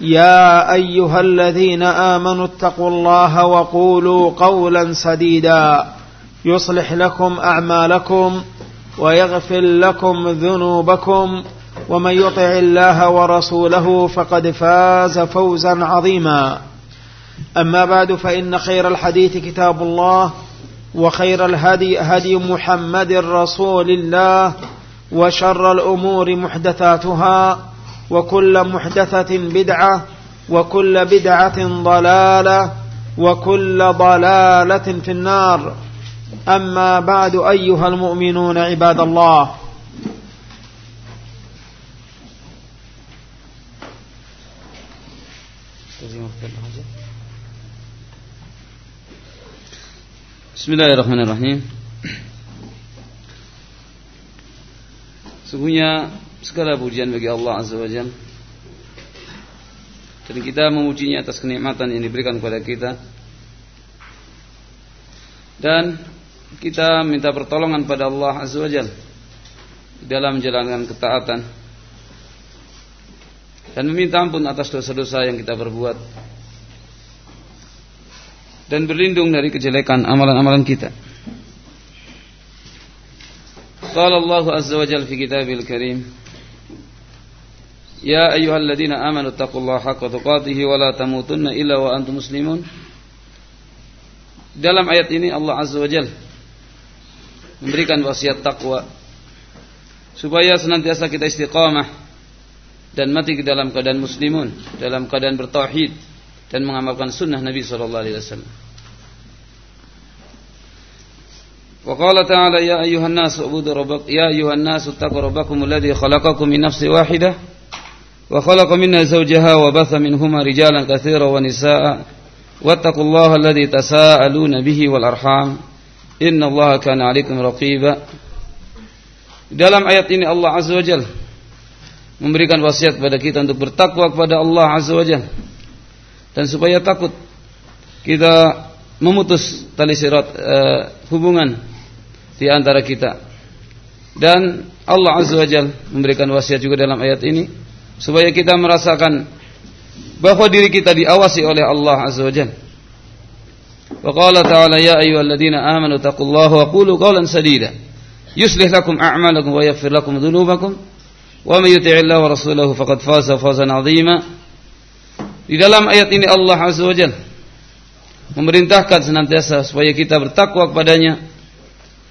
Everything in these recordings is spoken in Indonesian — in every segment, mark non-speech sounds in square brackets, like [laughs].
يا أيها الذين آمنوا اتقوا الله وقولوا قولا سديدا يصلح لكم أعمالكم ويغفر لكم ذنوبكم ومن يطع الله ورسوله فقد فاز فوزا عظيما. أما بعد فإن خير الحديث كتاب الله وخير الهدي هدي محمد رسول الله وشر الأمور محدثاتها وكل محدثة بدعة وكل بدعة ضلالة وكل ضلالة في النار. أما بعد أيها المؤمنون عباد الله. Bismillahirrahmanirrahim Sungguhnya segala pujian bagi Allah Azza wa Jalla dan kita memujinya atas kenikmatan yang diberikan kepada kita. Dan kita minta pertolongan pada Allah Azza wa Jalla dalam menjalankan ketaatan. Dan meminta ampun atas dosa-dosa yang kita perbuat. Dan berlindung dari kejelekan amalan-amalan kita. Qala Allah Azza wa Jalla fi kitabil Ya ayyuhalladzina amanu taqullaha haqqa tuqatih wa la tamutunna illa wa antum muslimun Dalam ayat ini Allah Azza wa Jalla memberikan wasiat takwa supaya senantiasa kita istiqamah dan mati ke dalam keadaan muslimun, dalam keadaan bertauhid dan mengamalkan sunnah Nabi sallallahu alaihi wasallam. Wa qala ta'ala ya ayyuhan nas ubudu rabbak ya ayyuhan nas taqu rabbakum alladhi khalaqakum min nafsin wahidah minha zawjaha wa batha minhuma rijalan katsiran wa nisaa'a wattaqullaha alladhi tasaaluna bihi wal arham innallaha kana 'alaikum raqiba Dalam ayat ini Allah Azza wa Jalla memberikan wasiat kepada kita untuk bertakwa kepada Allah Azza wa Jalla dan supaya takut kita memutus tali sirat uh, hubungan di antara kita. Dan Allah Azza wa Jal memberikan wasiat juga dalam ayat ini supaya kita merasakan bahwa diri kita diawasi oleh Allah Azza wa Jal. Wa qala ta'ala ya ayyuhalladzina amanu taqullaha wa qulu qawlan sadida yuslih lakum a'malakum wa yaghfir lakum dhunubakum wa may wa rasulahu faqad faza fawzan 'azima. Di dalam ayat ini Allah Azza wa Jalla memerintahkan senantiasa supaya kita bertakwa kepadanya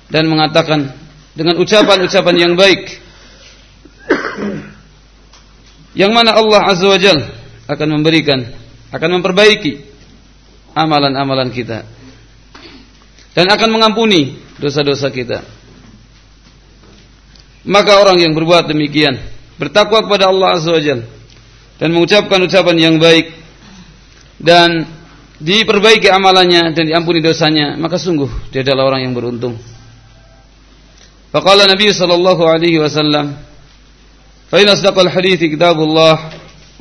dan mengatakan dengan ucapan-ucapan yang baik yang mana Allah Azza wa Jal akan memberikan, akan memperbaiki amalan-amalan kita dan akan mengampuni dosa-dosa kita. Maka orang yang berbuat demikian bertakwa kepada Allah Azza wa Jal dan mengucapkan ucapan yang baik dan diperbaiki amalannya dan diampuni dosanya, maka sungguh dia adalah orang yang beruntung. Faqala Nabi sallallahu alaihi wasallam فإن أصدق الحديث كتاب الله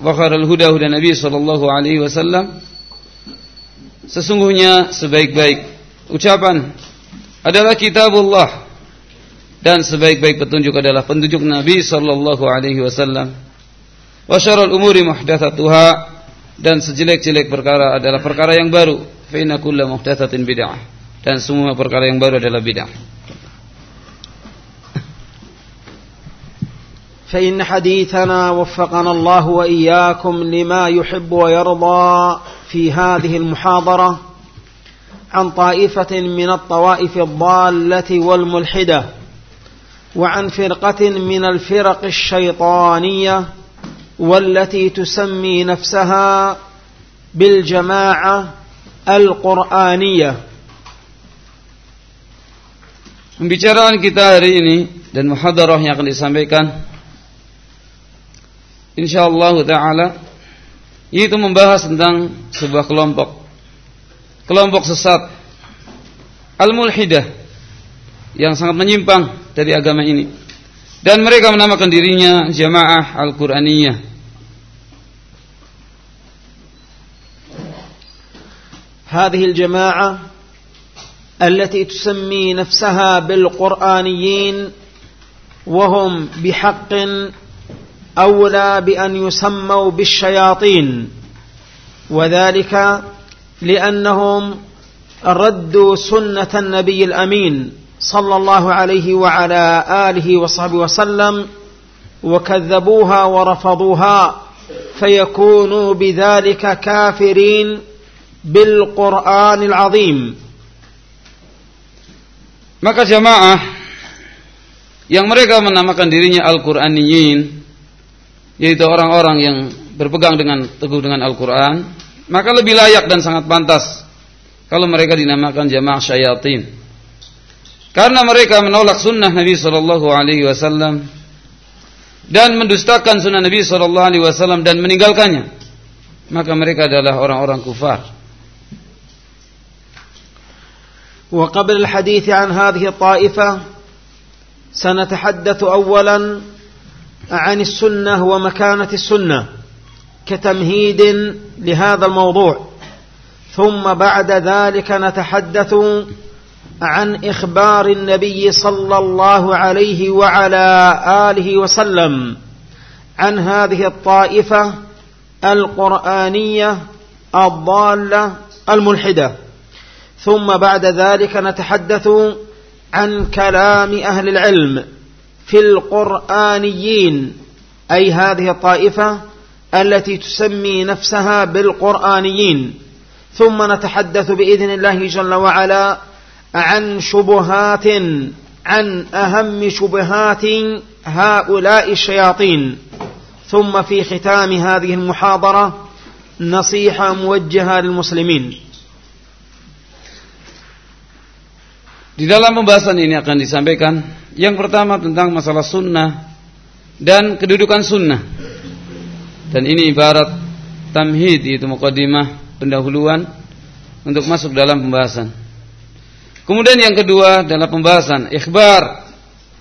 وخير الهدى هدى النبي صلى الله عليه وسلم Sesungguhnya sebaik-baik ucapan adalah kitabullah dan sebaik-baik petunjuk adalah petunjuk Nabi sallallahu alaihi wasallam. Wa syarrul umuri muhdatsatuha dan sejelek-jelek perkara adalah perkara yang baru. Fa inna kulla muhdatsatin bid'ah dan semua perkara yang baru adalah bid'ah. فإن حديثنا وفقنا الله وإياكم لما يحب ويرضى في هذه المحاضرة عن طائفة من الطوائف الضالة والملحدة وعن فرقة من الفرق الشيطانية والتي تسمي نفسها بالجماعة القرآنية. Pembicaraan kita hari ini dan muhadarah yang akan disampaikan insyaallah taala itu membahas tentang sebuah kelompok kelompok sesat al-mulhidah yang sangat menyimpang dari agama ini dan mereka menamakan dirinya jamaah al-Qur'aniyah هذه الجماعة التي تسمي نفسها بالقرآنيين وهم بحق أولى بأن يسموا بالشياطين وذلك لأنهم ردوا سنة النبي الأمين صلى الله عليه وعلى آله وصحبه وسلم وكذبوها ورفضوها فيكونوا بذلك كافرين بالقرآن العظيم. Maka jamaah yang mereka menamakan dirinya Al-Qur'aniyin yaitu orang-orang yang berpegang dengan teguh dengan Al-Qur'an, maka lebih layak dan sangat pantas kalau mereka dinamakan jamaah syayatin. Karena mereka menolak sunnah Nabi sallallahu alaihi wasallam dan mendustakan sunnah Nabi sallallahu alaihi wasallam dan meninggalkannya. Maka mereka adalah orang-orang kufar. وقبل الحديث عن هذه الطائفة سنتحدث أولا عن السنة ومكانة السنة كتمهيد لهذا الموضوع. ثم بعد ذلك نتحدث عن إخبار النبي صلى الله عليه وعلى آله وسلم عن هذه الطائفة القرآنية الضالة الملحدة. ثم بعد ذلك نتحدث عن كلام أهل العلم. في القرآنيين أي هذه الطائفة التي تسمي نفسها بالقرآنيين. ثم نتحدث بإذن الله جل وعلا عن شبهات عن أهم شبهات هؤلاء الشياطين. ثم في ختام هذه المحاضرة نصيحة موجهة للمسلمين. Di dalam pembahasan ini akan disampaikan yang pertama tentang masalah sunnah dan kedudukan sunnah. Dan ini ibarat tamhid yaitu mukaddimah pendahuluan untuk masuk dalam pembahasan. Kemudian yang kedua adalah pembahasan ikhbar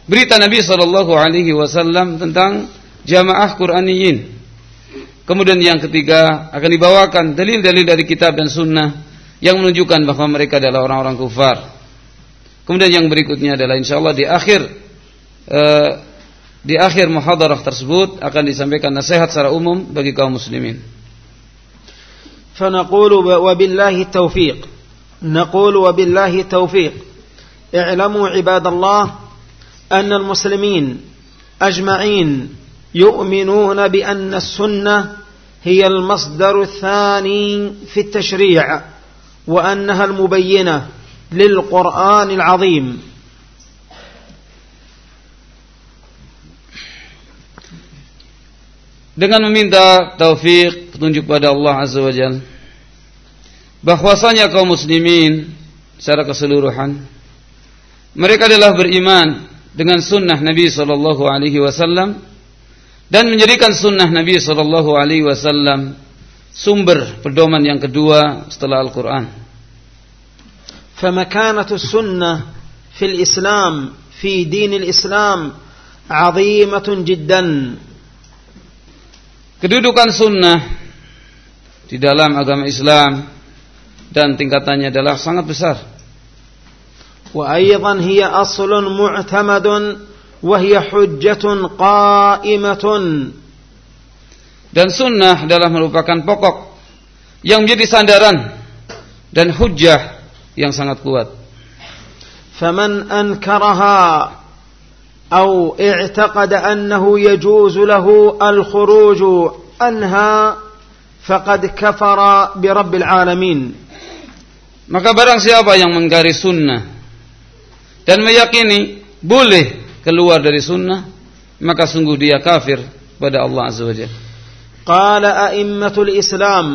berita Nabi sallallahu alaihi wasallam tentang jamaah Qur'aniyin. Kemudian yang ketiga akan dibawakan dalil-dalil dari kitab dan sunnah yang menunjukkan bahwa mereka adalah orang-orang kufar. Kemudian yang berikutnya adalah insyaallah di akhir uh, di akhir muhadarah tersebut akan disampaikan nasihat secara umum bagi kaum muslimin. فنقول وبالله التوفيق نقول وبالله التوفيق اعلموا عباد الله أن المسلمين أجمعين يؤمنون بأن السنة هي المصدر الثاني في التشريع وأنها المبينة للقرآن العظيم dengan meminta taufik petunjuk pada Allah Azza wa Jal bahwasanya kaum muslimin secara keseluruhan mereka adalah beriman dengan sunnah Nabi sallallahu alaihi wasallam dan menjadikan sunnah Nabi sallallahu alaihi wasallam sumber pedoman yang kedua setelah Al-Qur'an فمكانة السنة في الإسلام في دين الإسلام عظيمة جدا Kedudukan sunnah di dalam agama Islam dan tingkatannya adalah sangat besar. وأيضا هي أصل معتمد وهي حجة قائمة dan sunnah adalah merupakan pokok yang menjadi sandaran dan hujjah yang sangat kuat. فمن أنكرها أو اعتقد أنه يجوز له الخروج عنها فقد كفر برب العالمين Maka barang siapa yang mengkari sunnah dan meyakini boleh keluar dari sunnah maka sungguh dia kafir pada Allah Azza wa Jalla. قال أئمة الإسلام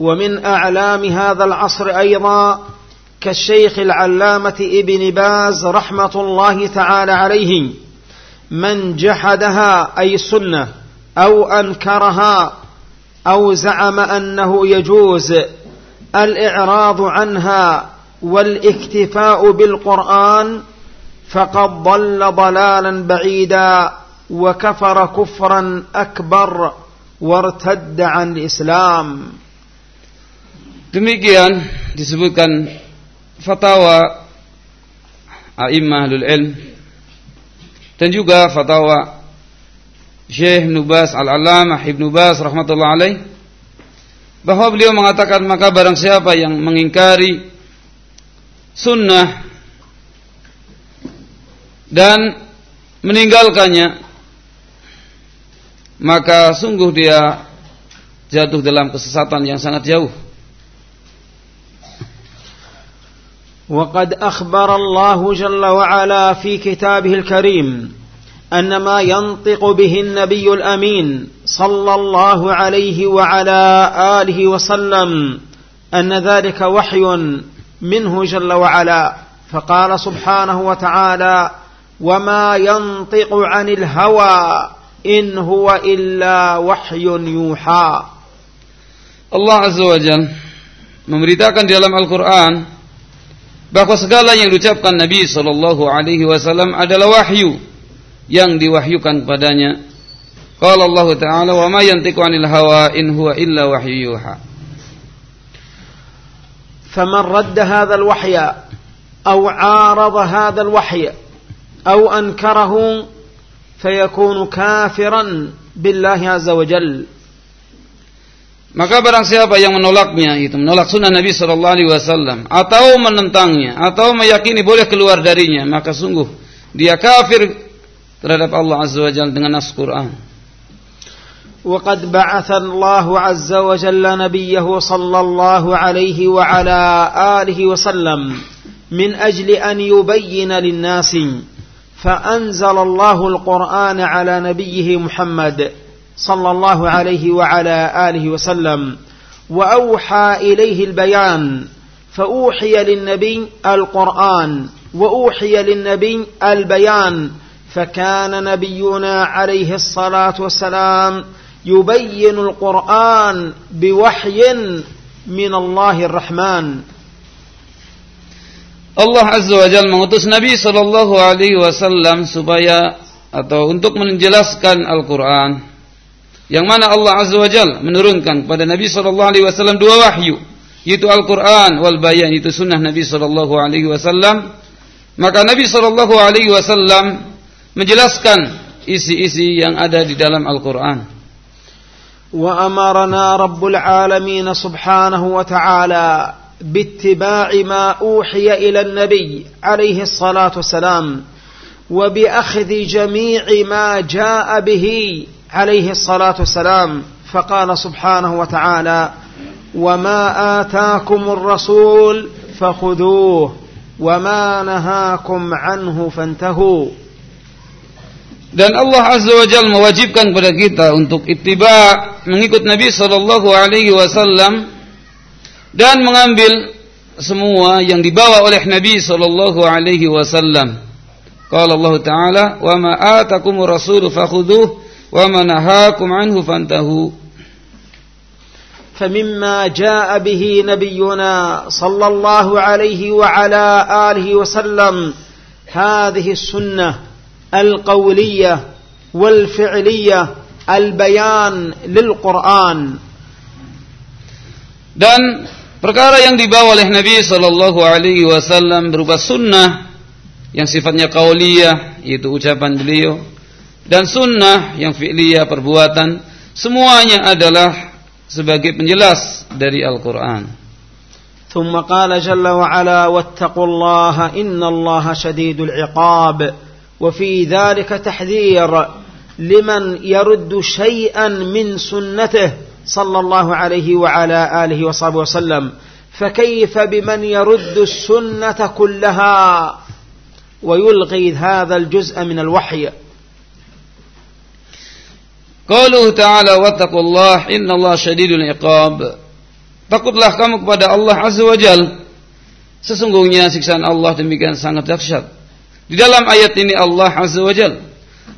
ومن أعلام هذا العصر أيضا كالشيخ العلامة ابن باز رحمة الله تعالى عليه من جحدها أي السنة أو أنكرها أو زعم أنه يجوز الإعراض عنها والاكتفاء بالقرآن فقد ضل ضلالا بعيدا وكفر كفرا أكبر وارتد عن الإسلام. Demikian disebutkan fatwa a'immah ahlul ilm. Dan juga fatwa Syekh Ibn Bas Al-Alamah Ibn Bas rahmatullah alaih bahwa beliau mengatakan maka barang siapa yang mengingkari sunnah dan meninggalkannya maka sungguh dia jatuh dalam kesesatan yang sangat jauh وقد أخبر الله جل وعلا في كتابه الكريم أن ما ينطق به النبي الأمين صلى الله عليه وعلى آله وسلم أن ذلك وحي منه جل وعلا. فقال سبحانه وتعالى وما ينطق عن الهوى إن هو إلا وحي يوحى. Azza wa Jal memberitakan di dalam Al-Quran bahwa segala yang diucapkan Nabi Shallallahu Alaihi Wasallam adalah wahyu yang diwahyukan kepadanya. Qala Allah Taala wa ma yantiqu 'anil hawa in huwa illa wahyu yuha. فمن رد هذا الوحي أو عارض هذا الوحي أو أنكره فيكون كافرا بالله عز وجل Maka barang siapa yang menolaknya itu menolak sunnah Nabi Shallallahu Alaihi Wasallam atau menentangnya atau meyakini boleh keluar darinya maka sungguh dia kafir terhadap Allah Azza wa Jalla dengan nas Quran. وقد بعث الله عز وجل نبيه صلى الله عليه وعلى آله وسلم من أجل أن يبين للناس فأنزل الله القرآن على نبيه محمد صلى الله عليه وعلى آله وسلم وأوحى إليه البيان فأوحي للنبي القرآن وأوحي للنبي البيان فكان نبينا عليه الصلاة والسلام يبين القرآن بوحي من الله الرحمن. Allah Azza wa Jalla mengutus Nabi Shallallahu Alaihi Wasallam supaya atau untuk menjelaskan Al-Quran. Yang mana Allah Azza wa Jal menurunkan kepada Nabi sallallahu alaihi wasallam dua wahyu yaitu Al-Qur'an wal bayan itu sunnah Nabi sallallahu alaihi wasallam maka Nabi sallallahu alaihi wasallam menjelaskan isi-isi yang ada di dalam Al-Qur'an وأمرنا رب العالمين سبحانه وتعالى باتباع ما أوحي إلى النبي عليه الصلاة والسلام وبأخذ جميع ما جاء به عليه الصلاة والسلام فقال سبحانه وتعالى وما آتاكم الرسول فخذوه وما نهاكم عنه فانتهوا dan Allah Azza wa Jalla mewajibkan kepada kita untuk ittiba mengikut Nabi sallallahu alaihi wasallam dan mengambil semua yang dibawa oleh Nabi sallallahu alaihi wasallam. Qala Allah Ta'ala, "Wa ma atakumur rasul fakhudhuhu وما نهاكم عنه فانتهوا فمما جاء به نبينا صلى الله عليه وعلى آله وسلم هذه السنة القولية والفعلية البيان للقرآن dan perkara yang dibawa oleh Nabi Shallallahu Alaihi Wasallam berupa sunnah yang sifatnya kauliyah yaitu ucapan beliau dan sunnah yang fi'liyah perbuatan semuanya adalah sebagai penjelas dari Al-Qur'an. ثم قال جل وعلا واتقوا الله إن الله شديد العقاب وفي ذلك تحذير لمن يرد شيئا من سنته صلى الله عليه وعلى آله وصحبه وسلم فكيف بمن يرد السنة كلها ويلغي هذا الجزء من الوحي Qalu ta'ala wattaqullah innallaha syadidul iqab. Takutlah kamu kepada Allah Azza wa Jal. Sesungguhnya siksaan Allah demikian sangat dahsyat. Di dalam ayat ini Allah Azza wa Jal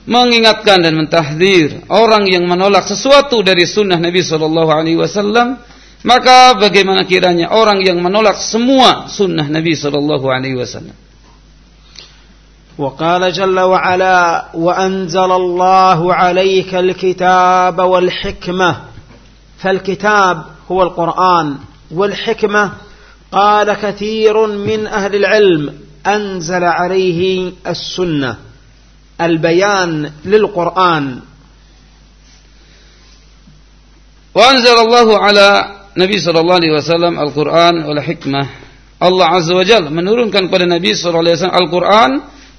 mengingatkan dan mentahdir orang yang menolak sesuatu dari sunnah Nabi Shallallahu Alaihi Wasallam maka bagaimana kiranya orang yang menolak semua sunnah Nabi Shallallahu Alaihi Wasallam وقال جل وعلا وأنزل الله عليك الكتاب والحكمة. فالكتاب هو القرآن والحكمة. قال كثير من أهل العلم أنزل عليه السنة البيان للقرآن. وأنزل الله على Nabi صلى الله عليه وسلم القرآن والحكمة. الله عز وجل wa jalla menurunkan kepada Nabi sallallahu alaihi wasallam Al-Qur'an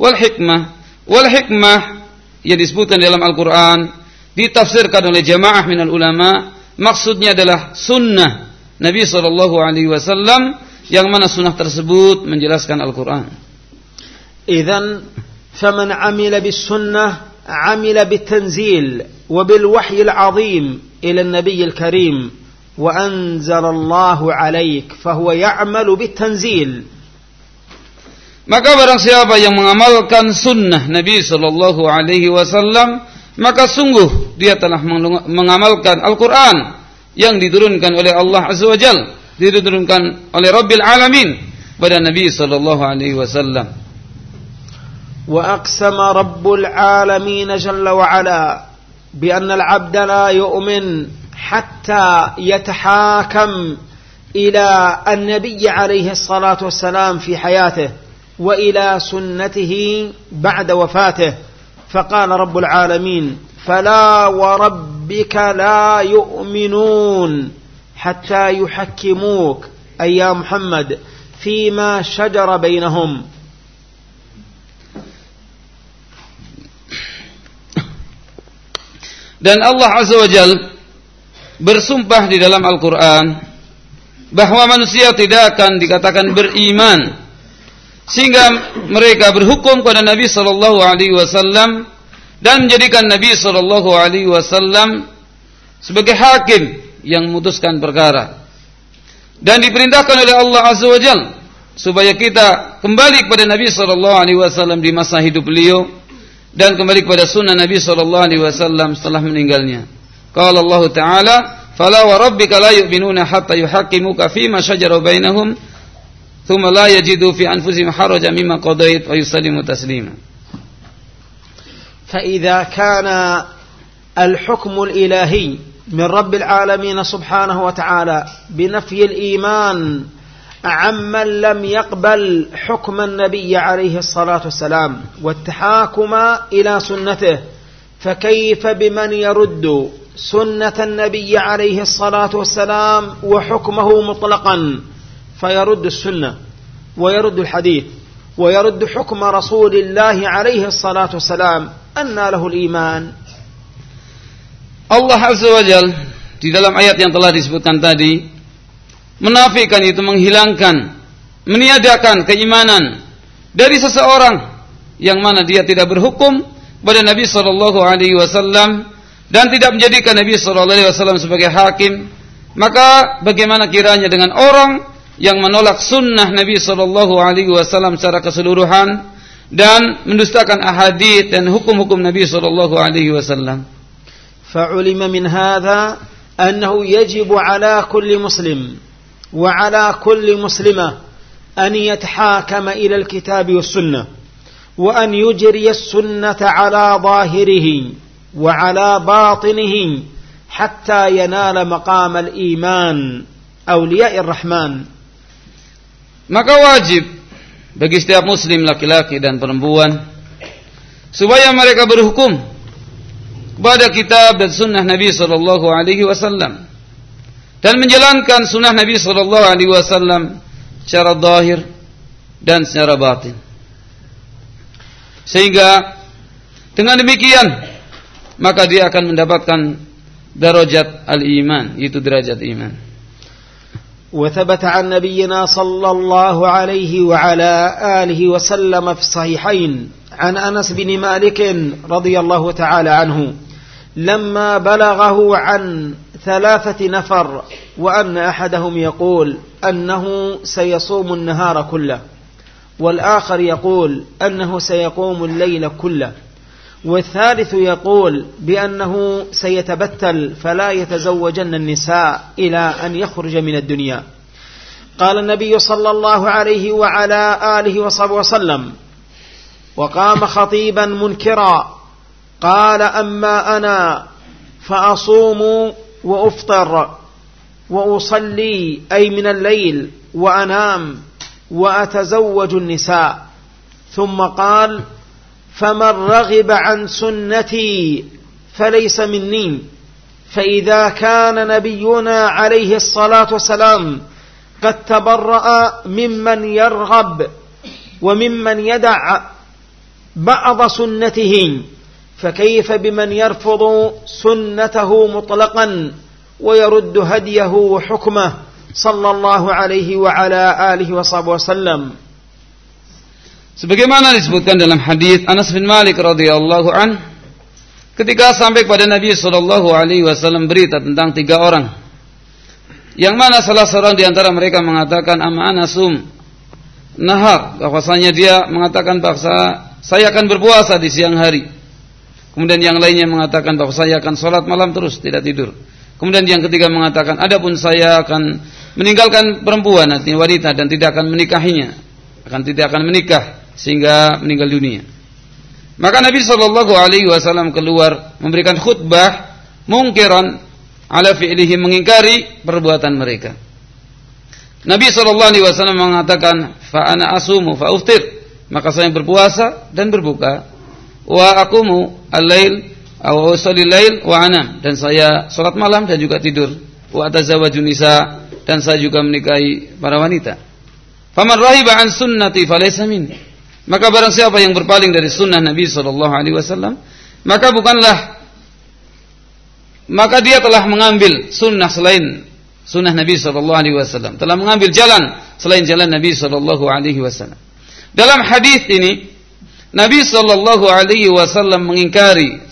wal hikmah wal hikmah yang disebutkan dalam Al-Qur'an ditafsirkan oleh jamaah minal ulama maksudnya adalah sunnah Nabi sallallahu alaihi wasallam yang mana sunnah tersebut menjelaskan Al-Qur'an. Idzan faman 'amila bis sunnah 'amila bit tanzil wa bil wahyi al-'azim ila an-nabiy al-karim wa anzala Allah 'alaik fa huwa ya'malu bit tanzil Maka barang siapa yang mengamalkan sunnah Nabi Sallallahu Alaihi Wasallam, maka sungguh dia telah mengamalkan Al-Quran yang diturunkan oleh Allah Azza wa Jal, diturunkan oleh Rabbil Alamin pada Nabi Sallallahu Alaihi Wasallam. وأقسم رب العالمين جل وعلا بأن العبد لا يؤمن حتى يتحاكم إلى النبي عليه الصلاة والسلام في حياته والى سنته بعد وفاته فقال رب العالمين فلا وربك لا يؤمنون حتى يحكموك اي يا محمد فيما شجر بينهم Dan Allah Azza wa Jal bersumpah di dalam Al-Quran bahwa manusia tidak akan dikatakan beriman sehingga mereka berhukum kepada Nabi sallallahu alaihi wasallam dan menjadikan Nabi sallallahu alaihi wasallam sebagai hakim yang memutuskan perkara. Dan diperintahkan oleh Allah Azza wa Jalla supaya kita kembali kepada Nabi sallallahu alaihi wasallam di masa hidup beliau dan kembali kepada sunnah Nabi sallallahu alaihi wasallam setelah meninggalnya. Qala Allah Ta'ala, "Fala wa rabbika la yu'minuna hatta yuhaqqimuka fima shajara bainahum." ثم لا يجدوا في أنفسهم حرجا مما قضيت ويسلموا تسليما. فإذا كان الحكم الإلهي من رب العالمين سبحانه وتعالى بنفي الإيمان عمن لم يقبل حكم النبي عليه الصلاة والسلام والتحاكم إلى سنته فكيف بمن يرد سنة النبي عليه الصلاة والسلام وحكمه مطلقا؟ فيرد السنة ويرد الحديث ويرد حكم رسول الله عليه الصلاة والسلام أن له الإيمان Allah Azza wa Jal di dalam ayat yang telah disebutkan tadi menafikan itu menghilangkan meniadakan keimanan dari seseorang yang mana dia tidak berhukum pada Nabi sallallahu alaihi wasallam dan tidak menjadikan Nabi sallallahu alaihi wasallam sebagai hakim maka bagaimana kiranya dengan orang yang menolak sunnah Nabi Shallallahu Alaihi Wasallam secara keseluruhan dan mendustakan ahadith dan hukum-hukum Nabi Shallallahu Alaihi Wasallam. فعلم من هذا أنه يجب على كل مسلم وعلى كل مسلمة أن يتحاكم إلى الكتاب والسنة وأن يجري السنة على ظاهره وعلى باطنه حتى ينال مقام الإيمان أولياء الرحمن Maka wajib bagi setiap muslim laki-laki dan perempuan supaya mereka berhukum kepada kitab dan sunnah Nabi sallallahu alaihi wasallam dan menjalankan sunnah Nabi sallallahu alaihi wasallam secara zahir dan secara batin. Sehingga dengan demikian maka dia akan mendapatkan darajat al-iman, yaitu derajat iman. وثبت عن نبينا صلى الله عليه وعلى آله وسلم في الصحيحين عن أنس بن مالك رضي الله تعالى عنه لما بلغه عن ثلاثة نفر وأن أحدهم يقول أنه سيصوم النهار كله والآخر يقول أنه سيقوم الليل كله والثالث يقول بأنه سيتبتل فلا يتزوجن النساء إلى أن يخرج من الدنيا. قال النبي صلى الله عليه وعلى آله وصحبه وسلم وقام خطيبا منكرا قال أما أنا فأصوم وأفطر وأصلي أي من الليل وأنام وأتزوج النساء. ثم قال فمن رغب عن سنتي فليس مني. فإذا كان نبينا عليه الصلاة والسلام قد تبرأ ممن يرغب وممن يدع بعض سنته فكيف بمن يرفض سنته مطلقا ويرد هديه وحكمه؟ صلى الله عليه وعلى آله وصحبه وسلم. Sebagaimana disebutkan dalam hadis Anas bin Malik radhiyallahu an ketika sampai kepada Nabi sallallahu alaihi wasallam berita tentang tiga orang. Yang mana salah seorang di antara mereka mengatakan amma anasum nahar bahwasanya dia mengatakan bahwa saya akan berpuasa di siang hari. Kemudian yang lainnya mengatakan bahwa saya akan sholat malam terus tidak tidur. Kemudian yang ketiga mengatakan adapun saya akan meninggalkan perempuan nanti wanita dan tidak akan menikahinya. Akan tidak akan menikah sehingga meninggal dunia. Maka Nabi Shallallahu Alaihi Wasallam keluar memberikan khutbah mungkiran ala fi'lihi mengingkari perbuatan mereka. Nabi Shallallahu Alaihi Wasallam mengatakan faana asumu fauftir maka saya berpuasa dan berbuka wa akumu al-lail aw usalli lail wa anam dan saya salat malam dan juga tidur wa atazawwaju nisa dan saya juga menikahi para wanita. Faman rahiba an sunnati falaysa minni. Maka barang siapa yang berpaling dari sunnah Nabi Shallallahu Alaihi Wasallam, maka bukanlah maka dia telah mengambil sunnah selain sunnah Nabi Shallallahu Alaihi Wasallam, telah mengambil jalan selain jalan Nabi Shallallahu Alaihi Wasallam. Dalam hadis ini, Nabi Shallallahu Alaihi Wasallam mengingkari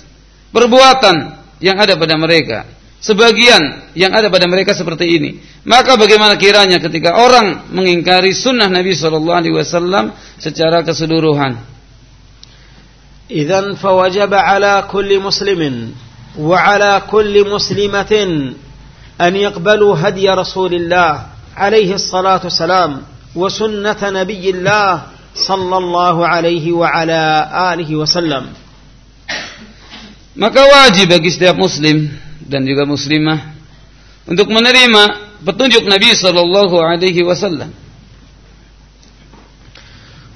perbuatan yang ada pada mereka sebagian yang ada pada mereka seperti ini. Maka bagaimana kiranya ketika orang mengingkari sunnah Nabi Shallallahu Alaihi Wasallam secara keseluruhan? إذن فوجب على كل مسلم وعلى كل مسلمة أن يقبلوا هدي رسول الله عليه الصلاة والسلام وسنة نبي الله صلى الله عليه وعلى آله وسلم Maka wajib bagi setiap muslim dan juga muslimah untuk menerima petunjuk Nabi sallallahu alaihi wasallam.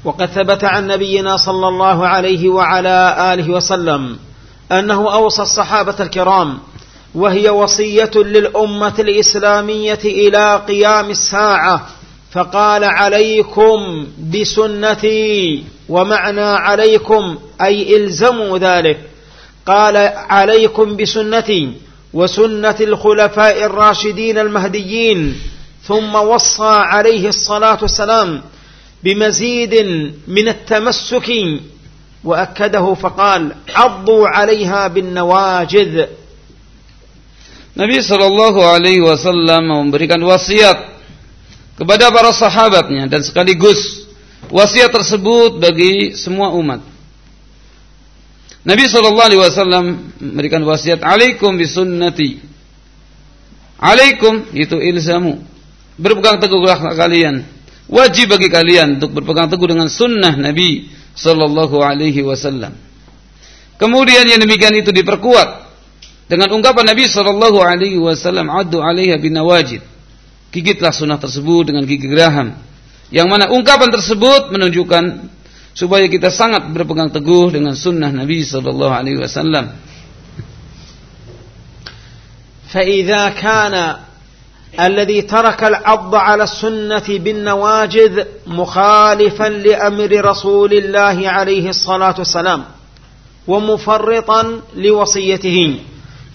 وقد ثبت عن نبينا صلى الله عليه وعلى آله وسلم أنه أوصى الصحابة الكرام وهي وصية للأمة الإسلامية إلى قيام الساعة فقال عليكم بسنتي ومعنى عليكم أي إلزموا ذلك قال عليكم بسنتي وسنة الخلفاء الراشدين المهديين ثم وصى عليه الصلاة والسلام بمزيد من التمسك وأكده فقال عضوا عليها بالنواجذ Nabi Shallallahu Alaihi Wasallam memberikan wasiat kepada para sahabatnya dan sekaligus wasiat tersebut bagi semua umat. Nabi sallallahu alaihi wasallam memberikan wasiat alaikum bisunnati. Alaikum itu ilzamu. Berpegang teguhlah kalian. Wajib bagi kalian untuk berpegang teguh dengan sunnah Nabi sallallahu alaihi wasallam. Kemudian yang demikian itu diperkuat dengan ungkapan Nabi sallallahu alaihi wasallam addu 'alaiha binawajid. Gigitlah sunnah tersebut dengan gigi geraham. Yang mana ungkapan tersebut menunjukkan supaya kita sangat berpegang teguh dengan sunnah Nabi sallallahu alaihi wasallam. فإذا كان الذي ترك العض على السنة بالنواجذ مخالفا لأمر رسول الله عليه الصلاة والسلام ومفرطا لوصيته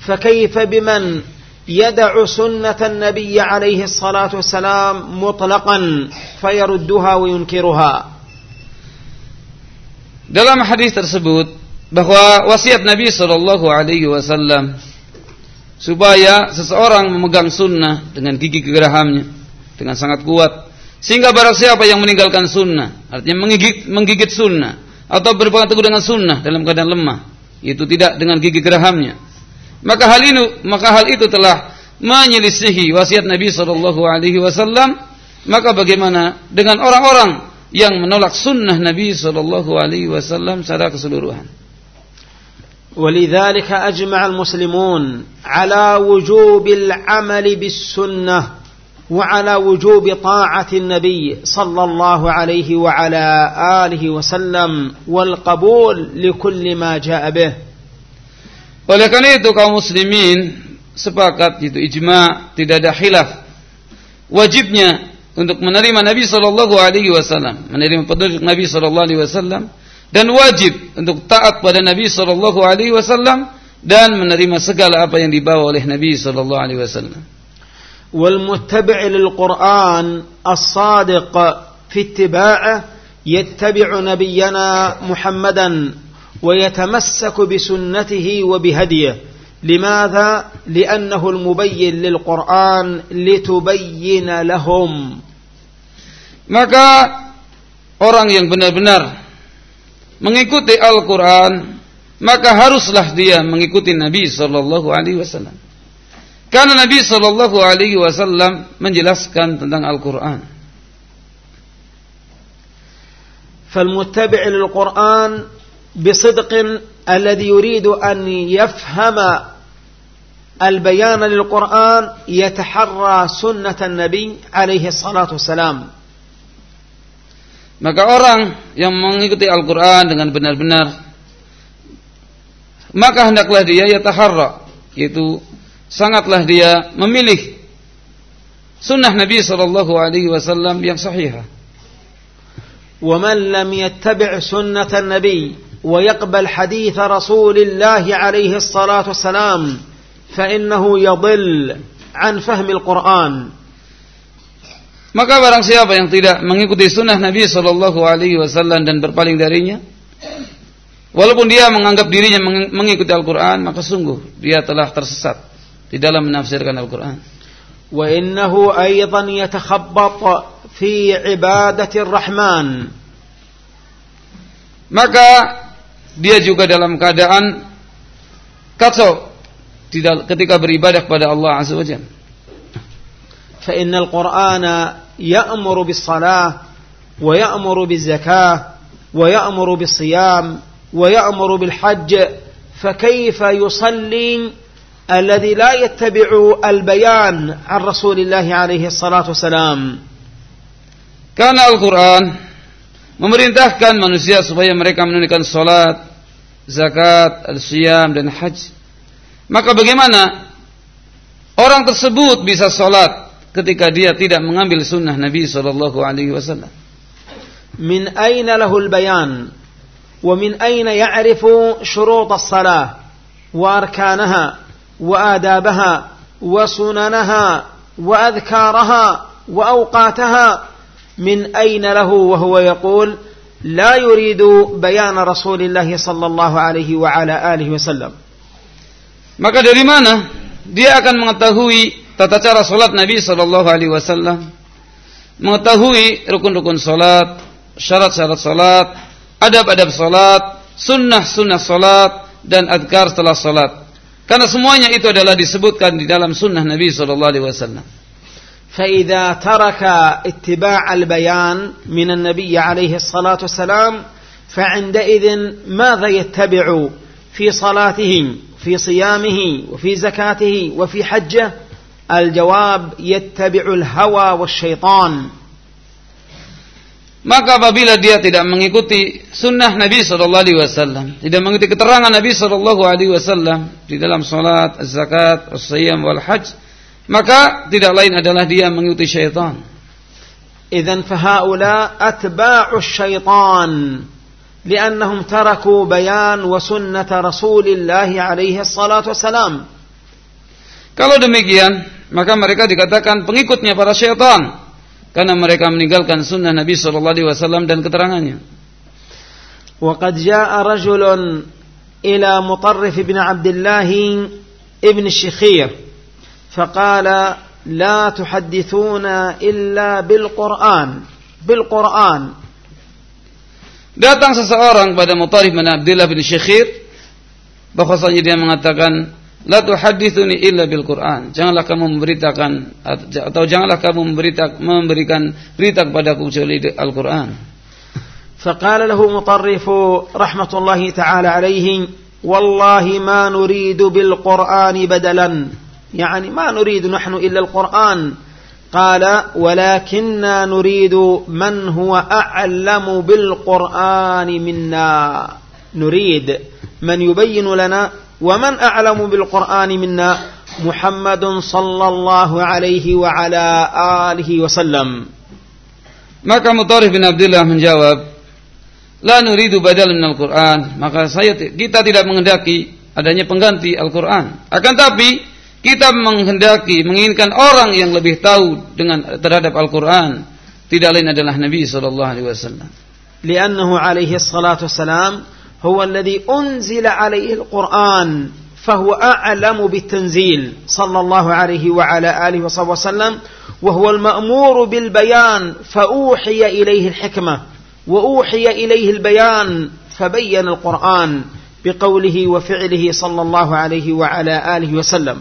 فكيف بمن يدع سنة النبي عليه الصلاة والسلام مطلقا فيردها وينكرها Dalam hadis tersebut bahwa wasiat Nabi Shallallahu Alaihi Wasallam supaya seseorang memegang sunnah dengan gigi gerahamnya dengan sangat kuat sehingga barang siapa yang meninggalkan sunnah artinya menggigit menggigit sunnah atau berpegang teguh dengan sunnah dalam keadaan lemah itu tidak dengan gigi gerahamnya maka hal ini maka hal itu telah menyelisihi wasiat Nabi Shallallahu Alaihi Wasallam. Maka bagaimana dengan orang-orang yang menolak sunnah Nabi Shallallahu Alaihi Wasallam secara keseluruhan. ولذلك أجمع المسلمون على وجوب العمل بالسنة وعلى وجوب طاعة النبي صلى الله عليه وعلى آله وسلم والقبول لكل ما جاء به. Oleh karena itu kaum muslimin sepakat itu ijma tidak ada khilaf wajibnya untuk menerima Nabi Shallallahu Alaihi Wasallam, menerima petunjuk Nabi Shallallahu Alaihi Wasallam, dan wajib untuk taat pada Nabi Shallallahu Alaihi Wasallam dan menerima segala apa yang dibawa oleh Nabi Shallallahu Alaihi Wasallam. والمتبع للقرآن الصادق في اتباعه يتبع نبينا محمدا ويتمسك بسنته وبهديه لماذا؟ لأنه المبين للقرآن لتبين لهم Maka orang yang benar-benar mengikuti Al-Quran, maka haruslah dia mengikuti Nabi Sallallahu Alaihi Wasallam. Karena Nabi Sallallahu Alaihi Wasallam menjelaskan tentang Al-Quran. فالمتبع للقرآن بصدق الذي يريد أن يفهم البيان للقرآن يتحرى سنة النبي عليه الصلاة والسلام Maka orang yang mengikuti Al-Quran dengan benar-benar Maka hendaklah dia yataharra Yaitu sangatlah dia memilih Sunnah Nabi Wasallam yang sahihah ومن لم يتبع سنة النبي ويقبل حديث رسول الله عليه الصلاة والسلام فإنه يضل عن فهم القرآن Maka barang siapa yang tidak mengikuti sunnah Nabi Shallallahu Alaihi Wasallam dan berpaling darinya, walaupun dia menganggap dirinya mengikuti Al-Quran, maka sungguh dia telah tersesat di dalam menafsirkan Al-Quran. وإنه أيضا يتخبط في عبادة الرحمن. Maka dia juga dalam keadaan kacau ketika beribadah kepada Allah Azza wa Jalla. فإن القرآن يأمر بالصلاة ويأمر بالزكاة ويأمر بالصيام ويأمر بالحج فكيف يصلي الذي لا يتبع البيان عن رسول الله عليه الصلاة والسلام Karena Al-Quran memerintahkan manusia supaya mereka menunaikan salat, zakat, al-siyam dan haji. Maka bagaimana orang tersebut bisa salat ketika dia tidak mengambil sunnah Nabi sallallahu alaihi wasallam? من أين له البيان ومن أين يعرف شروط الصلاة وأركانها وآدابها وسننها وأذكارها وأوقاتها من أين له وهو يقول لا يريد بيان رسول الله صلى الله عليه وعلى آله وسلم Maka dari mana dia akan mengetahui tata cara salat Nabi sallallahu alaihi wasallam, mengetahui rukun-rukun salat, syarat-syarat salat, adab-adab salat, sunnah-sunnah salat dan adkar setelah salat. Karena semuanya itu adalah disebutkan di dalam sunnah Nabi sallallahu alaihi wasallam. فإذا ترك اتباع البيان من النبي عليه الصلاة والسلام فعندئذ ماذا يتبع في صلاته في صيامه وفي زكاته وفي حجه الجواب يتبع الهوى والشيطان Maka apabila dia tidak mengikuti sunnah Nabi Shallallahu Alaihi Wasallam, tidak mengikuti keterangan Nabi Shallallahu Alaihi Wasallam di dalam salat, zakat, siyam wal hajj, maka tidak lain adalah dia mengikuti syaitan. Idan fahaula atba'u syaitan li'annahum taraku bayan wa sunnata rasulillahi alaihi salatu wassalam. Kalau demikian, maka mereka dikatakan pengikutnya para syaitan karena mereka meninggalkan sunnah Nabi saw dan keterangannya. Wa qad ja'a rajulun ila Mutarrif ibn Abdullah ibn Syikhir فقال لا تحدثون إلا بالقرآن بالقرآن Datang seseorang pada Mutarif bin Abdullah bin Syekhir bahwasanya dia mengatakan la tuhadditsuni illa bil Quran. Janganlah kamu memberitakan atau janganlah kamu memberikan berita kepadaku kecuali Al-Qur'an. فقال له مطرف رحمة الله تعالى عليه والله ما نريد بالقرآن بدلا يعني ما نريد نحن إلا القرآن. قال ولكننا نريد من هو أعلم بالقرآن منا. نريد من يبين لنا ومن أعلم بالقرآن منا محمد صلى الله عليه وعلى آله وسلم. ما مكة مطارف بن عبد الله من جواب لا نريد بدل من القرآن مكة سيئة kita tidak mengendaki adanya pengganti Al-Quran. Akan tapi kita menghendaki menginginkan orang yang lebih tahu dengan terhadap Al-Qur'an. Tidak lain adalah Nabi sallallahu alaihi wasallam. لأنه عليه الصلاة والسلام هو الذي أنزل عليه القرآن فهو أعلم بالتنزيل صلى الله عليه وعلى آله وصحبه وسلم وهو المأمور بالبيان فأوحي إليه الحكمة وأوحي إليه البيان فبين القرآن بقوله وفعله صلى الله عليه وعلى آله وسلم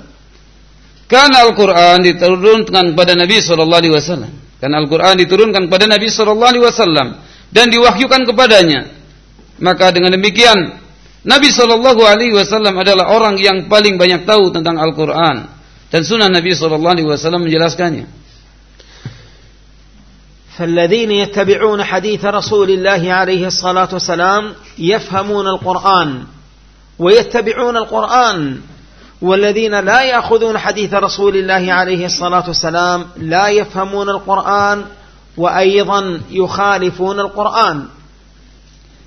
Karena Al-Quran diturunkan kepada Nabi Sallallahu Alaihi Wasallam. Karena Al-Quran diturunkan kepada Nabi Sallallahu Alaihi Wasallam dan diwahyukan kepadanya. Maka dengan demikian Nabi Sallallahu Alaihi Wasallam adalah orang yang paling banyak tahu tentang Al-Quran dan Sunnah Nabi Sallallahu Alaihi Wasallam menjelaskannya. فالذين يتبعون حديث رسول الله عليه الصلاة والسلام يفهمون القرآن ويتبعون القرآن والذين لا يأخذون حديث رسول الله عليه الصلاة والسلام لا يفهمون القرآن وأيضا يخالفون القرآن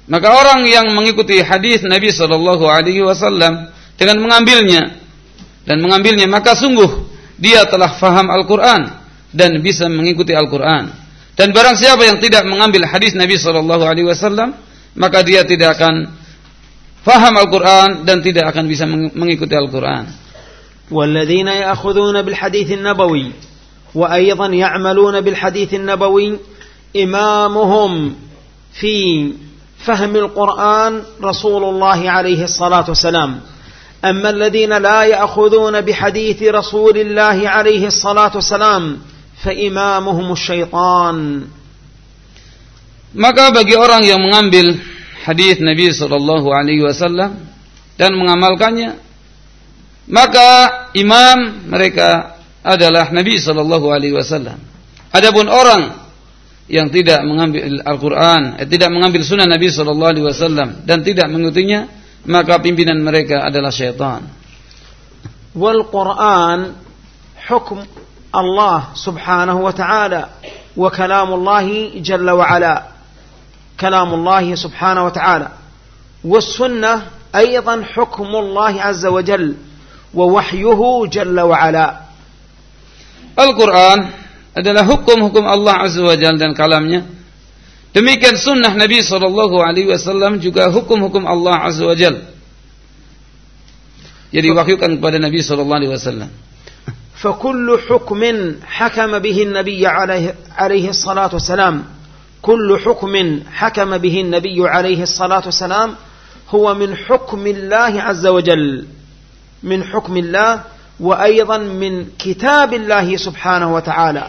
Maka orang yang mengikuti hadis Nabi Shallallahu Alaihi Wasallam dengan mengambilnya dan mengambilnya maka sungguh dia telah faham Al-Quran dan bisa mengikuti Al-Quran. Dan barang siapa yang tidak mengambil hadis Nabi Shallallahu Alaihi Wasallam, maka dia tidak akan faham Al-Quran dan tidak akan bisa mengikuti Al-Quran. والذين يأخذون بالحديث النبوي وأيضا يعملون بالحديث النبوي إمامهم في فهم القرآن رسول الله عليه الصلاة والسلام أما الذين لا يأخذون بحديث رسول الله عليه الصلاة والسلام فإمامهم الشيطان Maka bagi orang yang mengambil hadis Nabi Shallallahu Alaihi Wasallam dan mengamalkannya, maka imam mereka adalah Nabi Shallallahu Alaihi Wasallam. Adapun orang yang tidak mengambil Al-Quran, eh, tidak mengambil Sunnah Nabi Shallallahu Alaihi Wasallam dan tidak mengikutinya, maka pimpinan mereka adalah syaitan. Wal Quran hukum Allah Subhanahu wa taala wa kalamullah jalla wa ala. كلام الله سبحانه وتعالى والسنة أيضا حكم الله عز وجل ووحيه جل وعلا Al-Quran adalah hukum-hukum Allah Azza wa Jalla dan kalamnya. Demikian sunnah Nabi Sallallahu Alaihi Wasallam juga hukum-hukum Allah Azza wa Jalla. Jadi wahyukan kepada Nabi Sallallahu Alaihi Wasallam. فكل حكم حكم به النبي عليه, عليه الصلاة والسلام كل حكم حكم به النبي عليه الصلاة والسلام هو من حكم الله عز وجل من حكم الله وأيضا من كتاب الله سبحانه وتعالى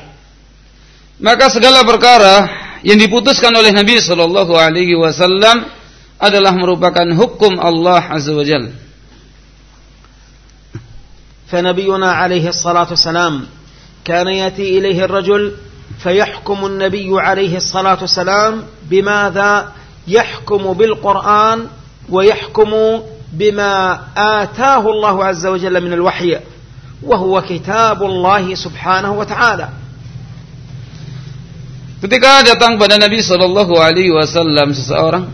Maka segala perkara yang diputuskan oleh Nabi Shallallahu Alaihi Wasallam adalah merupakan hukum Allah Azza wa Jalla. فنبينا عليه الصلاة والسلام كان يأتي إليه الرجل فيحكم النبي عليه الصلاة والسلام بماذا يحكم بالقرآن ويحكم بما آتاه الله عز وجل من الوحي وهو كتاب الله سبحانه وتعالى Ketika datang pada Nabi Shallallahu Alaihi Wasallam seseorang,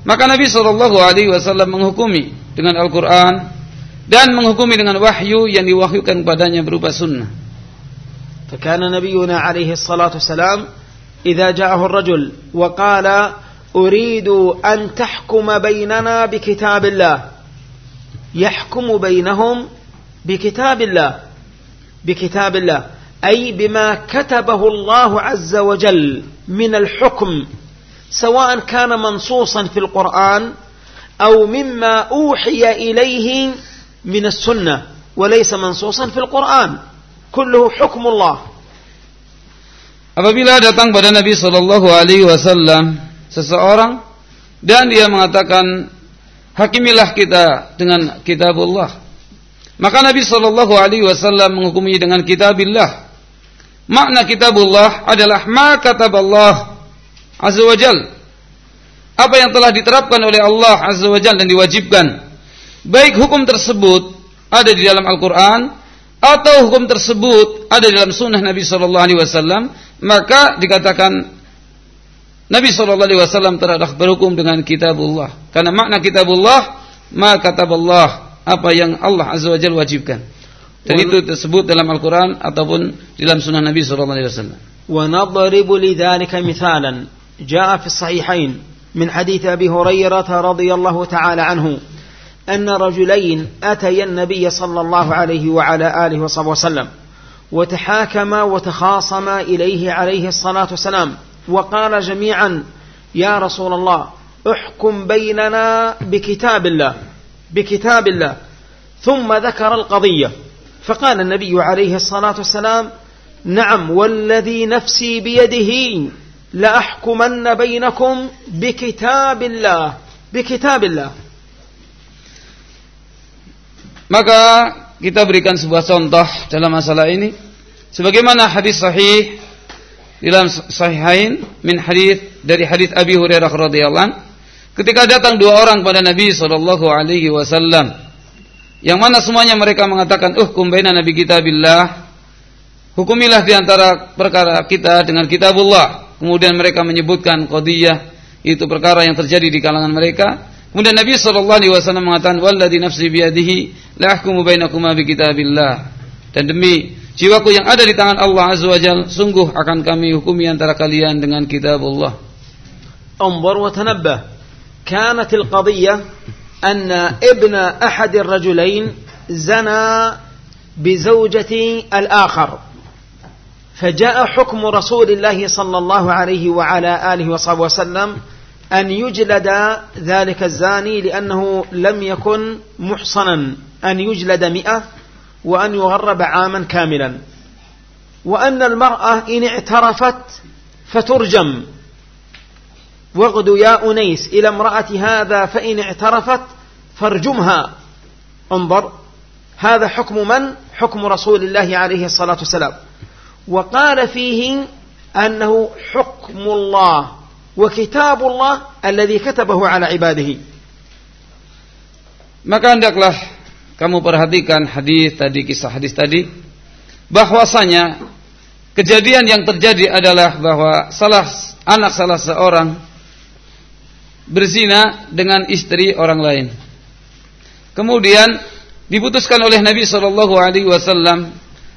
maka Nabi Shallallahu Alaihi Wasallam menghukumi dengan Al-Quran dan menghukumi dengan wahyu yang diwahyukan padanya berupa sunnah. فكان نبينا عليه الصلاة والسلام إذا جاءه الرجل وقال أريد أن تحكم بيننا بكتاب الله. يحكم بينهم بكتاب الله. بكتاب الله. أي بما كتبه الله عز وجل من الحكم. سواء كان منصوصا في القرآن أو مما أوحي إليه من السنة وليس منصوصا في القرآن. kulluhu hukmullah. Apabila datang pada Nabi Shallallahu Alaihi Wasallam seseorang dan dia mengatakan hakimilah kita dengan kitabullah, maka Nabi Shallallahu Alaihi Wasallam menghukumi dengan kitabillah. Makna kitabullah adalah ma kataballah azza wajal. Apa yang telah diterapkan oleh Allah azza wajal dan diwajibkan. Baik hukum tersebut ada di dalam Al-Quran atau hukum tersebut ada di dalam sunnah Nabi Shallallahu Alaihi Wasallam maka dikatakan Nabi Shallallahu Alaihi Wasallam telah berhukum dengan kitabullah karena makna kitabullah ma kataballah apa yang Allah azza wajalla wajibkan dan itu tersebut dalam Al-Quran ataupun dalam sunnah Nabi Shallallahu Alaihi Wasallam. ونضرب لذلك مثالا جاء في الصحيحين من حديث ابي هريره رضي الله تعالى عنه أن رجلين أتيا النبي صلى الله عليه وعلى آله وصحبه وسلم وتحاكما وتخاصما إليه عليه الصلاة والسلام وقال جميعا يا رسول الله احكم بيننا بكتاب الله بكتاب الله. ثم ذكر القضية فقال النبي عليه الصلاة والسلام نعم والذي نفسي بيده لأحكمن بينكم بكتاب الله بكتاب الله. Maka kita berikan sebuah contoh dalam masalah ini. Sebagaimana hadis sahih dalam sahihain min hadis dari hadis Abi Hurairah radhiyallahu an ketika datang dua orang pada Nabi sallallahu alaihi wasallam yang mana semuanya mereka mengatakan uhkum baina nabi kitabillah. Hukumilah di antara perkara kita dengan kitabullah. Kemudian mereka menyebutkan qadiyah itu perkara yang terjadi di kalangan mereka kemudian Nabi sallallahu alaihi wasallam mengatakan walladzi nafsi biyadihi la ahkumu bainakuma bi kitabillah dan demi jiwaku yang ada di tangan Allah azza wajal sungguh akan kami hukumi antara kalian dengan kitabullah انظر وتنبه كانت القضية أن ابن أحد الرجلين زنى بزوجة الآخر فجاء حكم رسول الله صلى الله عليه وعلى آله وصحبه وسلم أن يجلد ذلك الزاني لأنه لم يكن محصنا. أن يجلد مئة وأن يغرب عاما كاملا. وأن المرأة إن اعترفت فترجم. واغد يا أنيس إلى امرأة هذا فإن اعترفت فارجمها. انظر هذا حكم من؟ حكم رسول الله عليه الصلاة والسلام. وقال فيه أنه حكم الله. وكتاب الله الذي كتبه على عباده maka hendaklah kamu perhatikan hadis tadi kisah hadis tadi bahwasanya kejadian yang terjadi adalah bahwa salah anak salah seorang berzina dengan istri orang lain. Kemudian diputuskan oleh Nabi Shallallahu Alaihi Wasallam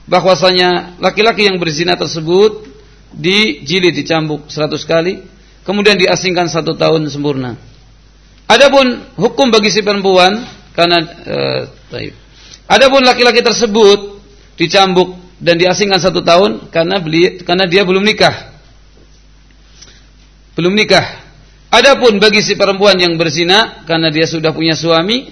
bahwasanya laki-laki yang berzina tersebut dijilid dicambuk seratus kali, kemudian diasingkan satu tahun sempurna. Adapun hukum bagi si perempuan karena eh, adapun laki-laki tersebut dicambuk dan diasingkan satu tahun karena beli, karena dia belum nikah. Belum nikah. Adapun bagi si perempuan yang berzina karena dia sudah punya suami,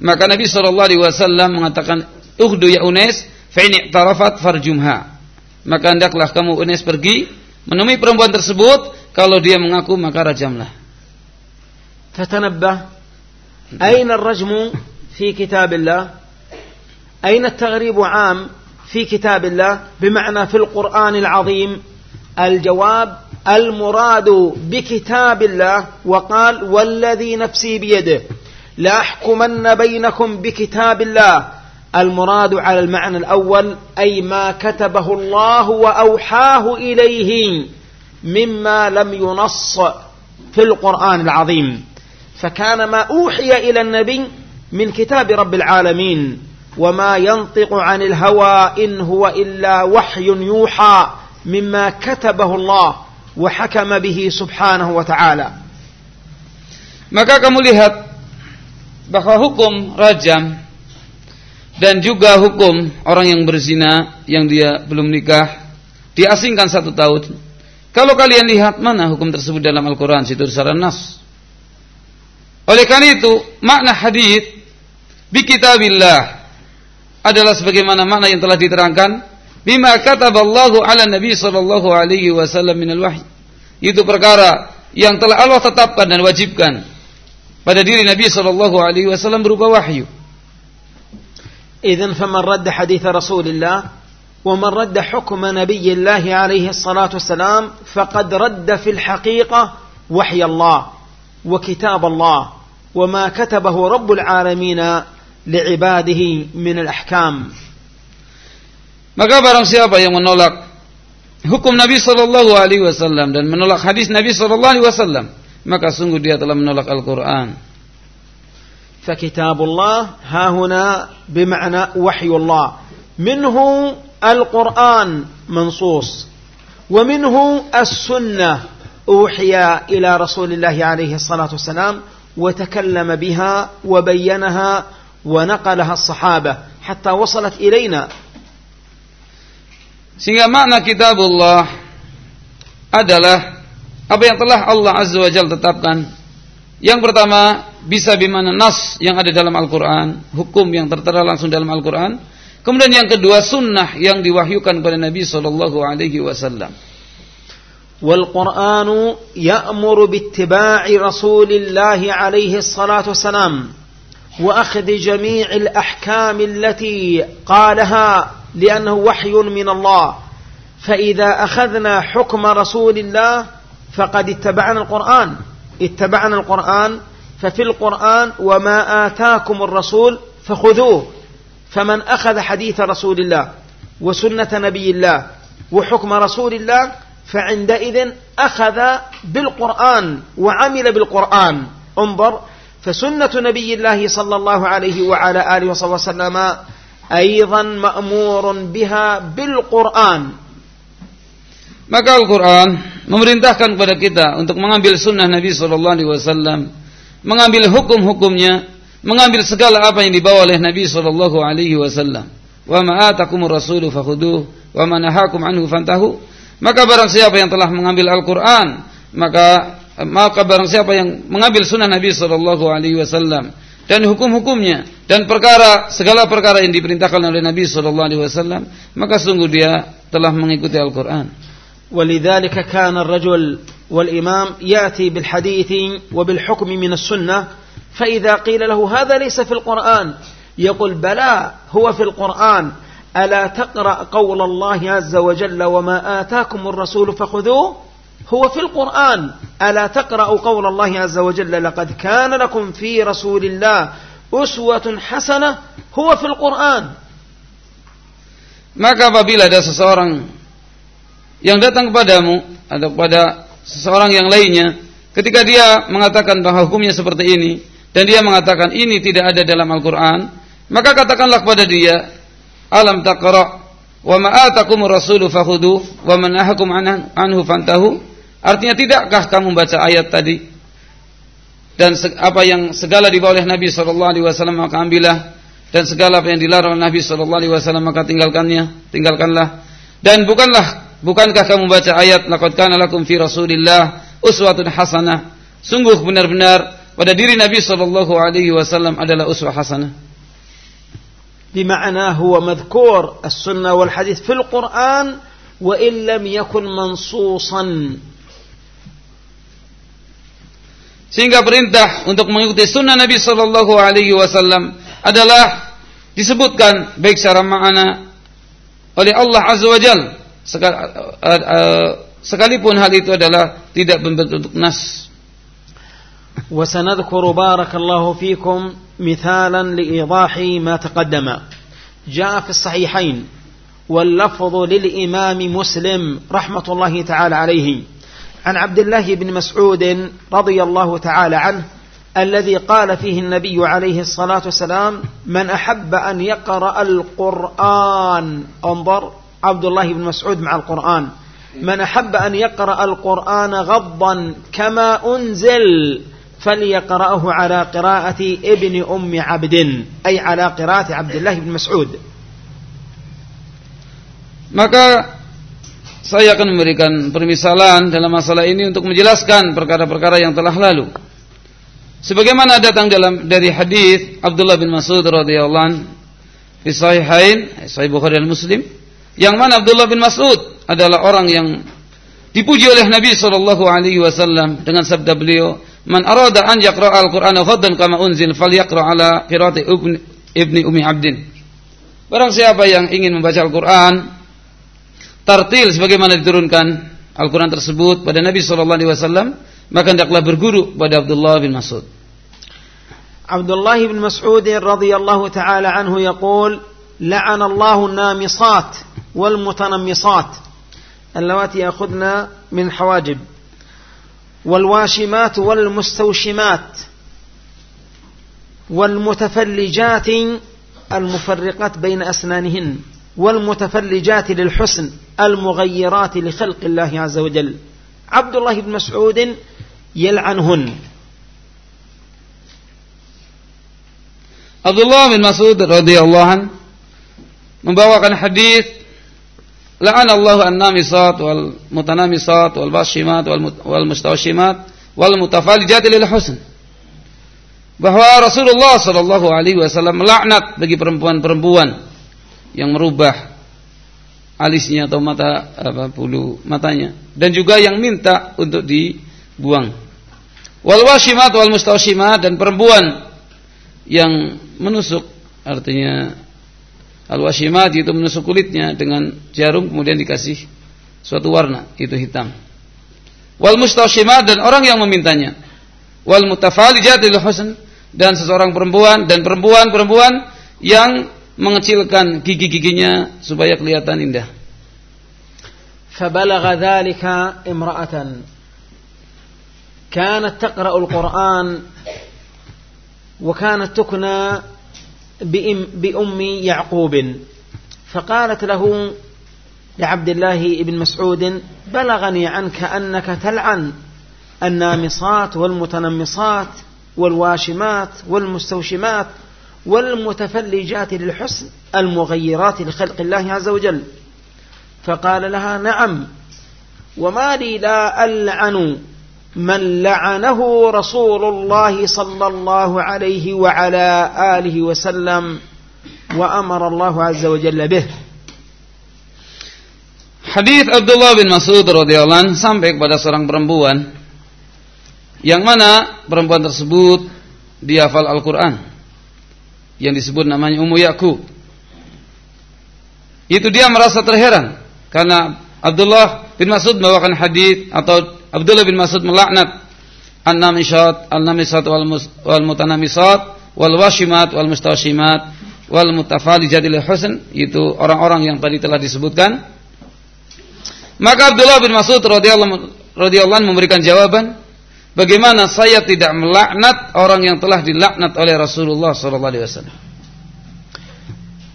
maka Nabi Shallallahu Alaihi Wasallam mengatakan, "Uhdu ya Unes, fa'ini tarafat farjumha." Maka hendaklah kamu Unes pergi menemui perempuan tersebut, kalau dia mengaku maka rajamlah. فتنبه أين الرجم في كتاب الله أين التغريب عام في كتاب الله بمعنى في القرآن العظيم الجواب المراد بكتاب الله وقال والذي نفسي بيده لأحكمن بينكم بكتاب الله المراد على المعنى الأول أي ما كتبه الله وأوحاه إليه مما لم ينص في القرآن العظيم فكان ما أوحي إلى النبي من كتاب رب العالمين وما ينطق عن الهوى إن هو إلا وحي يوحى مما كتبه الله وحكم به سبحانه وتعالى maka kamu lihat bahwa hukum rajam dan juga hukum orang yang berzina yang dia belum nikah diasingkan satu tahun. Kalau kalian lihat mana hukum tersebut dalam Al-Quran, situ secara nas. Oleh karena itu, makna hadith di kitabillah adalah sebagaimana makna yang telah diterangkan bima kataballahu ala nabi sallallahu alaihi wasallam minal wahyi. Itu perkara yang telah Allah tetapkan dan wajibkan pada diri Nabi sallallahu alaihi wasallam berupa wahyu. Idzan faman radda hadits Rasulillah ومن رد حكم نبي الله عليه الصلاة والسلام فقد رد في الحقيقة وحي الله وكتاب الله وما كتبه رب العالمين لعباده من الأحكام Maka barang siapa yang menolak hukum Nabi sallallahu alaihi wasallam dan menolak hadis Nabi sallallahu alaihi wasallam maka sungguh dia telah menolak Al-Qur'an. فكتاب الله ها هنا بمعنى وحي الله منه القرآن منصوص ومنه السنة أوحي إلى رسول الله عليه الصلاة والسلام وتكلم بها وبينها ونقلها الصحابة حتى وصلت إلينا Sehingga makna kitabullah adalah apa yang telah Allah Azza wa Jalla tetapkan. Yang pertama, bisa bimana nas yang ada dalam Al-Quran, hukum yang tertera langsung dalam Al-Quran. Kemudian yang kedua, sunnah yang diwahyukan kepada Nabi Sallallahu Alaihi Wasallam. والقرآن يأمر باتباع رسول الله عليه الصلاة والسلام وأخذ جميع الأحكام التي قالها لأنه وحي من الله فإذا أخذنا حكم رسول الله فقد اتبعنا القرآن اتبعنا القرآن ففي القرآن وما آتاكم الرسول فخذوه فمن أخذ حديث رسول الله وسنة نبي الله وحكم رسول الله فعندئذ أخذ بالقرآن وعمل بالقرآن. انظر فسنة نبي الله صلى الله عليه وعلى آله وصحبه وسلم أيضا مأمور بها بالقرآن. Maka Al-Quran memerintahkan kepada kita untuk mengambil sunnah Nabi Sallallahu Alaihi Wasallam, mengambil hukum-hukumnya, mengambil segala apa yang dibawa oleh Nabi Sallallahu Alaihi Wasallam. Wa ma'atakumur rasulu fakhuduh, wa manahakum anhu fantahu. Maka barang siapa yang telah mengambil Al-Quran, maka maka barang siapa yang mengambil sunnah Nabi Sallallahu Alaihi Wasallam dan hukum-hukumnya dan perkara segala perkara yang diperintahkan oleh Nabi Sallallahu Alaihi Wasallam, maka sungguh dia telah mengikuti Al-Quran. ولذلك كان الرجل والإمام يأتي بالحديث وبالحكم من السنة فإذا قيل له هذا ليس في القرآن يقول بلى هو في القرآن. ألا تقرأ قول الله عز وجل وما آتاكم الرسول فخذوه؟ هو في القرآن. ألا تقرأ قول الله عز وجل لقد كان لكم في رسول الله أسوة حسنة؟ هو في القرآن. Maka apabila ada seseorang yang datang kepadamu atau kepada seseorang yang lainnya ketika dia mengatakan bahwa hukumnya seperti ini dan dia mengatakan ini tidak ada dalam Al-Qur'an. Maka katakanlah kepada dia alam taqra wa ma atakumur rasulu fakhudu wa man nahakum anhu fantahu? Artinya tidakkah kamu baca ayat tadi? Dan apa yang segala dibawa oleh Nabi sallallahu alaihi wasallam maka ambillah. Dan segala apa yang dilarang Nabi sallallahu alaihi wasallam maka tinggalkannya tinggalkanlah. Dan bukanlah bukankah kamu baca ayat laqad kana lakum fi rasulillah uswatun hasanah? Sungguh benar-benar pada diri Nabi sallallahu alaihi wasallam adalah uswah hasanah بمعنى هو مذكور السنة والحديث في القرآن وإن لم يكن منصوصا sehingga perintah untuk mengikuti sunnah Nabi Shallallahu Alaihi Wasallam adalah disebutkan baik secara makna oleh Allah Azza wa Jal sekalipun hal itu adalah tidak berbentuk nas. وسنذكر بارك الله فيكم مثالا لإيضاح ما تقدم. جاء في الصحيحين واللفظ للإمام مسلم رحمة الله تعالى عليه. عن عبد الله بن مسعود رضي الله تعالى عنه الذي قال فيه النبي عليه الصلاة والسلام من أحب أن يقرأ القرآن انظر عبد الله بن مسعود مع القرآن. من أحب أن يقرأ القرآن غضا كما أنزل فليقرأه على قراءة ابن أم عبد أي على قراءة عبد الله بن مسعود maka saya akan memberikan permisalan dalam masalah ini untuk menjelaskan perkara-perkara yang telah lalu. Sebagaimana datang dalam dari hadis Abdullah bin Mas'ud radhiyallahu anhu di Sahihain, Sahih Bukhari dan Muslim, yang mana Abdullah bin Mas'ud adalah orang yang dipuji oleh Nabi sallallahu alaihi wasallam dengan sabda beliau, "Man arada an yaqra'a al-Qur'ana ghaddan kama unzil falyaqra' ala qira'ati ibni Ummi Abdin." Barang siapa yang ingin membaca Al-Qur'an tartil sebagaimana diturunkan Al-Qur'an tersebut pada Nabi sallallahu alaihi wasallam, maka hendaklah berguru pada Abdullah bin Mas'ud. عبد الله بن مسعود رضي الله تعالى عنه يقول لعن الله النامصات والمتنمصات اللواتي يأخذن من حواجب والواشمات والمستوشمات والمتفلجات المفرقات بين أسنانهن والمتفلجات للحسن المغيرات لخلق الله عز وجل. عبد الله بن مسعود يلعنهن. Abdullah bin Mas'ud radhiyallahu an membawakan hadis la'an Allah an-namisat wal mutanamisat wal bashimat wal, wal mutafalijat lil husn. Bahwa Rasulullah sallallahu alaihi wasallam melaknat bagi perempuan-perempuan yang merubah alisnya atau mata apa bulu matanya dan juga yang minta untuk dibuang. Wal washimat wal mustawshimat dan perempuan yang menusuk artinya al-washimat itu menusuk kulitnya dengan jarum kemudian dikasih suatu warna itu hitam wal mustawshimat dan orang yang memintanya wal mutafalijatil husn dan seseorang perempuan dan perempuan-perempuan yang mengecilkan gigi-giginya supaya kelihatan indah فبلغ ذلك امرأة كانت تقرأ القرآن وكانت تكنى بأم يعقوب. فقالت له لعبد الله بن مسعود بلغني عنك أنك تلعن النامصات والمتنمصات والواشمات والمستوشمات والمتفلجات للحسن المغيرات لخلق الله عز وجل. فقال لها نعم وما لي لا ألعن من لعنه رسول الله صلى الله عليه وعلى آله وسلم وأمر الله عز وجل به Hadis Abdullah bin Mas'ud radhiyallahu anhu sampai kepada seorang perempuan yang mana perempuan tersebut dihafal Al-Qur'an yang disebut namanya Ummu Yakub. Itu dia merasa terheran karena Abdullah bin Mas'ud membawakan hadis atau Abdullah bin Mas'ud melaknat an-namisat, al-namisat wal mutanamisat wal washimat wal mustawshimat wal mutafalijat lil husn itu orang-orang yang tadi telah disebutkan. Maka Abdullah bin Mas'ud radhiyallahu anhu memberikan jawaban, bagaimana saya tidak melaknat orang yang telah dilaknat oleh Rasulullah sallallahu alaihi wasallam.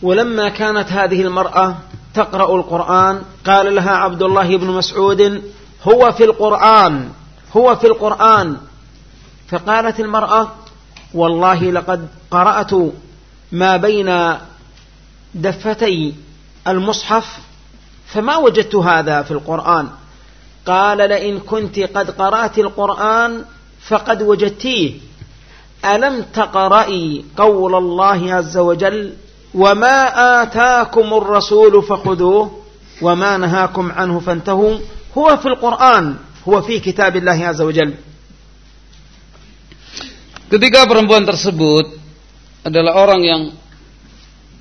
ولما كانت هذه المرأة تقرأ القرآن قال لها عبد الله بن مسعود هو في القرآن هو في القرآن. فقالت المرأة والله لقد قرأت ما بين دفتي المصحف فما وجدت هذا في القرآن. قال لئن كنت قد قرأت القرآن فقد وجدتيه. ألم تقرأي قول الله عز وجل وما آتاكم الرسول فخذوه وما نهاكم عنه فانتهوا؟ هو في القرآن هو في كتاب الله عز وجل Ketika perempuan tersebut adalah orang yang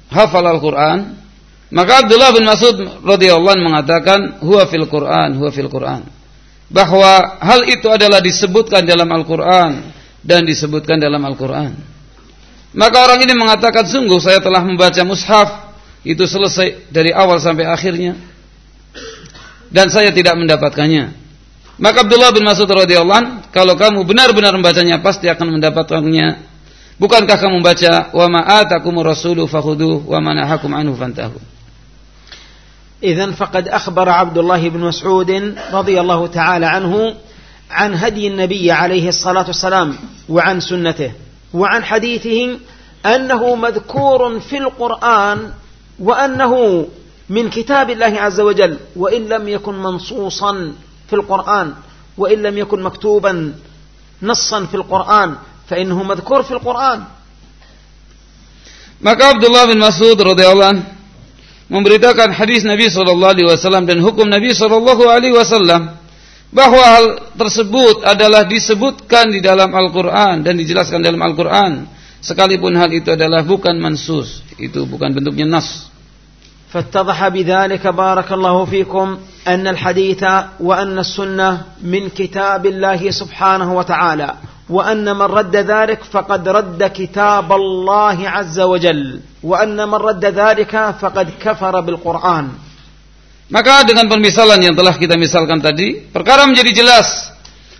hafal Al-Quran, maka Abdullah bin Mas'ud radhiyallahu anhu mengatakan, "Huwa fil Quran, huwa fil Quran." Bahwa hal itu adalah disebutkan dalam Al-Quran dan disebutkan dalam Al-Quran. Maka orang ini mengatakan, "Sungguh saya telah membaca mushaf itu selesai dari awal sampai akhirnya." dan saya tidak mendapatkannya. Maka Abdullah bin Mas'ud radhiyallahu an, kalau kamu benar-benar membacanya pasti akan mendapatkannya. Bukankah kamu membaca wa ma atakumur rasulu fakhudhu wa ma nahakum anhu fantahu. إذن فقد أخبر عبد الله بن مسعود رضي الله تعالى عنه عن هدي النبي عليه الصلاة والسلام وعن سنته وعن حديثه أنه مذكور في القرآن وأنه من كتاب الله عز وجل وإن لم يكن منصوصا في القرآن وإن لم يكن مكتوبا نصا في القرآن فإنه مذكور في القرآن Maka Abdullah bin Mas'ud radhiyallahu anhu memberitakan hadis Nabi sallallahu alaihi wasallam dan hukum Nabi sallallahu alaihi wasallam bahwa hal tersebut adalah disebutkan di dalam Al-Qur'an dan dijelaskan dalam Al-Qur'an sekalipun hal itu adalah bukan mansus, itu bukan bentuknya nas. فاتضح بذلك بارك الله فيكم أن الحديث وأن السنة من كتاب الله سبحانه وتعالى وأن من رد ذلك فقد رد كتاب الله عز وجل وأن من رد ذلك فقد كفر بالقرآن Maka dengan permisalan yang telah kita misalkan tadi, perkara menjadi jelas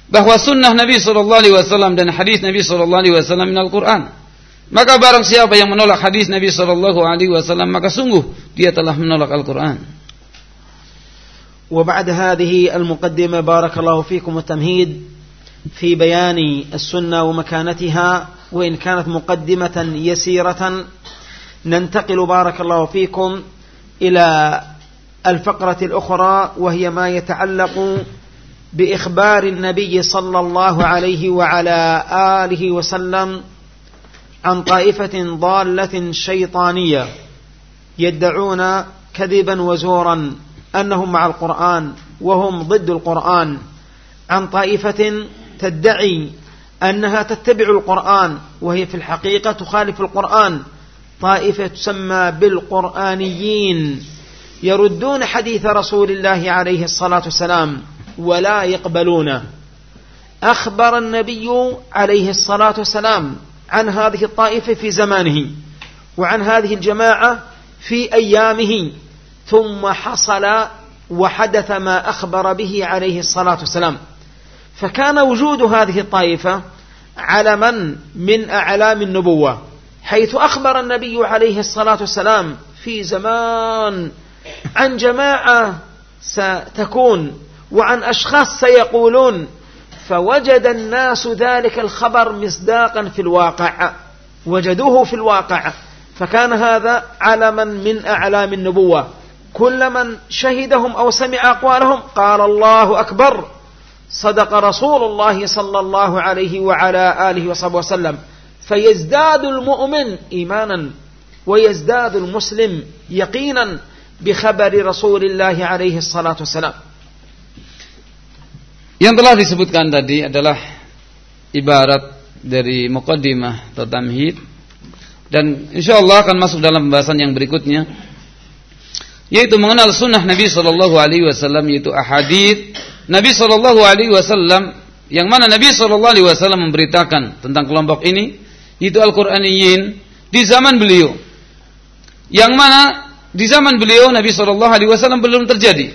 bahwa sunnah Nabi Shallallahu Alaihi Wasallam dan hadis Nabi Shallallahu Alaihi Wasallam min Al-Quran. Maka barang siapa yang menolak hadis Nabi sallallahu alaihi wasallam maka sungguh dia telah menolak Al-Qur'an. وبعد هذه المقدمة بارك الله فيكم التمهيد في بيان السنة ومكانتها وإن كانت مقدمة يسيرة ننتقل بارك الله فيكم إلى الفقرة الأخرى وهي ما يتعلق بإخبار النبي صلى الله عليه وعلى آله وسلم عن طائفة ضالة شيطانية يدعون كذبا وزورا أنهم مع القرآن وهم ضد القرآن. عن طائفة تدعي أنها تتبع القرآن وهي في الحقيقة تخالف القرآن. طائفة تسمى بالقرآنيين. يردون حديث رسول الله عليه الصلاة والسلام ولا يقبلونه. أخبر النبي عليه الصلاة والسلام عن هذه الطائفة في زمانه وعن هذه الجماعة في أيامه ثم حصل وحدث ما أخبر به عليه الصلاة والسلام. فكان وجود هذه الطائفة علما من أعلام النبوة حيث أخبر النبي عليه الصلاة والسلام في زمان عن جماعة ستكون وعن أشخاص سيقولون فوجد الناس ذلك الخبر مصداقا في الواقع وجدوه في الواقع. فكان هذا علما من أعلام النبوة. كل من شهدهم أو سمع أقوالهم قال الله أكبر. صدق رسول الله صلى الله عليه وعلى آله وصحبه وسلم. فيزداد المؤمن إيمانا ويزداد المسلم يقينا بخبر رسول الله عليه الصلاة والسلام. Yang telah disebutkan tadi adalah ibarat dari muqaddimah atau tamhid. Dan insyaallah akan masuk dalam pembahasan yang berikutnya yaitu mengenal sunnah Nabi sallallahu alaihi wasallam yaitu ahadith Nabi sallallahu alaihi wasallam yang mana Nabi sallallahu alaihi wasallam memberitakan tentang kelompok ini yaitu Al-Qur'aniyin di zaman beliau. Yang mana di zaman beliau Nabi sallallahu alaihi wasallam belum terjadi.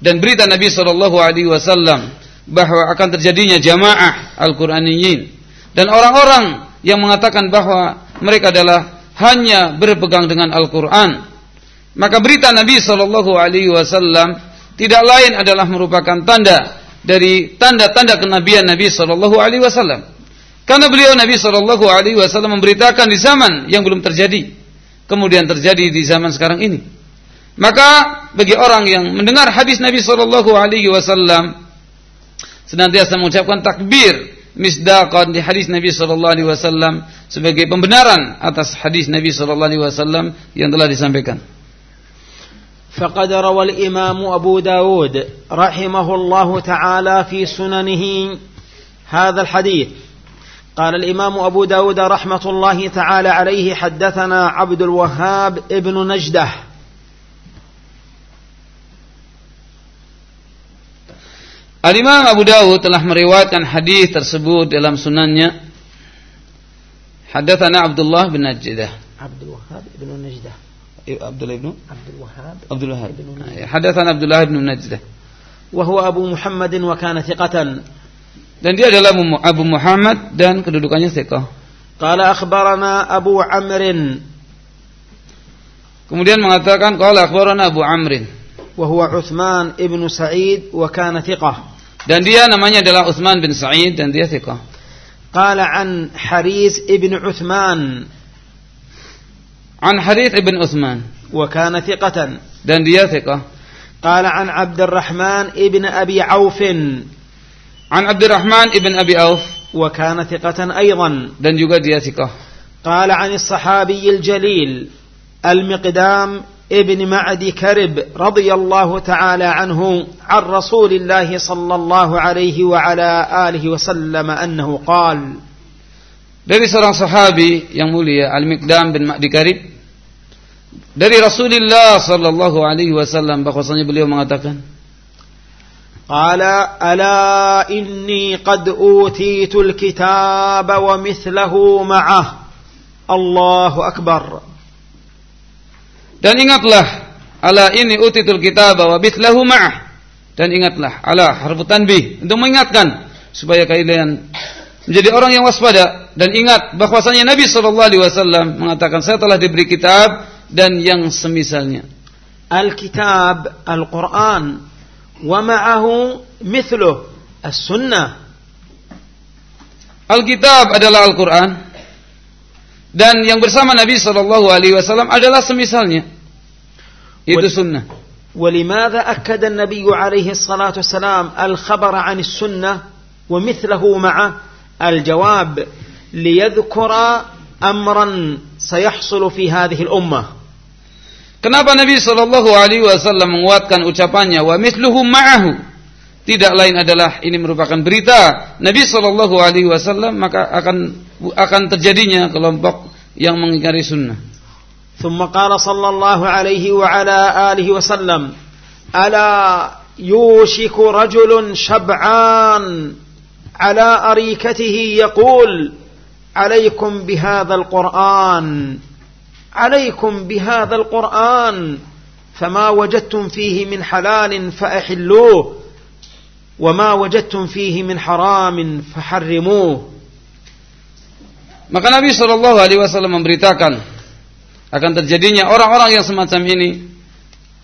Dan berita Nabi sallallahu alaihi wasallam bahwa akan terjadinya jamaah Al-Qur'aniyin. Dan orang-orang yang mengatakan bahwa mereka adalah hanya berpegang dengan Al-Qur'an. Maka berita Nabi sallallahu alaihi wasallam tidak lain adalah merupakan tanda dari tanda-tanda kenabian Nabi sallallahu alaihi wasallam. Karena beliau Nabi sallallahu alaihi wasallam memberitakan di zaman yang belum terjadi kemudian terjadi di zaman sekarang ini. Maka bagi orang yang mendengar hadis Nabi sallallahu alaihi wasallam senantiasa mengucapkan takbir misdaqan di hadis Nabi sallallahu alaihi wasallam sebagai pembenaran atas hadis Nabi sallallahu alaihi wasallam yang telah disampaikan. فقد روى الإمام أبو داود رحمه الله تعالى في سننه هذا الحديث قال الإمام أبو داود رحمة الله تعالى عليه حدثنا عبد الوهاب ابن نجده Al-Imam Abu Dawud telah meriwayatkan hadis tersebut dalam sunannya. Hadatsana Abdullah bin Najdah. Abdul Wahab ibn Najdah. Abdullah ibn Abdul Wahab Abdul Wahab. Hadatsana Abdullah bin Najdah. وهو أبو محمد وكان ثقة dan dia adalah Abu Muhammad dan kedudukannya thiqah قال أخبرنا أبو عمرو kemudian mengatakan qala akhbarana Abu Amrin وهو عثمان ابن سعيد وكان ثقة Dan dia namanya adalah Uthman bin Sa'id dan dia thiqah. Qala an Harith ibn Uthman. An Harith ibn Uthman. Wa kana thiqatan. Dan dia thiqah. Qala an Abdurrahman ibn Abi Auf. An Abdurrahman ibn Abi Auf. Wa kana thiqatan aydan. Dan juga dia thiqah. قال عن الصحابي الجليل المقدام ابن معدي كرب رضي الله تعالى عنه عن رسول الله صلى الله عليه وعلى آله وسلم أنه قال dari seorang sahabi yang mulia Al-Miqdam bin Ma'di Karib dari Rasulullah sallallahu alaihi wasallam bahwasanya beliau mengatakan قال ألا إني قد أوتيت الكتاب ومثله معه الله أكبر Dan ingatlah ala ini utitul kita wa bislahu ma'ah. Dan ingatlah ala harfu tanbih untuk mengingatkan supaya kalian menjadi orang yang waspada dan ingat bahwasanya Nabi saw alaihi wasallam mengatakan saya telah diberi kitab dan yang semisalnya. Alkitab Al-Qur'an wa ma'ahu mithluh as-sunnah. Al-kitab adalah Al-Qur'an dan yang bersama Nabi Shallallahu Alaihi Wasallam adalah semisalnya itu sunnah. ولماذا أكد النبي عليه الصلاة والسلام الخبر عن السنة ومثله معه الجواب ليذكر أمرا سيحصل في هذه الأمة Kenapa Nabi Shallallahu Alaihi Wasallam menguatkan ucapannya wa mithluhu ma'ahu? Tidak lain adalah ini merupakan berita Nabi Shallallahu Alaihi Wasallam maka akan akan terjadinya kelompok yang mengingkari sunnah. ثم قال صلى الله عليه وعلى آله وسلم ألا يوشك رجل شبعان على أريكته يقول عليكم بهذا القرآن عليكم بهذا القرآن فما وجدتم فيه من حلال فأحلوه وما وجدتم فيه من حرام فحرموه Maka Nabi Shallallahu Alaihi Wasallam memberitakan akan terjadinya orang-orang yang semacam ini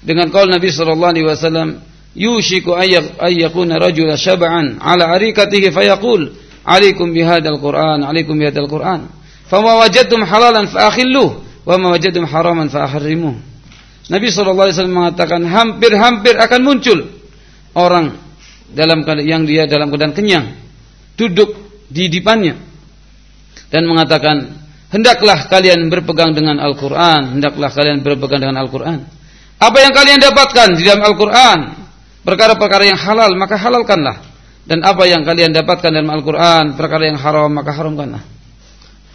dengan kaul Nabi Shallallahu Alaihi Wasallam yushiku ayyak ayyakuna rajul syab'an ala arikatihi fayaqul alaikum bihadzal Qur'an alaikum bihadzal Qur'an fama wajadtum halalan faakhilluh wa ma wajadtum haraman faahrimuh Nabi Shallallahu Alaihi Wasallam mengatakan hampir-hampir akan muncul orang dalam yang dia dalam keadaan kenyang duduk di depannya. Dan mengatakan hendaklah kalian berpegang dengan Al-Qur'an hendaklah kalian berpegang dengan Al-Qur'an. Apa yang kalian dapatkan di dalam Al-Qur'an? Perkara-perkara yang halal maka halalkanlah. Dan apa yang kalian dapatkan dalam Al-Qur'an perkara yang haram maka haramkanlah.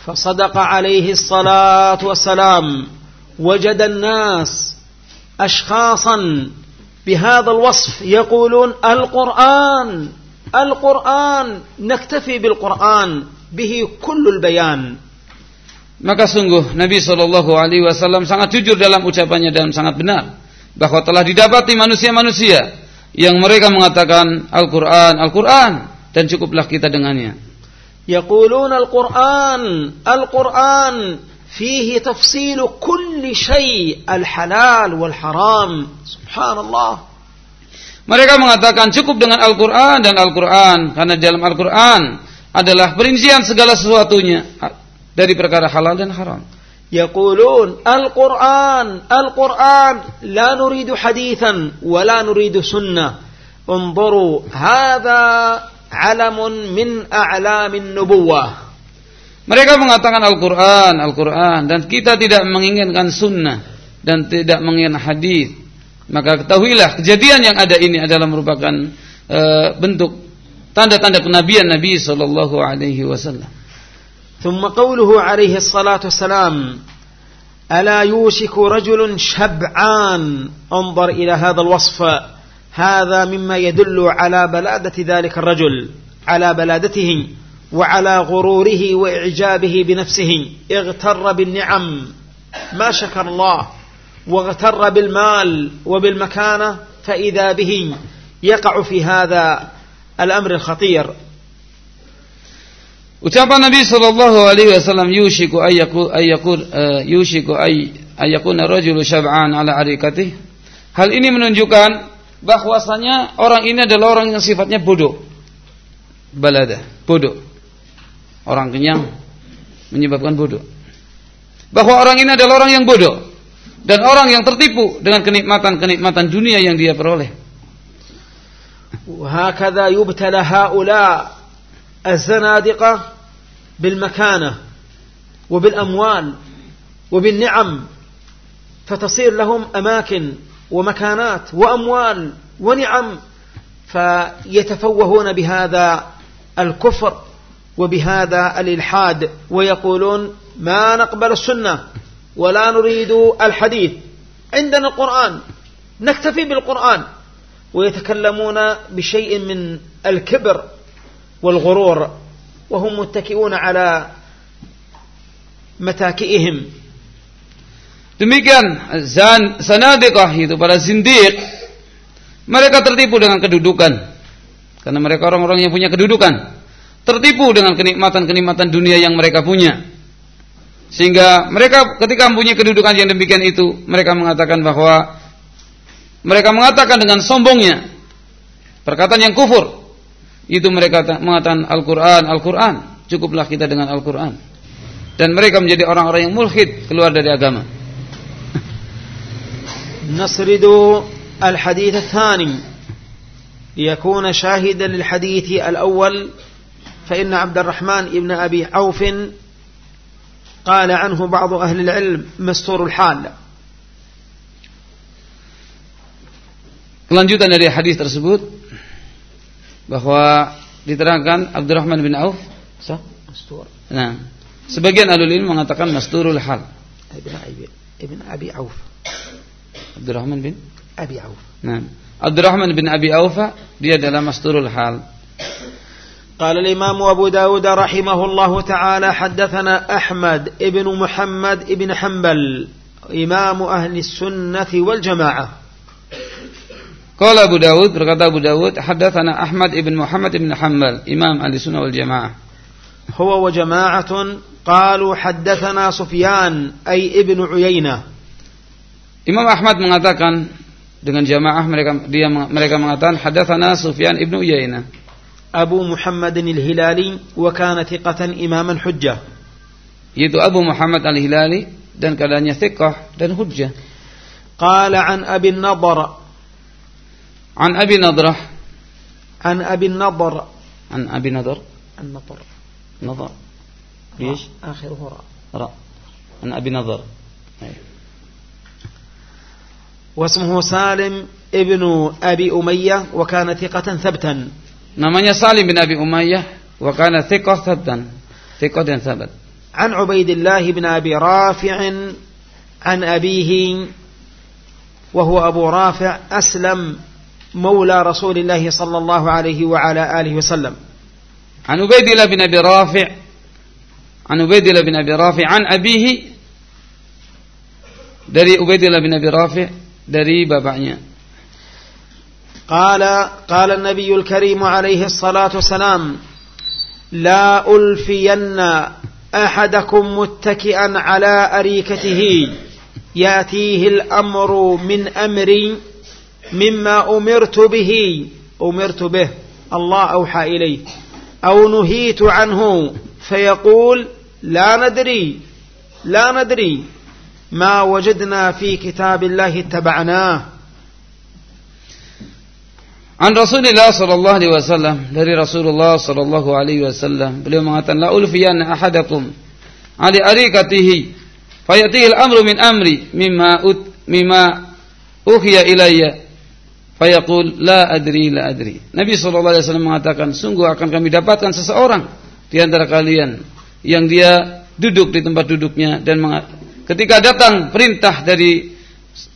Fasadaqa alaihi salatu wassalam. Wajada an-nas بهذا الوصف يقولون القرآن القرآن نكتفي بالقرآن به كل البيان Maka sungguh Nabi Shallallahu Alaihi Wasallam sangat jujur dalam ucapannya dan sangat benar bahwa telah didapati manusia-manusia yang mereka mengatakan Al-Quran, Al-Quran dan cukuplah kita dengannya. يقولون القرآن القرآن فيه تفصيل كل شيء الحلال والحرام سبحان الله Mereka mengatakan cukup dengan Al-Quran dan Al-Quran karena dalam Al-Quran adalah perincian segala sesuatunya dari perkara halal dan haram. يقولون القرآن القرآن لا نريد حديثا ولا نريد سنة انظروا هذا علم من أعلام النبوة Mereka mengatakan Al-Quran, Al-Quran dan kita tidak menginginkan sunnah dan tidak menginginkan hadis. Maka ketahuilah kejadian yang ada ini adalah merupakan eh, bentuk tanda-tanda kenabian Nabi Shallallahu Alaihi Wasallam. ثم قوله عليه الصلاة والسلام ألا يوشك رجل شبعان انظر إلى هذا الوصف هذا مما يدل على بلادة ذلك الرجل على بلادته وعلى غروره وإعجابه بنفسه. اغتر بالنعم ما شكر الله واغتر بالمال وبالمكانة فإذا به يقع في هذا الأمر الخطير. وتعب النبي صلى الله عليه وسلم يوشك أن يقول, أن يقول آه، يوشك أي أن يكون الرجل شبعان على عريقته هل ini من bahwasanya orang أورا adalah orang yang sifatnya bodoh? Balada bodoh. Orang kenyang menyebabkan bodoh. Bahwa orang ini adalah orang yang bodoh dan orang yang tertipu dengan kenikmatan-kenikmatan dunia yang dia peroleh. وهكذا يبتلى هؤلاء الزنادقة بالمكانة وبالأموال وبالنعم فتصير لهم أماكن ومكانات وأموال ونعم فيتفوهون بهذا الكفر وبهذا الإلحاد ويقولون ما نقبل السنة ولا نريد الحديث. عندنا القرآن نكتفي بالقرآن. ويتكلمون بشيء من الكبر والغرور وهم متكئون على متاكئهم. Demikian zan, sanadiqah itu para zindiq. Mereka tertipu dengan kedudukan. Karena mereka orang-orang yang punya kedudukan. tertipu dengan kenikmatan-kenikmatan dunia yang mereka punya. Sehingga mereka ketika mempunyai kedudukan yang demikian itu, mereka mengatakan bahwa mereka mengatakan dengan sombongnya perkataan yang kufur. Itu mereka mengatakan Al-Qur'an, Al-Qur'an, cukuplah kita dengan Al-Qur'an. Dan mereka menjadi orang-orang yang mulhid keluar dari agama. [laughs] Nasridu الحديث الثاني ليكون شاهدا للحديث syahidan فإن عبد الرحمن ابن أبي عوف قال عنه بعض أهل العلم مستور الحال Kelanjutan dari hadis tersebut bahwa diterangkan Abdurrahman bin Auf sah? Mastur. Nah, sebagian alul ilmu mengatakan masturul hal. Ibn Abi Ibn Abi Auf. Abdurrahman bin Abi Auf. Nah, Abdurrahman bin Abi Auf dia adalah masturul hal. قال الإمام أبو داود رحمه الله تعالى حدثنا أحمد ابن محمد ابن حنبل إمام أهل السنة والجماعة. قال أبو داود رقد أبو داود حدثنا أحمد ابن محمد ابن حنبل إمام أهل السنة والجماعة. هو وجماعة قالوا حدثنا سفيان أي ابن عيينة. إمام أحمد mengatakan dengan jamaah mereka dia mereka mengatakan hadatsana Sufyan ibnu Uyainah أبو محمد الهلالي وكان ثقة إماما حجة yaitu Abu Muhammad al-Hilali dan keadaannya thiqah dan hujjah. قال عن أبي النضر. عن أبي نضرة عن أبي النضر. عن أبي نضر النضر. نضر ليش آخره راء راء عن أبي نضر واسمه سالم ابن أبي أمية وكان ثقة ثبتا. Namanya Salim bin Abi Umayyah wa kana thiqah thabtan thiqah dan thabat عن عبيد الله بن أبي رافع عن أبيه وهو أبو رافع أسلم مولى رسول الله صلى الله عليه وعلى آله وسلم عن عبيد الله بن أبي رافع عن عبيد الله بن أبي رافع عن أبيه dari Ubaidillah bin Abi Rafi' dari bapaknya. قال قال النبي الكريم عليه الصلاة والسلام لا ألفين أحدكم متكئا على أريكته. يأتيه الأمر من أمري مما أمرت به. أمرت به. الله أوحى إليه. أو نهيت عنه. فيقول لا ندري لا ندري ما وجدنا في كتاب الله اتبعناه. An Rasulullah sallallahu alaihi wasallam dari Rasulullah sallallahu alaihi wasallam beliau mengatakan la ulfiyanna ahadakum ali arikatihi fayatihi al-amru min amri mimma ut mimma uhiya ilayya. Fayaqul la adri la adri. Nabi sallallahu alaihi wasallam mengatakan sungguh akan kami dapatkan seseorang di antara kalian yang dia duduk di tempat duduknya dan ketika datang perintah dari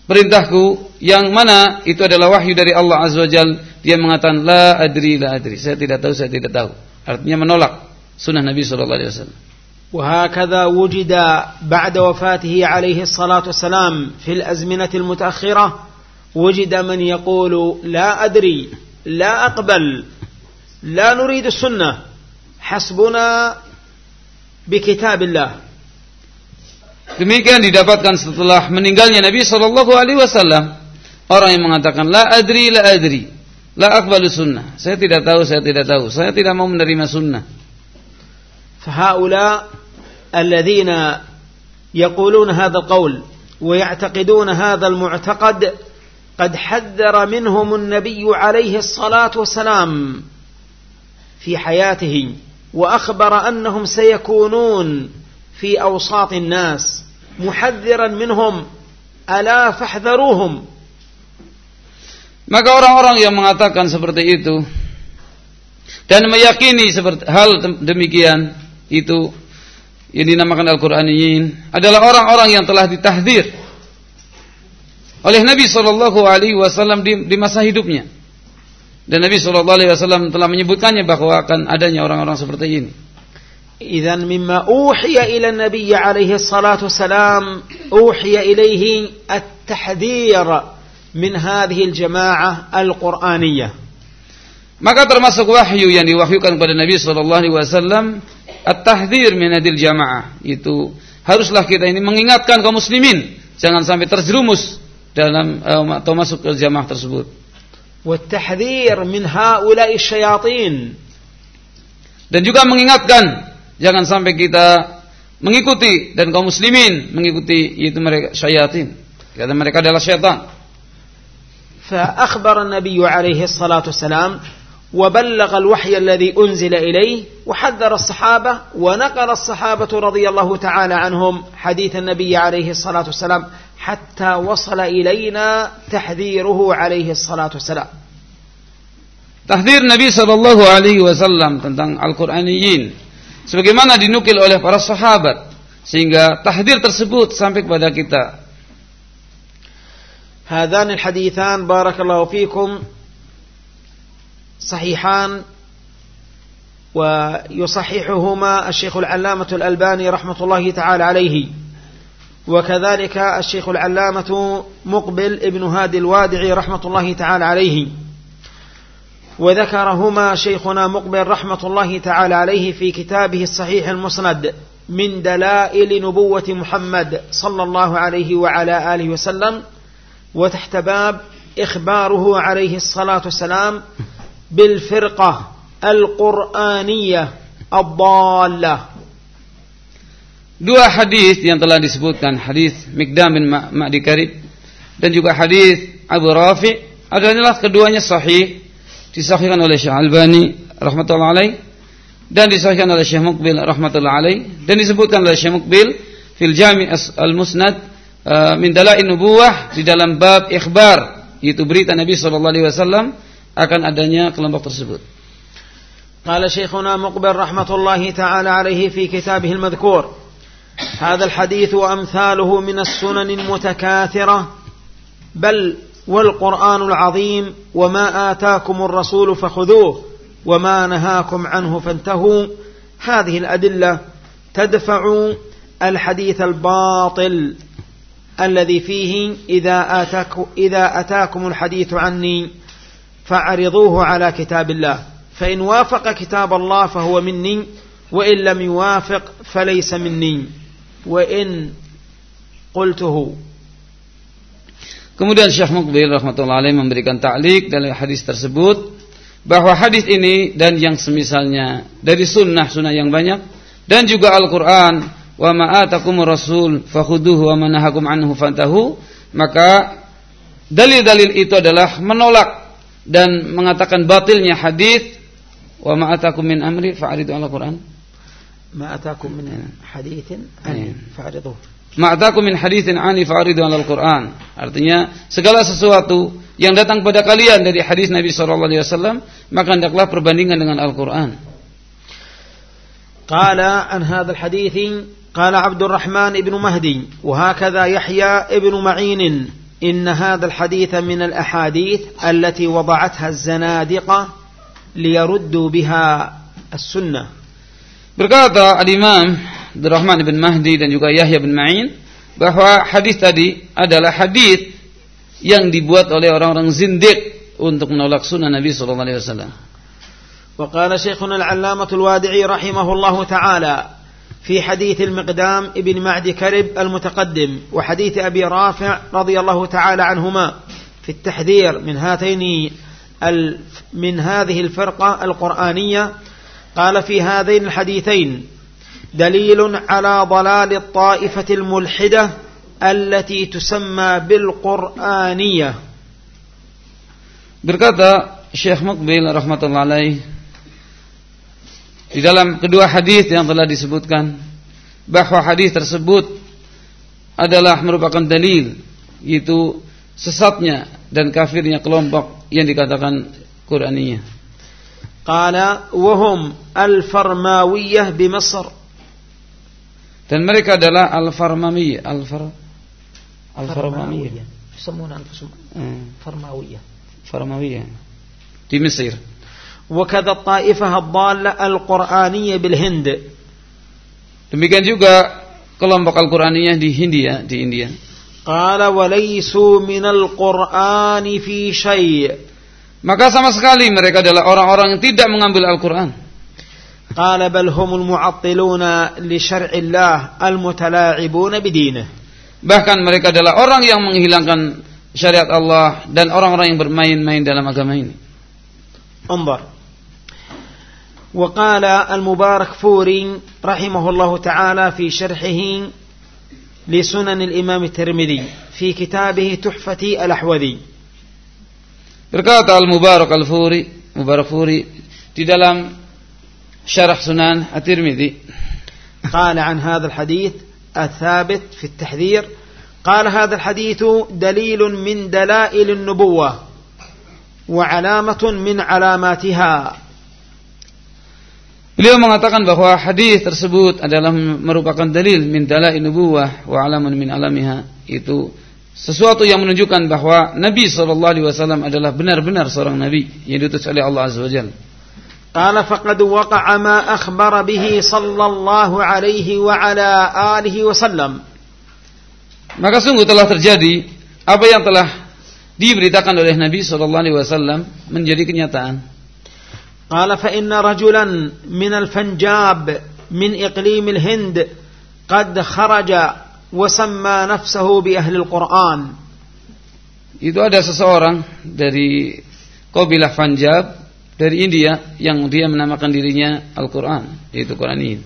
perintahku yang mana itu adalah wahyu dari Allah azza wajalla dia mengatakan la adri la adri saya tidak tahu saya tidak tahu artinya menolak sunnah Nabi sallallahu alaihi wasallam وهكذا وجد بعد وفاته عليه الصلاة والسلام في الأزمنة المتأخرة وجد من يقول لا أدري لا أقبل لا نريد السنة حسبنا بكتاب الله Demikian didapatkan setelah meninggalnya Nabi Shallallahu Alaihi Wasallam orang yang mengatakan la adri la adri la akbalu sunnah. Saya tidak tahu, saya tidak tahu. Saya tidak mau menerima sunnah. فهؤلاء الذين يقولون هذا القول ويعتقدون هذا المعتقد قد حذر منهم النبي عليه الصلاة والسلام في حياته وأخبر أنهم سيكونون في أوساط الناس محذرا منهم ألا فاحذروهم Maka orang-orang yang mengatakan seperti itu dan meyakini seperti hal demikian itu yang dinamakan Al-Qur'aniyin adalah orang-orang yang telah ditahdir oleh Nabi Shallallahu alaihi wasallam di, di masa hidupnya. Dan Nabi Shallallahu alaihi wasallam telah menyebutkannya bahwa akan adanya orang-orang seperti ini. إذا مما أوحي إلى النبي عليه الصلاة والسلام أوحي إليه التحذير من هذه الجماعة القرآنية Maka termasuk wahyu yang diwahyukan kepada Nabi Shallallahu Alaihi Wasallam at-tahdhir min adil jamaah itu haruslah kita ini mengingatkan kaum muslimin jangan sampai terjerumus dalam atau masuk ke jamaah tersebut. والتحذير من هؤلاء الشياطين Dan juga mengingatkan jangan sampai kita mengikuti dan kaum muslimin mengikuti itu mereka syayatin. Karena mereka adalah syaitan. فأخبر النبي عليه الصلاة والسلام وبلغ الوحي الذي أنزل إليه وحذر الصحابة ونقل الصحابة رضي الله تعالى عنهم حديث النبي عليه الصلاة والسلام حتى وصل إلينا تحذيره عليه الصلاة والسلام. Tahdir Nabi Shallallahu Alaihi Wasallam tentang Al-Quraniyin, sebagaimana dinukil oleh para sahabat, sehingga tahdir tersebut sampai kepada kita. هذان الحديثان بارك الله فيكم صحيحان ويصححهما الشيخ العلامة الألباني رحمة الله تعالى عليه. وكذلك الشيخ العلامة مقبل ابن هادي الوادعي رحمة الله تعالى عليه. وذكرهما شيخنا مقبل رحمة الله تعالى عليه في كتابه الصحيح المسند من دلائل نبوة محمد صلى الله عليه وعلى آله وسلم. وتحت باب إخباره عليه الصلاة والسلام بالفرقة القرآنية الضالة Dua hadis yang telah disebutkan, hadis Mikdam bin Ma'di Karib dan juga hadis Abu Rafi adalah keduanya sahih disahihkan oleh Syekh Albani rahmatullah alaih dan disahihkan oleh Syekh Mukbil rahmatullah alaih dan disebutkan oleh Syekh Mukbil fil Jami' al-Musnad uh, min dalail nubuwah di dalam bab ikhbar yaitu berita Nabi sallallahu alaihi wasallam akan adanya kelompok tersebut. قال شيخنا مقبل رحمة الله تعالى عليه في كتابه المذكور. هذا الحديث وأمثاله من السنن المتكاثرة. بل والقرآن العظيم وما آتاكم الرسول فخذوه وما نهاكم عنه فانتهوا. هذه الأدلة تدفع الحديث الباطل. الذي فيه إذا, آتاك إذا أتاكم الحديث عني فاعرضوه على كتاب الله فإن وافق كتاب الله فهو مني وإن لم يوافق فليس مني وإن قلته Kemudian Syekh Mukbil rahmatullah alaih memberikan ta'liq dari hadis tersebut bahwa hadis ini dan yang semisalnya dari sunnah-sunnah yang banyak dan juga Al-Qur'an wa ma'atakum rasul fakhuduhu wa manahakum anhu fantahu maka dalil-dalil itu adalah menolak dan mengatakan batilnya hadis wa ma'atakum min amri fa'ridu ala quran. Ma'atakum min ya. haditsin an ya. fa'riduhu ma'atakum min haditsin an fa'ridu ala quran. Artinya segala sesuatu yang datang pada kalian dari hadis Nabi sallallahu alaihi wasallam maka hendaklah perbandingan dengan Al-Qur'an. Qala an hadzal hadithi قال عبد الرحمن بن مهدي وهكذا يحيى ابن معين إن هذا الحديث من الأحاديث التي وضعتها الزنادقة ليردوا بها السنة. Berkata الإمام عبد الرحمن بن مهدي dan juga يحيى بن معين bahwa hadis tadi adalah hadis yang dibuat oleh orang-orang zindik untuk menolak sunnah Nabi Sallallahu وقال شيخنا العلامة الوادعي رحمه الله تعالى في حديث المقدام ابن معد كرب المتقدم وحديث أبي رافع رضي الله تعالى عنهما في التحذير من هاتين من هذه الفرقة القرآنية. قال في هذين الحديثين دليل على ضلال الطائفة الملحدة التي تسمى بالقرآنية. Berkata Syekh Mukbil rahmatullah alaih di dalam kedua hadis yang telah disebutkan bahwa hadis tersebut adalah merupakan dalil yaitu sesatnya dan kafirnya kelompok yang dikatakan Qur'aniyah. Qala wahum al-farmawiyah di Mesir. Dan mereka adalah al-Farmawiyah, al-far al-Farmawiyah. Semua anfusum. Hmm. Farmawiyah. Farmawiyah. Di Mesir. وكذا الطائفة الضالة القرآنية بالهند. Demikian juga kelompok Al-Qur'aniyah di Hindia, di India. Qala walaysu minal Qur'ani fi syai'. Maka sama sekali mereka adalah orang-orang yang tidak mengambil Al-Qur'an. Qala bal humul mu'attiluna li syar'illah al-mutala'ibuna bidinah. Bahkan mereka adalah orang yang menghilangkan syariat Allah dan orang-orang yang bermain-main dalam agama ini. انظر وقال المبارك فوري رحمه الله تعالى في شرحه لسنن الإمام الترمذي في كتابه تحفة الأحوذي. Berkata Al-Mubarak Al-Furi, Mubarak Furi di dalam syarah Sunan At-Tirmidzi. قال عن هذا الحديث الثابت في التحذير. قال هذا الحديث دليل من دلائل النبوة وعلامة من علاماتها. Beliau mengatakan bahwa hadis tersebut adalah merupakan dalil min dalail nubuwah wa alamun min alamiha itu sesuatu yang menunjukkan bahwa Nabi sallallahu alaihi wasallam adalah benar-benar seorang nabi yang diutus oleh Allah azza wajalla. قال فقد وقع ما أخبر به صلى الله عليه وعلى آله وسلم Maka sungguh telah terjadi apa yang telah diberitakan oleh Nabi sallallahu alaihi wasallam menjadi kenyataan. قال فإن رجلا من الفنجاب من إقليم الهند قد خرج وسمى نفسه بأهل القرآن Itu ada seseorang dari kabilah Panjab dari India yang dia menamakan dirinya Al-Qur'an, yaitu Qur'anin.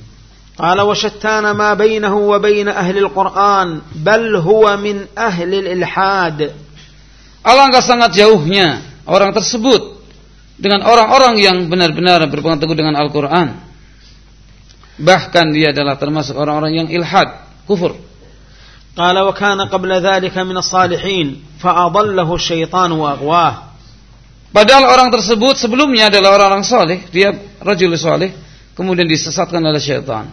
قال وشتان ما بينه وبين أهل القرآن بل هو من أهل الإلحاد Alangkah sangat jauhnya orang tersebut dengan orang-orang yang benar-benar berpegang teguh dengan Al-Quran. Bahkan dia adalah termasuk orang-orang yang ilhad, kufur. قال وكان قبل ذلك من الصالحين فأضله الشيطان وأغواه Padahal orang tersebut sebelumnya adalah orang-orang saleh, dia rajul saleh, kemudian disesatkan oleh syaitan.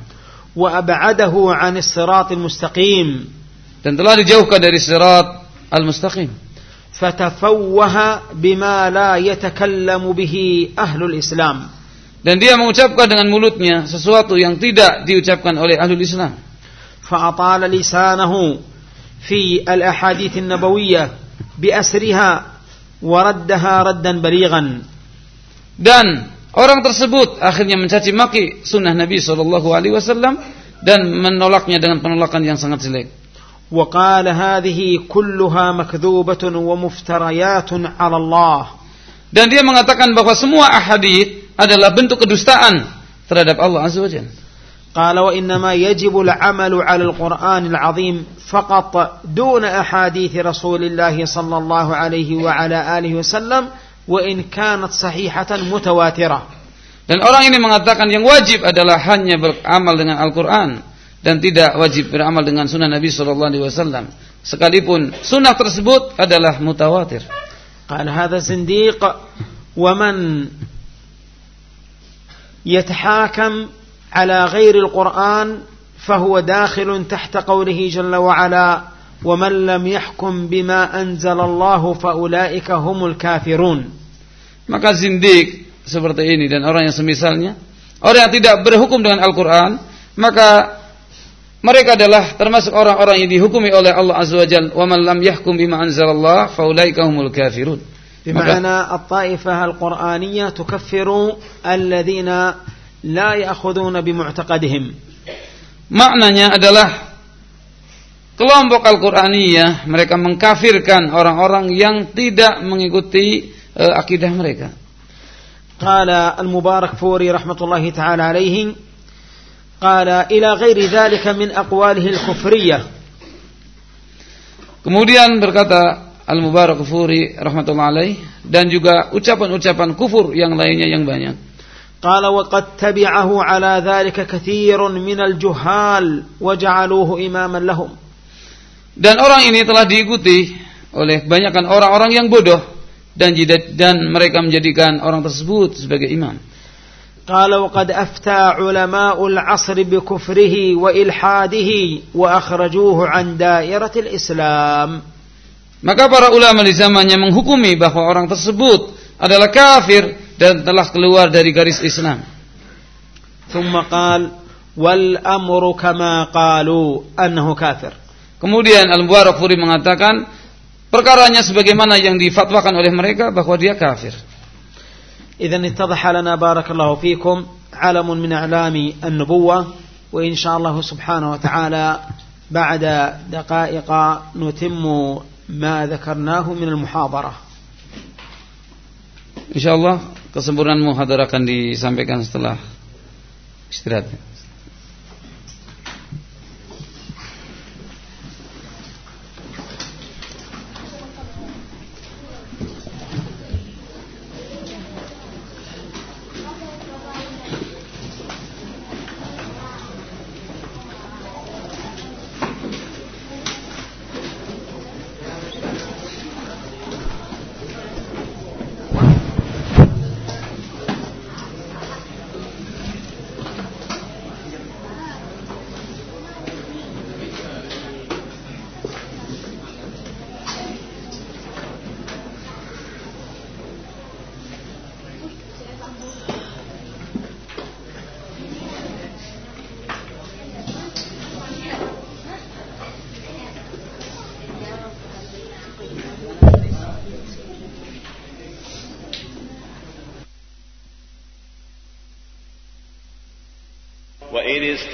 وأبعده عن الصراط المستقيم dan telah dijauhkan dari sirat al-mustaqim. fatafawwaha bima la yatakallamu bihi ahlul Islam. Dan dia mengucapkan dengan mulutnya sesuatu yang tidak diucapkan oleh ahlul Islam. Fa'atala lisanahu fi al-ahadith an-nabawiyyah bi'asriha wa raddaha raddan balighan dan orang tersebut akhirnya mencaci maki sunnah Nabi sallallahu alaihi wasallam dan menolaknya dengan penolakan yang sangat jelek. وقال هذه كلها مكذوبة ومفتريات على الله dan dia mengatakan bahwa semua ahadith adalah bentuk kedustaan terhadap Allah Azza wa Jalla. قال وإنما يجب العمل على القرآن العظيم فقط دون أحاديث رسول الله صلى الله عليه وعلى آله وسلم وإن كانت صحيحة متواترة Dan orang ini mengatakan yang wajib adalah hanya beramal dengan Al-Quran dan tidak wajib beramal dengan sunnah Nabi Shallallahu Alaihi Wasallam sekalipun sunnah tersebut adalah mutawatir. قال هذا زنديق ومن يتحاكم على غير القرآن فهو داخل تحت قوله جل وعلا ومن لم يحكم بما أنزل الله فأولئك هم الكافرون maka zindik seperti ini dan orang yang semisalnya orang yang tidak berhukum dengan Al-Quran maka mereka adalah termasuk orang-orang yang dihukumi oleh Allah Azza wa Jal. Wa man lam yahkum bima anzalallah faulaika humul kafirun. Bima'na at-taifah al-Qur'aniyah tukaffiru alladhina la ya'khuduna bimu'taqadihim. Maknanya adalah kelompok Al-Qur'aniyah mereka mengkafirkan orang-orang yang tidak mengikuti uh, akidah mereka. Qala al-Mubarak Furi rahmatullahi taala alaihi قال إلى غير ذلك من أقواله الكفرية Kemudian berkata Al-Mubarak Furi rahmatullah alaih dan juga ucapan-ucapan kufur yang lainnya yang banyak. قال وقد تبعه على ذلك كثير من الجهال وجعلوه إماما لهم Dan orang ini telah diikuti oleh kebanyakan orang-orang yang bodoh dan dan mereka menjadikan orang tersebut sebagai imam. قال وقد أفتى علماء العصر بكفره وإلحاده وأخرجوه عن دائرة الإسلام Maka para ulama di zamannya menghukumi bahwa orang tersebut adalah kafir dan telah keluar dari garis Islam. ثم قال والأمر كما قالوا أنه كافر Kemudian Al-Mubarak Furi mengatakan perkaranya sebagaimana yang difatwakan oleh mereka bahwa dia kafir. إذا اتضح لنا بارك الله فيكم علم من أعلام النبوة وإن شاء الله سبحانه وتعالى بعد دقائق نتم ما ذكرناه من المحاضرة Insyaallah kesempurnaan muhadharah akan disampaikan setelah istirahat. وإذ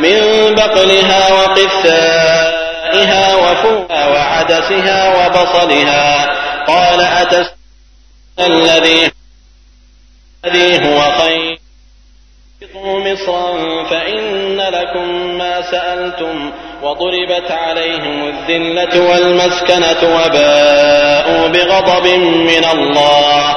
من بقلها وقثائها وفوها وعدسها وبصلها. قال أتس الذي الذي هو خير مصرا فإن لكم ما سألتم وضربت عليهم الذلة والمسكنة وباءوا بغضب من الله.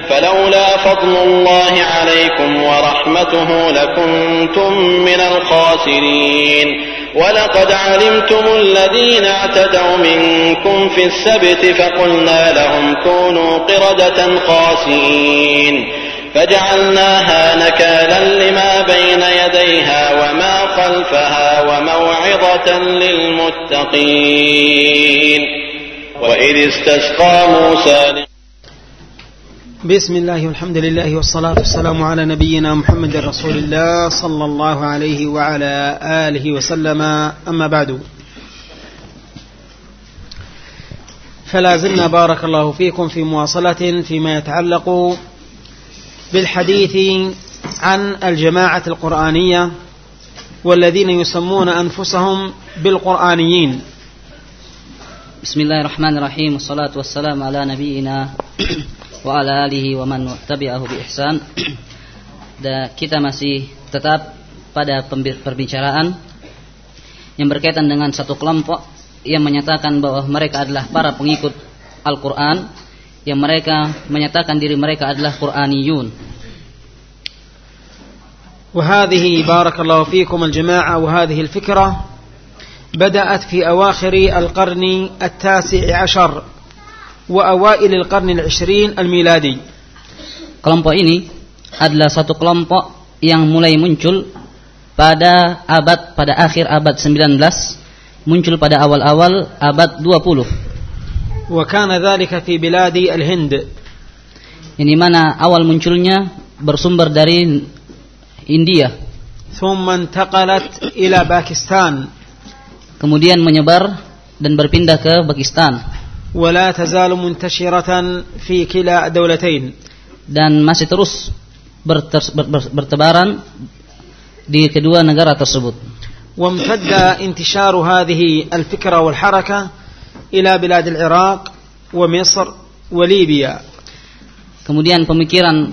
فلولا فضل الله عليكم ورحمته لكنتم من الخاسرين. ولقد علمتم الذين اعتدوا منكم في السبت فقلنا لهم كونوا قردة خاسئين فجعلناها نكالا لما بين يديها وما خلفها وموعظة للمتقين. وإذ استسقى موسى بسم الله والحمد لله والصلاة والسلام على نبينا محمد رسول الله صلى الله عليه وعلى آله وسلم. أما بعد. فلا زلنا بارك الله فيكم في مواصلة فيما يتعلق بالحديث عن الجماعة القرآنية والذين يسمون أنفسهم بالقرآنيين. بسم الله الرحمن الرحيم والصلاة والسلام على نبينا وعلى آله ومن tabi'ahu بإحسان [clears throat] Dan kita masih tetap pada perbincangan yang berkaitan dengan satu kelompok yang menyatakan bahwa mereka adalah para pengikut Al-Quran yang mereka menyatakan diri mereka adalah Quraniyun. وهذه بارك الله فيكم الجماعة وهذه الفكرة بدأت في أواخر القرن التاسع عشر وأوائل القرن العشرين الميلادي Kelompok ini adalah satu kelompok yang mulai muncul pada abad pada akhir abad 19 muncul pada awal-awal abad 20. وكان ذلك في بلاد الهند. Ini mana awal munculnya bersumber dari India. ثم انتقلت إلى باكستان. Kemudian menyebar dan berpindah ke Pakistan. ولا تزال منتشرة في كلا الدولتين. Dan masih terus bertebaran di kedua negara tersebut. وامتد انتشار هذه الفكرة والحركة إلى بلاد العراق ومصر وليبيا Kemudian pemikiran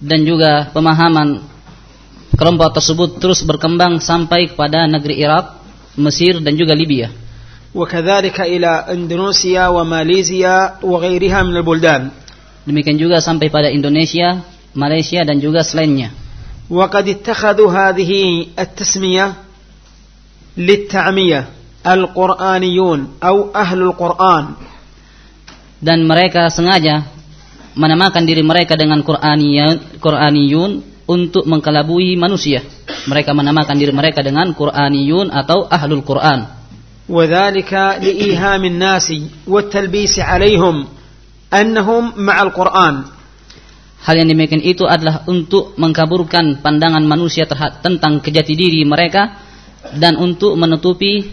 dan juga pemahaman kelompok tersebut terus berkembang sampai kepada negeri Irak, Mesir dan juga Libya. وكذلك إلى إندونيسيا وماليزيا وغيرها من البلدان. Demikian juga sampai pada Indonesia, Malaysia dan juga selainnya. وقد اتخذوا هذه التسمية للتعمية القرآنيون أو أهل القرآن dan mereka sengaja menamakan diri mereka dengan Qur'aniyun, Qur'aniyun untuk mengkelabui manusia. Mereka menamakan diri mereka dengan Qur'aniyun atau Ahlul Qur'an. وذلك لإيهام الناس والتلبيس عليهم أنهم مع القرآن Hal yang demikian itu adalah untuk mengkaburkan pandangan manusia terhadap tentang kejati diri mereka dan untuk menutupi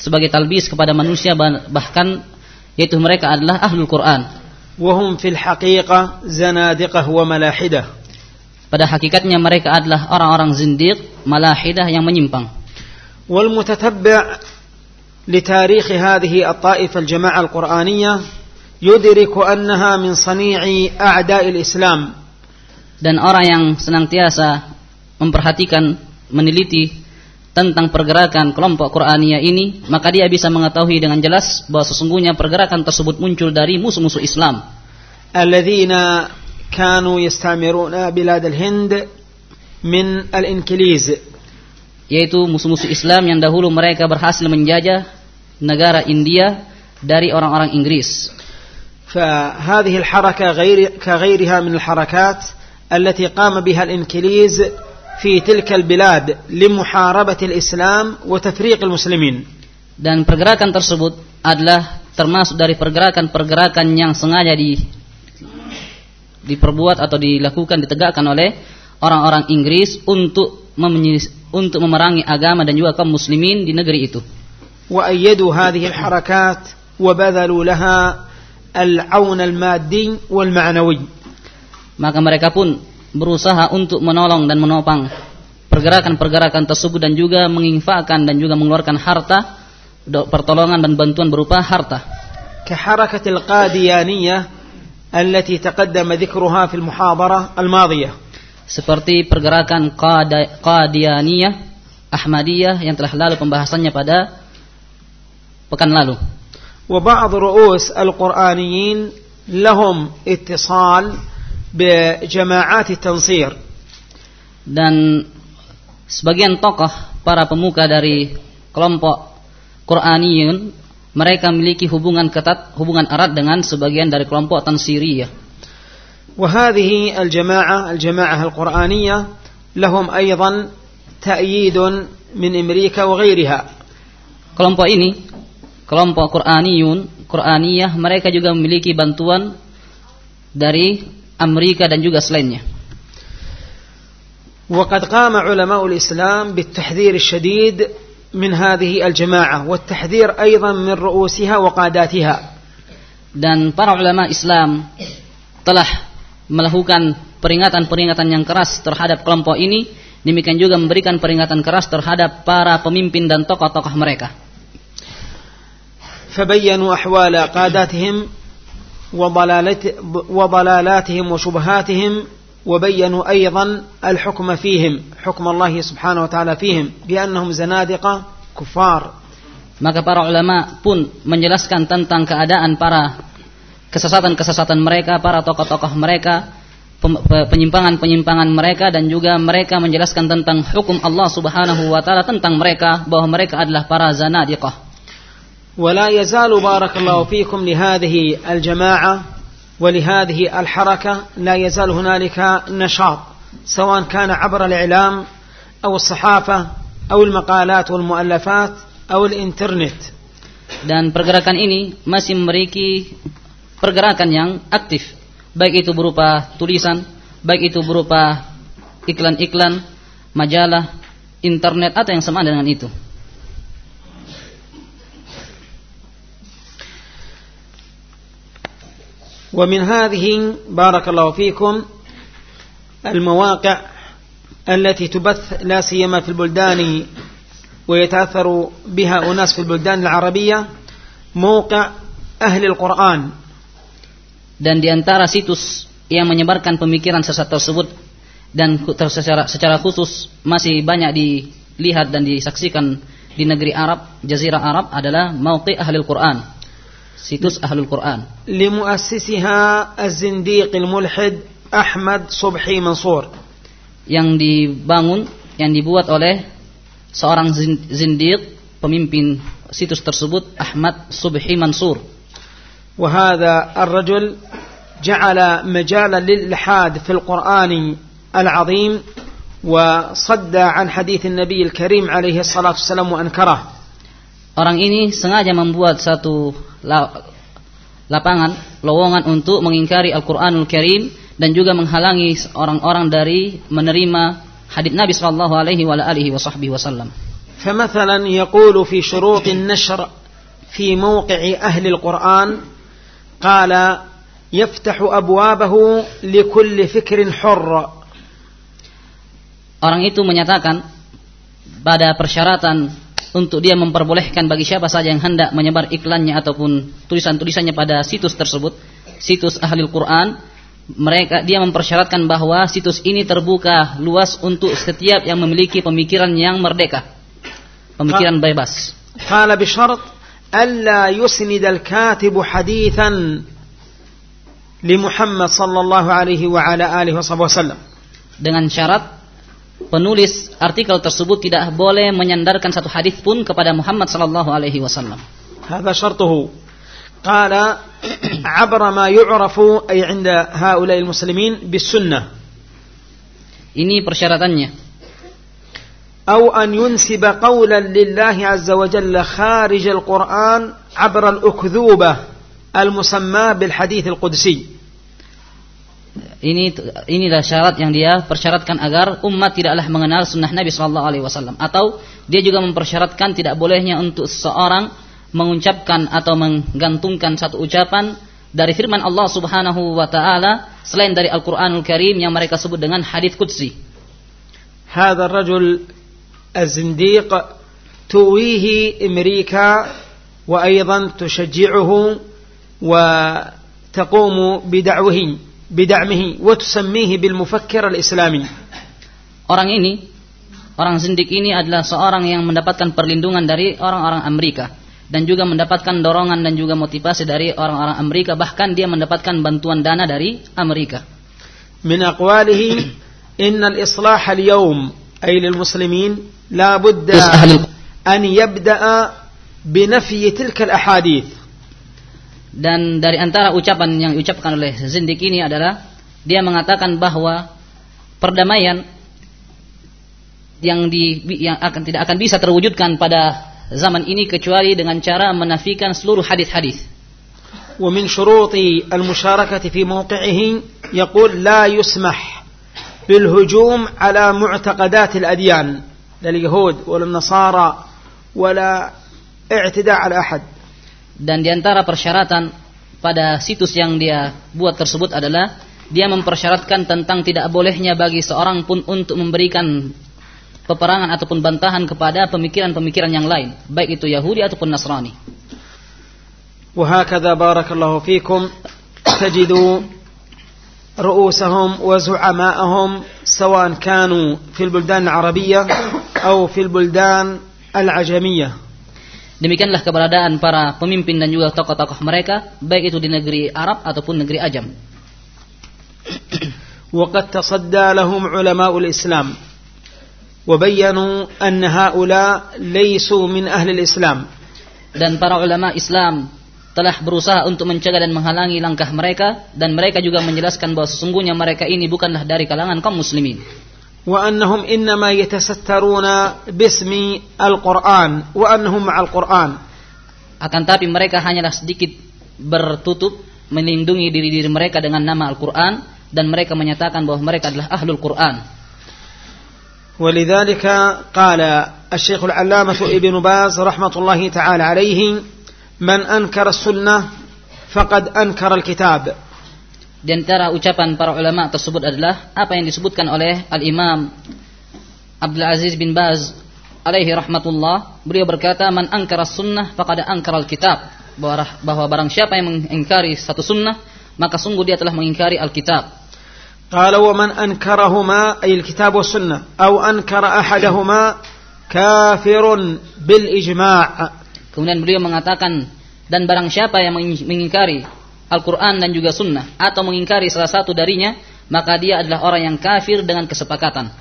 sebagai talbis kepada manusia bahkan yaitu mereka adalah ahlul Quran. Wahum fil haqiqah zanadiqah wa malahidah. Pada hakikatnya mereka adalah orang-orang zindiq, malahidah yang menyimpang. Wal mutatabbi' لتاريخ هذه الطائفة الجماعة القرآنية يدرك أنها من صنيع أعداء الإسلام dan orang yang senantiasa memperhatikan meneliti tentang pergerakan kelompok Qur'aniyah ini maka dia bisa mengetahui dengan jelas bahwa sesungguhnya pergerakan tersebut muncul dari musuh-musuh Islam alladzina kanu yastamiruna bilad al-Hind min al-Inkiliz yaitu musuh-musuh Islam yang dahulu mereka berhasil menjajah negara India dari orang-orang Inggris فهذه الحركة غير كغيرها من الحركات التي قام بها الإنكليز في تلك البلاد لمحاربة الإسلام وتفريق المسلمين dan pergerakan tersebut adalah termasuk dari pergerakan-pergerakan yang sengaja di diperbuat atau dilakukan ditegakkan oleh orang-orang Inggris untuk untuk memerangi agama dan juga kaum muslimin di negeri itu. وأيدوا هذه الحركات وبذلوا لها العون المادي والمعنوي maka mereka pun berusaha untuk menolong dan menopang pergerakan-pergerakan tersebut dan juga menginfakkan dan juga mengeluarkan harta pertolongan dan bantuan berupa harta. كحركة القاديانية التي تقدم ذكرها في المحاضرة الماضية. seperti pergerakan Qadianiyah, Ahmadiyah yang telah lalu pembahasannya pada pekan lalu. Wa ba'd ru'us al-Qur'aniyin lahum ittisal bi jama'at tansir. Dan sebagian tokoh para pemuka dari kelompok Qur'aniyun mereka memiliki hubungan ketat, hubungan erat dengan sebagian dari kelompok Tansiriyah. وهذه الجماعة الجماعة القرآنية لهم أيضا تأييد من أمريكا وغيرها kelompok ini kelompok Quraniyun Quraniyah mereka juga memiliki bantuan dari Amerika dan juga selainnya. وقد قام علماء الإسلام بالتحذير الشديد من هذه الجماعة والتحذير أيضا من رؤوسها وقاداتها dan para ulama Islam telah melakukan peringatan-peringatan yang keras terhadap kelompok ini demikian juga memberikan peringatan keras terhadap para pemimpin dan tokoh-tokoh mereka فبينوا أحوال قاداتهم وضلالت- وضلالاتهم وشبهاتهم وبينوا أيضا الحكم فيهم حكم الله سبحانه وتعالى فيهم بأنهم زنادقة كفار Maka para ulama pun menjelaskan tentang keadaan para kesesatan-kesesatan mereka, para tokoh-tokoh mereka, pem- pe- penyimpangan-penyimpangan mereka dan juga mereka menjelaskan tentang hukum Allah Subhanahu wa taala tentang mereka bahwa mereka adalah para zanadiqah. ولا يزال بارك الله فيكم لهذه الجماعة ولهذه الحركة لا يزال هنالك نشاط سواء كان عبر الإعلام أو الصحافة أو المقالات والمؤلفات أو الإنترنت Dan pergerakan ini masih memiliki pergerakan yang aktif, baik itu berupa tulisan, baik itu berupa iklan-iklan, majalah, internet atau yang sama dengan itu. ومن هذه بارك الله فيكم المواقع التي تبث لا سيما في البلدان ويتأثر بها أناس في البلدان العربية موقع أهل القرآن dan di antara situs yang menyebarkan pemikiran sesat tersebut dan secara, secara khusus masih banyak dilihat dan disaksikan di negeri Arab, jazirah Arab adalah mauqi ahlul Quran. Situs ahlul Quran. Limuassisiha az-zindiq al-mulhid Ahmad Subhi Mansur. Yang dibangun, yang dibuat oleh seorang zindiq, pemimpin situs tersebut Ahmad Subhi Mansur. وهذا الرجل جعل مجالا للإلحاد في القرآن العظيم وصد عن حديث النبي الكريم عليه الصلاة والسلام وأنكره orang ini sengaja membuat satu la- lapangan lowongan untuk mengingkari Al-Qur'anul Karim dan juga menghalangi orang-orang dari menerima hadits Nabi sallallahu alaihi wa alihi wasallam فمثلا يقول في شروط النشر في موقع أهل القرآن قال يفتح أبوابه لكل فكر حر Orang itu menyatakan pada persyaratan untuk dia memperbolehkan bagi siapa saja yang hendak menyebar iklannya ataupun tulisan-tulisannya pada situs tersebut, situs ahli Quran, mereka dia mempersyaratkan bahwa situs ini terbuka luas untuk setiap yang memiliki pemikiran yang merdeka, pemikiran bebas. قال بشرط ألا يسند الكاتب حديثا لمحمد صلى الله عليه وعلى آله وصحبه وسلم Dengan syarat penulis artikel tersebut tidak boleh menyandarkan satu hadis pun kepada Muhammad sallallahu alaihi wasallam. هذا شرطه قال [clears throat] عبر ما يعرف أي عند هؤلاء المسلمين بالسنة Ini persyaratannya. أو أن ينسب قولا لله عز وجل خارج القرآن عبر الأكذوبة المسمى بالحديث القدسي Ini inilah syarat yang dia persyaratkan agar umat tidaklah mengenal sunnah Nabi Shallallahu Alaihi Wasallam. Atau dia juga mempersyaratkan tidak bolehnya untuk seseorang mengucapkan atau menggantungkan satu ucapan dari firman Allah Subhanahu Wa Taala selain dari Al Quranul Karim yang mereka sebut dengan hadits qudsi. هذا الرجل الزنديق تويه أمريكا وأيضا تشجعه وتقوم بدعوه بدعمه وتسميه بالمفكر الإسلامي Orang ini, orang zindik ini adalah seorang yang mendapatkan perlindungan dari orang-orang Amerika dan juga mendapatkan dorongan dan juga motivasi dari orang-orang Amerika bahkan dia mendapatkan bantuan dana dari Amerika. من أقواله [clears throat] إن الإصلاح اليوم أي للمسلمين لا بد Terus ahli أن يبدأ بنفي تلك الأحاديث dan dari antara ucapan yang diucapkan oleh zindik ini adalah dia mengatakan bahwa perdamaian yang di yang akan tidak akan bisa terwujudkan pada zaman ini kecuali dengan cara menafikan seluruh hadis-hadis. ومن شروط المشاركة في موقعه يقول لا يسمح بالهجوم على معتقدات الأديان لا اليهود ولا النصارى ولا اعتداء على أحد Dan di antara persyaratan pada situs yang dia buat tersebut adalah dia mempersyaratkan tentang tidak bolehnya bagi seorang pun untuk memberikan peperangan ataupun bantahan kepada pemikiran-pemikiran yang lain, baik itu Yahudi ataupun Nasrani. وهكذا بارك الله فيكم تجدوا رؤوسهم وزعماءهم سواء كانوا في البلدان العربية أو في البلدان العجمية Demikianlah keberadaan para pemimpin dan juga tokoh-tokoh mereka, baik itu di negeri Arab ataupun negeri Ajam. [coughs] وقد تصدى لهم علماء الإسلام وبينوا أن هؤلاء ليسوا من أهل الإسلام Dan para ulama Islam telah berusaha untuk mencegah dan menghalangi langkah mereka dan mereka juga menjelaskan bahwa sesungguhnya mereka ini bukanlah dari kalangan kaum muslimin. وأنهم إنما يتسترون باسم القرآن وأنهم مع القرآن Akan tapi mereka hanyalah sedikit bertutup melindungi diri-diri mereka dengan nama Al-Qur'an dan mereka menyatakan bahwa mereka adalah ahlul Qur'an. ولذلك قال الشيخ العلامة ابن باز رحمة الله تعالى عليه من أنكر السنة فقد أنكر الكتاب Di antara ucapan para ulama tersebut adalah apa yang disebutkan oleh Al-Imam Abdul Aziz bin Baz alaihi rahmatullah. Beliau berkata, "Man angkara sunnah faqad angkara al-kitab." Bahwa, bahwa barang siapa yang mengingkari satu sunnah, maka sungguh dia telah mengingkari Alkitab. قال ومن أنكرهما أي الكتاب والسنة أو أنكر أحدهما كافر بالإجماع Kemudian beliau mengatakan dan barang siapa yang mengingkari Al-Quran dan juga Sunnah atau mengingkari salah satu darinya, maka dia adalah orang yang kafir dengan kesepakatan.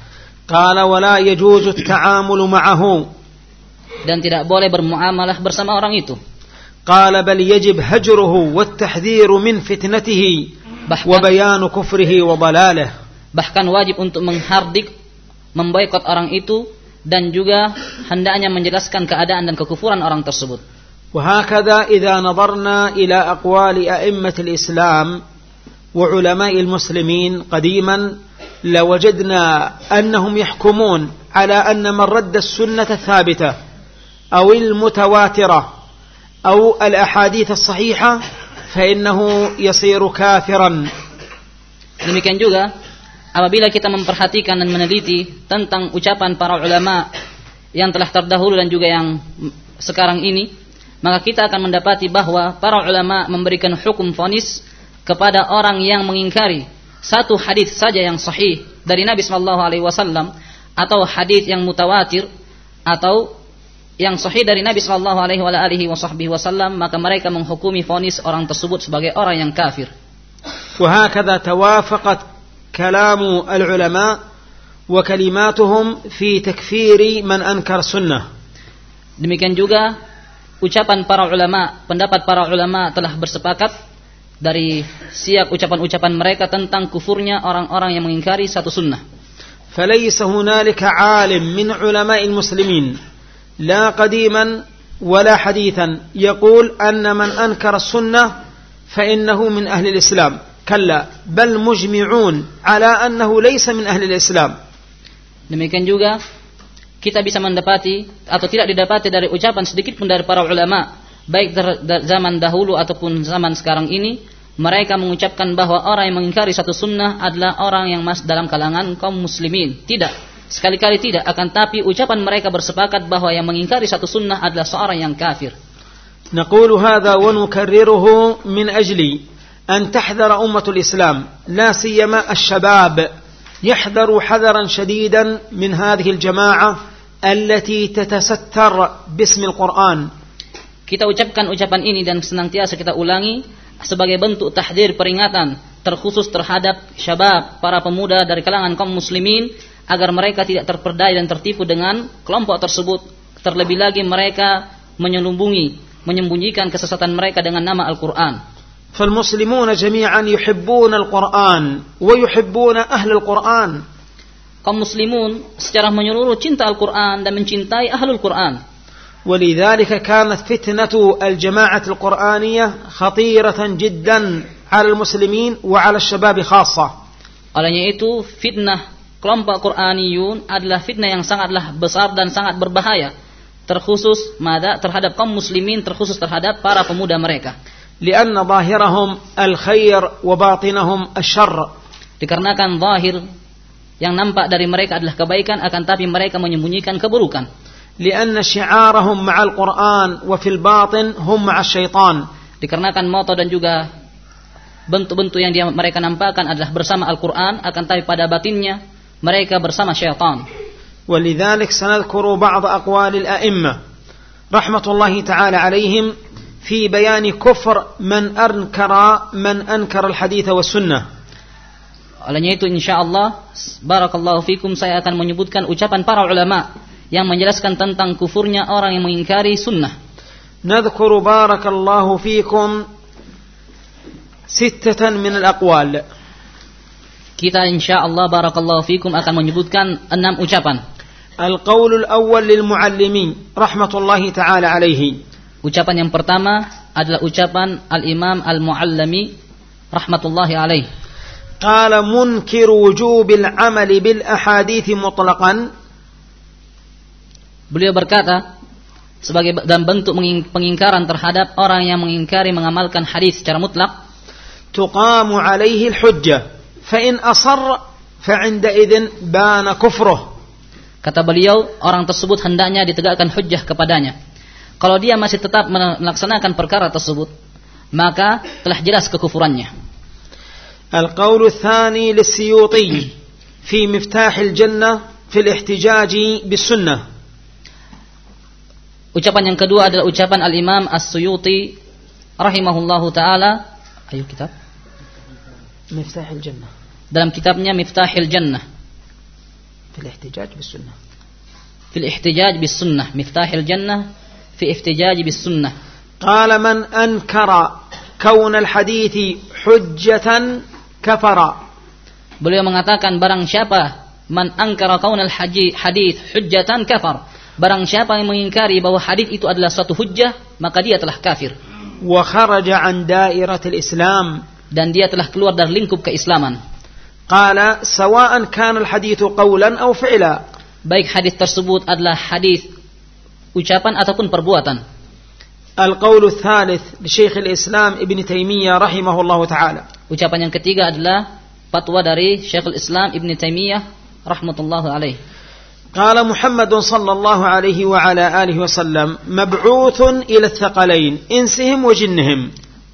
Dan tidak boleh bermuamalah bersama orang itu. Bahkan wajib untuk menghardik memboikot orang itu dan juga hendaknya menjelaskan keadaan dan kekufuran orang tersebut. وهكذا إذا نظرنا إلى أقوال أئمة الإسلام وعلماء المسلمين قديما لوجدنا أنهم يحكمون على أن من رد السنة الثابتة أو المتواترة أو الأحاديث الصحيحة فإنه يصير كافرا Demikian juga apabila kita memperhatikan dan meneliti tentang ucapan para ulama yang telah terdahulu dan juga yang sekarang ini, maka kita akan mendapati bahwa para ulama memberikan hukum vonis kepada orang yang mengingkari satu hadis saja yang sahih dari Nabi Shallallahu Alaihi Wasallam atau hadis yang mutawatir atau yang sahih dari Nabi Shallallahu Alaihi Wasallam maka mereka menghukumi vonis orang tersebut sebagai orang yang kafir. وهكذا توافقت كلام العلماء وكلماتهم في تكفير من أنكر السنة Demikian juga ucapan para ulama, pendapat para ulama telah bersepakat dari siap ucapan-ucapan mereka tentang kufurnya orang-orang yang mengingkari satu sunnah. فليس هنالك عالم من علماء المسلمين لا قديما ولا حديثا يقول أن من أنكر السنة فإنه من أهل الإسلام كلا بل مجمعون على أنه ليس من أهل الإسلام Demikian juga kita bisa mendapati atau tidak didapati dari ucapan sedikit pun dari para ulama baik ter- da- zaman dahulu ataupun zaman sekarang ini mereka mengucapkan bahwa orang yang mengingkari satu sunnah adalah orang yang masuk dalam kalangan kaum muslimin tidak sekali-kali tidak akan tapi ucapan mereka bersepakat bahwa yang mengingkari satu sunnah adalah seorang yang kafir نقول هذا ونكرره من أجل أن تحذر أمة الإسلام لا سيما الشباب يحذروا حذرا شديدا من هذه الجماعة التي تتستر باسم القرآن Kita ucapkan ucapan ini dan senantiasa kita ulangi sebagai bentuk tahdir peringatan terkhusus terhadap syabab para pemuda dari kalangan kaum muslimin agar mereka tidak terperdaya dan tertipu dengan kelompok tersebut terlebih lagi mereka menyelubungi menyembunyikan kesesatan mereka dengan nama Al-Qur'an فالمسلمون جميعا يحبون القرآن ويحبون أهل القرآن kaum muslimun secara menyeluruh cinta Al-Qur'an dan mencintai ahlul Qur'an ولذلك كانت فتنة الجماعة القرآنية خطيرة جدا على المسلمين وعلى الشباب خاصة olehnya itu fitnah kelompok Qur'aniyun adalah fitnah yang sangatlah besar dan sangat berbahaya terkhusus mada terhadap kaum muslimin terkhusus terhadap para pemuda mereka لأن ظاهرهم الخير وباطنهم الشر Dikarenakan zahir yang nampak dari mereka adalah kebaikan akan tapi mereka menyembunyikan keburukan. لأن شعارهم مع القرآن وفي الباطن هم مع الشيطان Dikarenakan moto dan juga bentuk-bentuk yang dia, mereka nampakkan adalah bersama Al-Quran akan tapi pada batinnya mereka bersama syaitan. ولذلك سنذكر بعض أقوال الأئمة رحمة الله تعالى عليهم في بيان كفر من أنكر من أنكر الحديث والسنة Olehnya itu insya Allah Barakallahu fikum saya akan menyebutkan ucapan para ulama Yang menjelaskan tentang kufurnya orang yang mengingkari sunnah نذكر بارك الله فيكم ستة من الأقوال Kita insya Allah Barakallahu fikum akan menyebutkan enam ucapan القول الأول للمعلمين رحمة الله تعالى عليه Ucapan yang pertama adalah ucapan Al-Imam Al-Muallami rahmatullahi alaih. Qala munkir wujubil amali bil ahadith mutlaqan. Beliau berkata sebagai dan bentuk pengingkaran terhadap orang yang mengingkari mengamalkan hadis secara mutlak tuqamu alaihi al-hujjah fa in asar fa 'inda idzin bana kufruh kata beliau orang tersebut hendaknya ditegakkan hujjah kepadanya kalau dia masih tetap melaksanakan perkara tersebut maka telah jelas kekufurannya القول الثاني للسيوطي في مفتاح الجنة في الاحتجاج بالسنة ucapan yang kedua adalah ucapan Al-Imam As-Suyuti rahimahullahu taala ayo kitab مفتاح الجنة dalam kitabnya Miftahil Jannah في الاحتجاج بالسنة في الاحتجاج بالسنة مفتاح الجنة في احتجاج بالسنة قال من أنكر كون الحديث حجة كفر beliau mengatakan barang siapa man angkara kaunal haji hadith hujjatan kafar barang siapa yang mengingkari bahwa hadith itu adalah suatu hujjah maka dia telah kafir وخرج عن دائرة الإسلام dan dia telah keluar dari lingkup keislaman قال سواء كان الحديث قولا أو فعلا baik hadith tersebut adalah hadith ucapan ataupun perbuatan القول الثالث لشيخ الإسلام ابن تيمية رحمه الله تعالى ucapan yang ketiga adalah fatwa dari Syekhul Islam Ibn Taimiyah rahmatullah alaih قال محمد صلى الله عليه وعلى آله وسلم مبعوث إلى الثقلين إنسهم وجنهم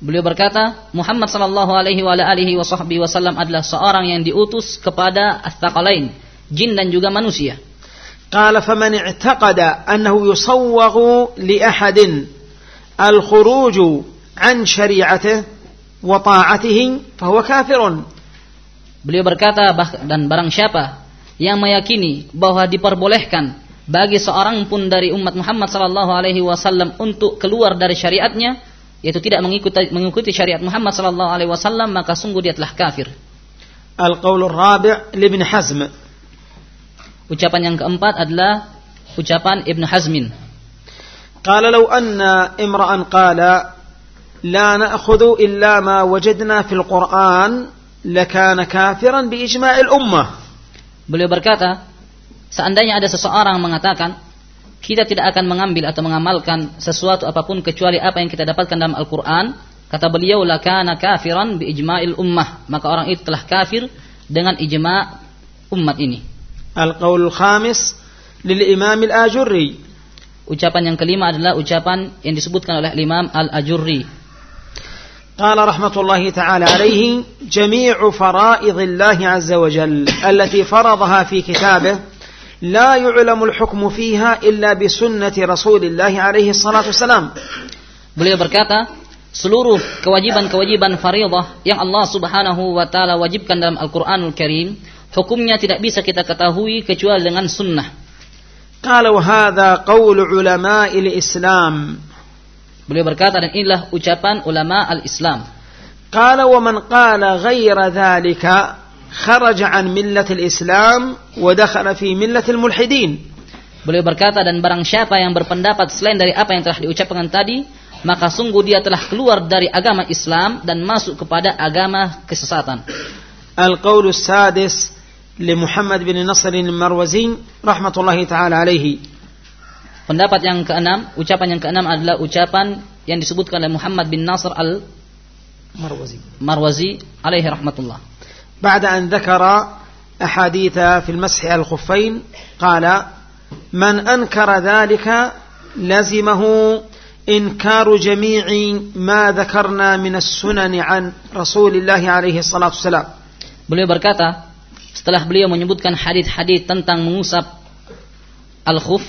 Beliau berkata, Muhammad sallallahu alaihi wa ala alihi wa sahbihi wasallam adalah seorang yang diutus kepada ats-tsaqalain, jin dan juga manusia. قال فمن اعتقد أنه يصوغ لأحد الخروج عن شريعته وطاعته فهو كافر Beliau berkata bah- dan barang siapa yang meyakini bahwa diperbolehkan bagi seorang pun dari umat Muhammad sallallahu alaihi wasallam untuk keluar dari syariatnya yaitu tidak mengikuti mengikuti syariat Muhammad sallallahu alaihi wasallam maka sungguh dia telah kafir. القول الرابع لابن حزم Ucapan yang keempat adalah ucapan Ibn Hazmin. Qala law anna imra'an qala la na'khudhu illa ma wajadna fil Qur'an lakana kafiran bi ijma'il ummah. Beliau berkata, seandainya ada seseorang mengatakan kita tidak akan mengambil atau mengamalkan sesuatu apa pun kecuali apa yang kita dapatkan dalam Al-Qur'an, kata beliau lakana kafiran bi ijma'il ummah, maka orang itu telah kafir dengan ijma' umat ini. القول الخامس للإمام الآجري Ucapan yang kelima adalah ucapan yang disebutkan oleh Imam Al-Ajurri. قال رحمة الله تعالى عليه جميع فرائض الله عز وجل التي فرضها في كتابه لا يعلم الحكم فيها إلا بسنة رسول الله عليه الصلاة والسلام Beliau berkata, seluruh kewajiban-kewajiban faridah yang Allah Subhanahu wa taala wajibkan dalam Al-Qur'anul Karim, hukumnya tidak bisa kita ketahui kecuali dengan sunnah. Kalau hada qaul ulama islam Beliau berkata dan inilah ucapan ulama al-Islam. Qala wa man qala ghaira dhalika kharaja an millat al-Islam wa dakhala fi millat al-mulhidin. Beliau berkata dan barang siapa yang berpendapat selain dari apa yang telah diucapkan tadi, maka sungguh dia telah keluar dari agama Islam dan masuk kepada agama kesesatan. Al-Qawlus sadis لمحمد بن نصر المروزي رحمة الله تعالى عليه. Pendapat yang keenam, ucapan yang keenam adalah ucapan yang disebutkan oleh Muhammad bin Nasr al مروزي Marwazi alaihi rahmatullah. بعد أن ذكر أحاديث في المسح على الخفين قال من أنكر ذلك لزمه إنكار جميع ما ذكرنا من السنن عن رسول الله عليه الصلاة والسلام Beliau berkata, setelah beliau menyebutkan hadis-hadis tentang mengusap al-khuf,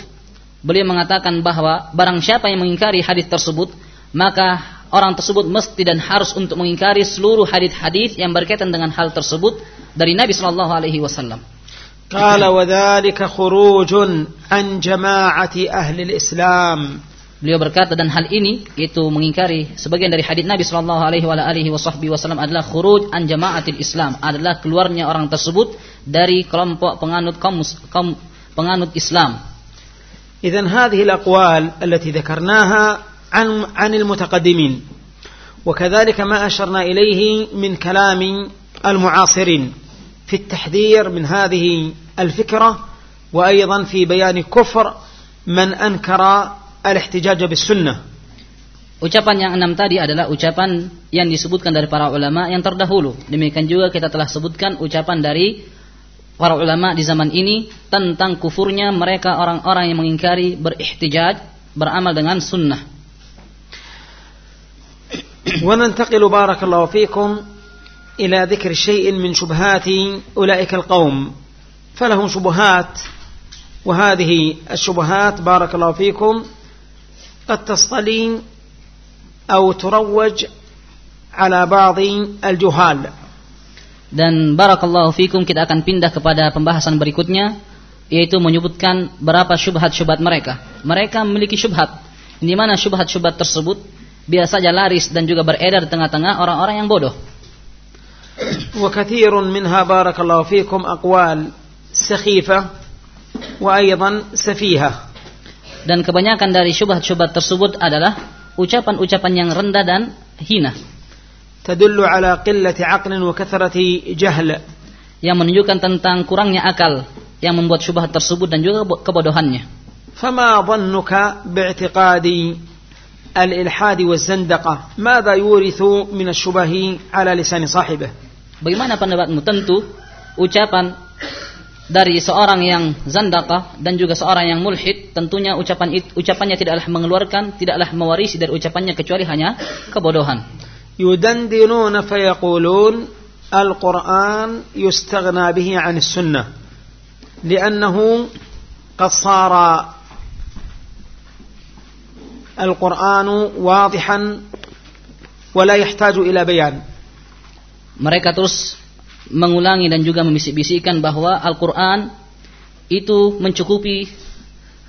beliau mengatakan bahwa barang siapa yang mengingkari hadis tersebut, maka orang tersebut mesti dan harus untuk mengingkari seluruh hadis-hadis yang berkaitan dengan hal tersebut dari Nabi Shallallahu alaihi wasallam. قال وذلك خروج عن جماعة أهل الإسلام Beliau berkata dan hal ini yaitu mengingkari sebagian dari hadis Nabi Shallallahu alaihi wasallam adalah khuruj an jamaatil Islam, adalah keluarnya orang tersebut dari kelompok penganut kaum, mus- kaum penganut Islam. إذا هذه الأقوال التي ذكرناها عن عن المتقدمين وكذلك ما أشرنا إليه من كلام المعاصرين في التحذير من هذه الفكرة وأيضا في بيان كفر من أنكر الاحتجاج بالسنة Ucapan yang enam tadi adalah ucapan yang disebutkan dari para ulama yang terdahulu. Demikian juga kita telah sebutkan ucapan dari para ulama di zaman ini tentang kufurnya mereka orang-orang yang mengingkari berihtijaj, beramal dengan sunnah. وننتقل بارك الله فيكم إلى ذكر شيء من شبهات أولئك القوم فلهم شبهات وهذه الشبهات بارك الله فيكم قد تصطلي أو تروج على بعض الجهال Dan barakallahu fikum kita akan pindah kepada pembahasan berikutnya yaitu menyebutkan berapa syubhat-syubhat mereka. Mereka memiliki syubhat. Di mana syubhat-syubhat tersebut biasa saja laris dan juga beredar di tengah-tengah orang-orang yang bodoh. وكثير منها بارك الله فيكم أقوال سخيفة وأيضا سفيهة Dan kebanyakan dari syubhat-syubhat tersebut adalah ucapan-ucapan yang rendah dan hina. Tadullu ala qillati aqlin wa kathrati jahl. Yang menunjukkan tentang kurangnya akal yang membuat syubhat tersebut dan juga kebodohannya. Fama dhannuka bi'tiqadi al-ilhad wa zandaqa Madza yurithu min asy-syubahi ala lisan sahibih? Bagaimana pendapatmu? Tentu ucapan dari seorang yang zandaqah dan juga seorang yang mulhid tentunya ucapan ucapannya tidaklah mengeluarkan tidaklah mewarisi dari ucapannya kecuali hanya kebodohan. Yudandinuna fayaqulun al-Quran yustaghna bihi 'an sunnah. Li'annahu qad sara al-Quran wadihan wa la yahtaju ila bayan. Mereka terus mengulangi dan juga membisik-bisikkan bahwa Al-Qur'an itu mencukupi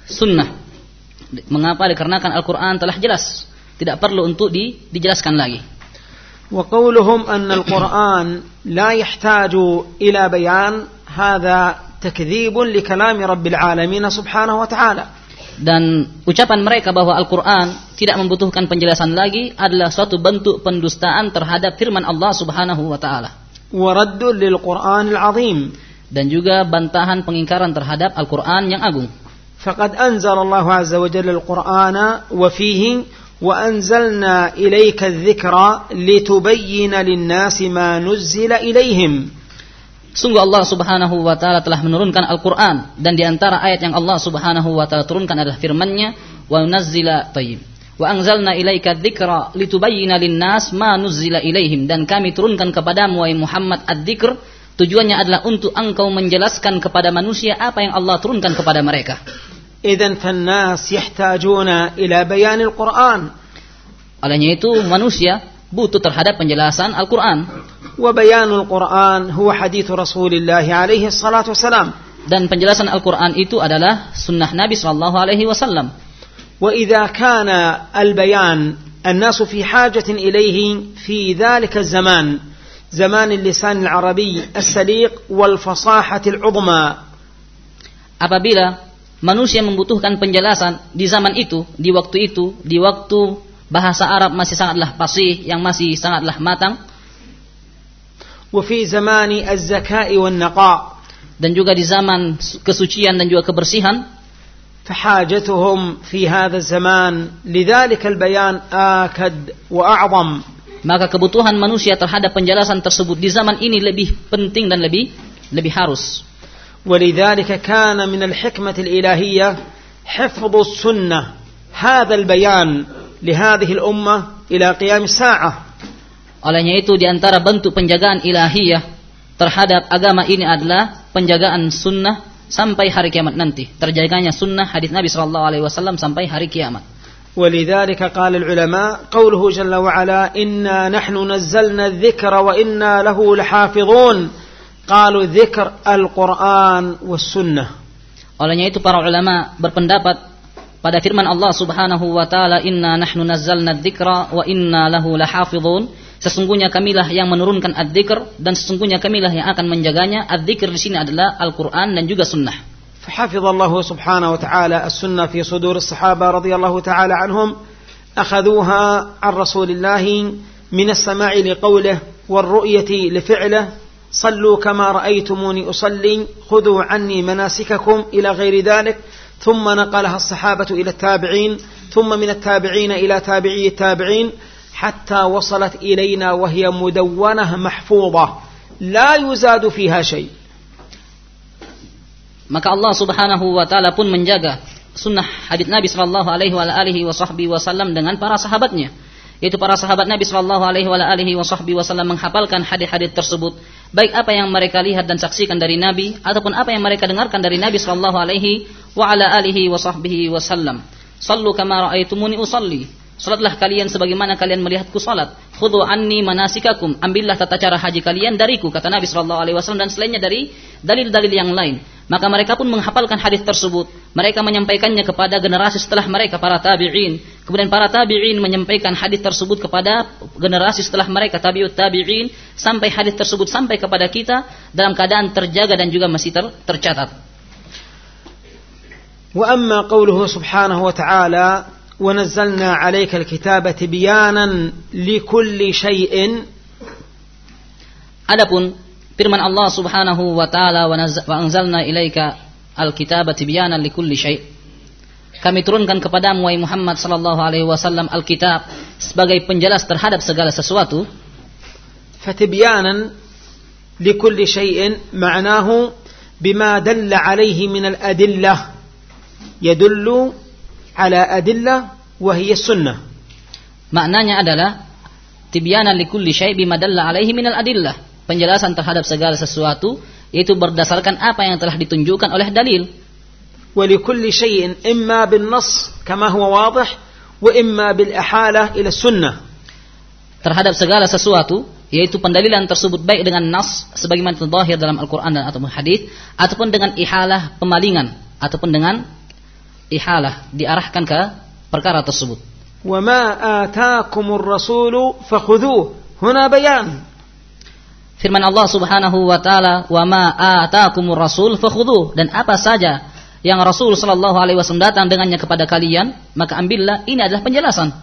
sunnah. Mengapa? Dikarenakan Al-Qur'an telah jelas, tidak perlu untuk di- dijelaskan lagi. وقولهم أن القرآن لا يحتاج إلى بيان هذا تكذيب لكلام رب العالمين سبحانه وتعالى Dan ucapan mereka bahwa Al-Quran tidak membutuhkan penjelasan lagi adalah suatu bentuk pendustaan terhadap firman Allah subhanahu wa ta'ala. ورد للقرآن العظيم Dan juga bantahan pengingkaran terhadap Al-Quran yang agung. فقد أنزل الله عز وجل القرآن وفيه وأنزلنا إليك الذكر لتبين للناس ما نزل إليهم Sungguh Allah subhanahu wa ta'ala telah menurunkan Al-Quran. Dan di antara ayat yang Allah subhanahu wa ta'ala turunkan adalah firmannya. Wa nuzzila tayyib. Wa anzalna ilaika dzikra litubayyana linnas ma nuzzila ilaihim dan kami turunkan kepadamu wahai Muhammad ad-dzikr tujuannya adalah untuk engkau menjelaskan kepada manusia apa yang Allah turunkan kepada mereka. Idzan fannas yahtajuna ila bayan al-Qur'an. Olehnya itu manusia butuh terhadap penjelasan Al-Qur'an. Wa bayanul Qur'an huwa hadits Rasulillah alaihi salatu wasalam. Dan penjelasan Al-Qur'an itu adalah sunnah Nabi sallallahu alaihi wasallam. وإذا كان البيان الناس في حاجة إليه في ذلك الزمان زمان اللسان العربي السليق والفصاحة العظمى Apabila manusia membutuhkan penjelasan di zaman itu, di waktu itu, di waktu bahasa Arab masih sangatlah fasih, yang masih sangatlah matang, وفي زمان الزكاء والنقاء dan juga di zaman kesucian dan juga kebersihan, فحاجتهم في هذا الزمان لذلك البيان آكد وأعظم maka kebutuhan manusia terhadap penjelasan tersebut di zaman ini lebih penting dan lebih lebih harus. ولذلك كان من الحكمة الإلهية حفظ السنة هذا البيان لهذه الأمة إلى قيام الساعة Olehnya itu di antara bentuk penjagaan ilahiyah terhadap agama ini adalah penjagaan sunnah sampai hari kiamat nanti. Terjaganya sunnah hadis Nabi Shallallahu Alaihi Wasallam sampai hari kiamat. ولذلك قال العلماء قوله جل وعلا إنا نحن نزلنا الذكر وإنا له لحافظون قالوا ذكر القرآن والسنة Olehnya itu para ulama berpendapat pada firman Allah Subhanahu wa taala inna nahnu nazzalna dzikra wa inna lahu lahafizun sesungguhnya kamilah yang menurunkan adzikr dan sesungguhnya kamilah yang akan menjaganya. Adzikr di sini adalah Al-Qur'an dan juga sunnah. فحفظ الله سبحانه وتعالى السنة في صدور الصحابة رضي الله تعالى عنهم أخذوها عن رسول الله من السماع لقوله والرؤية لفعله صلوا كما رأيتموني أصلي خذوا عني مناسككم إلى غير ذلك ثم نقلها الصحابة إلى التابعين ثم من التابعين إلى تابعي التابعين حتى وصلت إلينا وهي مدونة محفوظة لا يزاد فيها شيء maka Allah Subhanahu wa taala pun menjaga sunnah hadits Nabi sallallahu alaihi wa alihi wasallam dengan para sahabatnya yaitu para sahabat Nabi sallallahu alaihi wa alihi wasallam menghafalkan hadis-hadis tersebut baik apa yang mereka lihat dan saksikan dari Nabi ataupun apa yang mereka dengarkan dari Nabi sallallahu alaihi wa ala alihi wasallam sallu kama raaitumuni usalli Salatlah kalian sebagaimana kalian melihatku salat. Khudhu anni manasikakum. Ambillah tata cara haji kalian dariku kata Nabi sallallahu alaihi wasallam dan selainnya dari dalil-dalil yang lain. Maka mereka pun menghafalkan hadis tersebut. Mereka menyampaikannya kepada generasi setelah mereka para tabi'in. Kemudian para tabi'in menyampaikan hadis tersebut kepada generasi setelah mereka tabi'ut tabi'in sampai hadis tersebut sampai kepada kita dalam keadaan terjaga dan juga masih ter tercatat. Wa amma qawluhu subhanahu wa ta'ala ونزلنا عليك الكتاب تبيانا لكل شيء Adapun firman Allah Subhanahu wa taala wa anzalna ilaika alkitaba tibyanan likulli syai. Kami turunkan kepadamu wahai Muhammad sallallahu alaihi wasallam alkitab sebagai penjelas terhadap segala sesuatu. فتبيانا لكل شيء معناه بما دل عليه من الأدلة يدل على أدلة وهي السنة Maknanya adalah tibyanan likulli syai bima dalla alaihi minal adillah. Penjelasan terhadap segala sesuatu yaitu berdasarkan apa yang telah ditunjukkan oleh dalil. ولكل شيء إما بالنص كما هو واضح وإما بالإحالة إلى السنة Terhadap segala sesuatu yaitu pendalilan tersebut baik dengan nas sebagaimana zahir dalam Al-Qur'an dan ataupun hadis ataupun dengan ihalah pemalingan ataupun dengan ihalah diarahkan ke perkara tersebut. وما آتاكم الرسول فخذوه هنا بيان Firman Allah Subhanahu wa taala, "Wa ma ataakumur rasul fakhudhuh." Dan apa saja yang Rasul sallallahu alaihi wasallam datang dengannya kepada kalian, maka ambillah. Ini adalah penjelasan.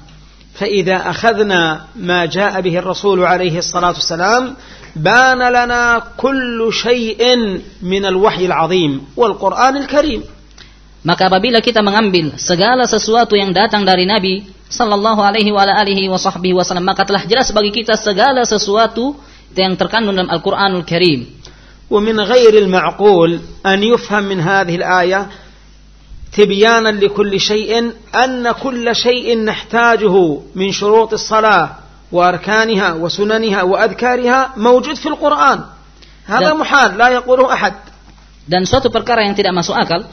فإذا أخذنا ما جاء به الرسول عليه الصلاة والسلام بان لنا كل شيء من الوحي العظيم والقرآن الكريم Maka apabila kita mengambil segala sesuatu yang datang dari Nabi sallallahu alaihi wa alihi wasallam, maka telah jelas bagi kita segala sesuatu yang terkandung dalam Al-Qur'anul Karim. ومن غير المعقول أن يفهم من هذه الآية تبيانا لكل شيء أن كل شيء نحتاجه من شروط الصلاة وأركانها وسننها وأذكارها موجود في القرآن هذا Dan- محال لا يقوله أحد Dan suatu perkara yang tidak masuk akal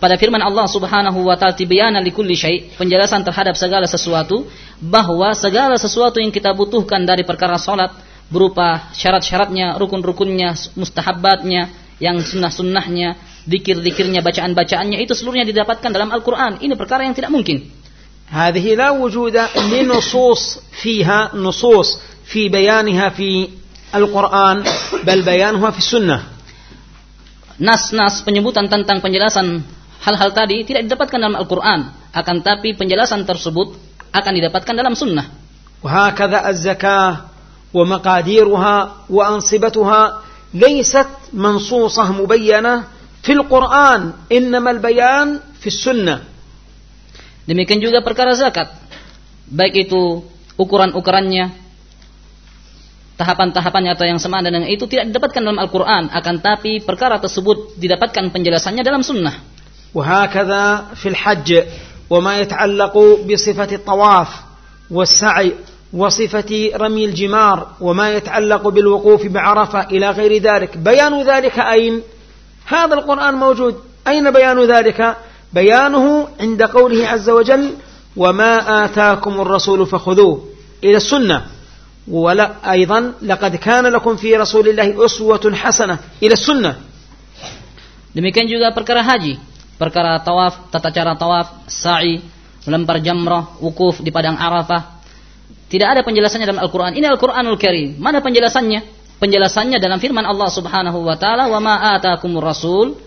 pada firman Allah Subhanahu wa taala tibyana likulli syai, penjelasan terhadap segala sesuatu bahwa segala sesuatu yang kita butuhkan dari perkara salat berupa syarat-syaratnya, rukun-rukunnya, mustahabbatnya, yang sunnah-sunnahnya, dikir-dikirnya, bacaan-bacaannya itu seluruhnya didapatkan dalam Al-Qur'an. Ini perkara yang tidak mungkin. هذه لا وجود لنصوص فيها نصوص في بيانها في القرآن بل بيانها في السنة Nas-nas penyebutan tentang penjelasan hal-hal tadi tidak didapatkan dalam Al-Qur'an, akan tapi penjelasan tersebut akan didapatkan dalam sunnah. وهكذا الزكاة ومقاديرها وأنصبتها ليست منصوصة مبينة في القرآن إنما البيان في السنة Demikian juga perkara zakat. Baik itu ukuran-ukurannya, tahapan-tahapannya atau yang sama dengan itu tidak didapatkan dalam Al-Quran, akan tapi perkara tersebut didapatkan penjelasannya dalam sunnah. وهكذا في الحج وما يتعلق بصفة الطواف والسعي وصفة رمي الجمار وما يتعلق بالوقوف بعرفة إلى غير ذلك. بيان ذلك أين؟ هذا القرآن موجود. أين بيان ذلك؟ بيانه عند قوله عز وجل وما آتاكم الرسول فخذوه إلى السنة. ولا أيضا لقد كان لكم في رسول الله أسوة حسنة إلى السنة. Demikian juga perkara haji, perkara tawaf, tata cara tawaf, sa'i, melempar jamrah, wukuf di padang Arafah. Tidak ada penjelasannya dalam Al-Quran. Ini Al-Quranul Karim. Mana penjelasannya? Penjelasannya dalam firman Allah Subhanahu wa taala, "Wa ma rasul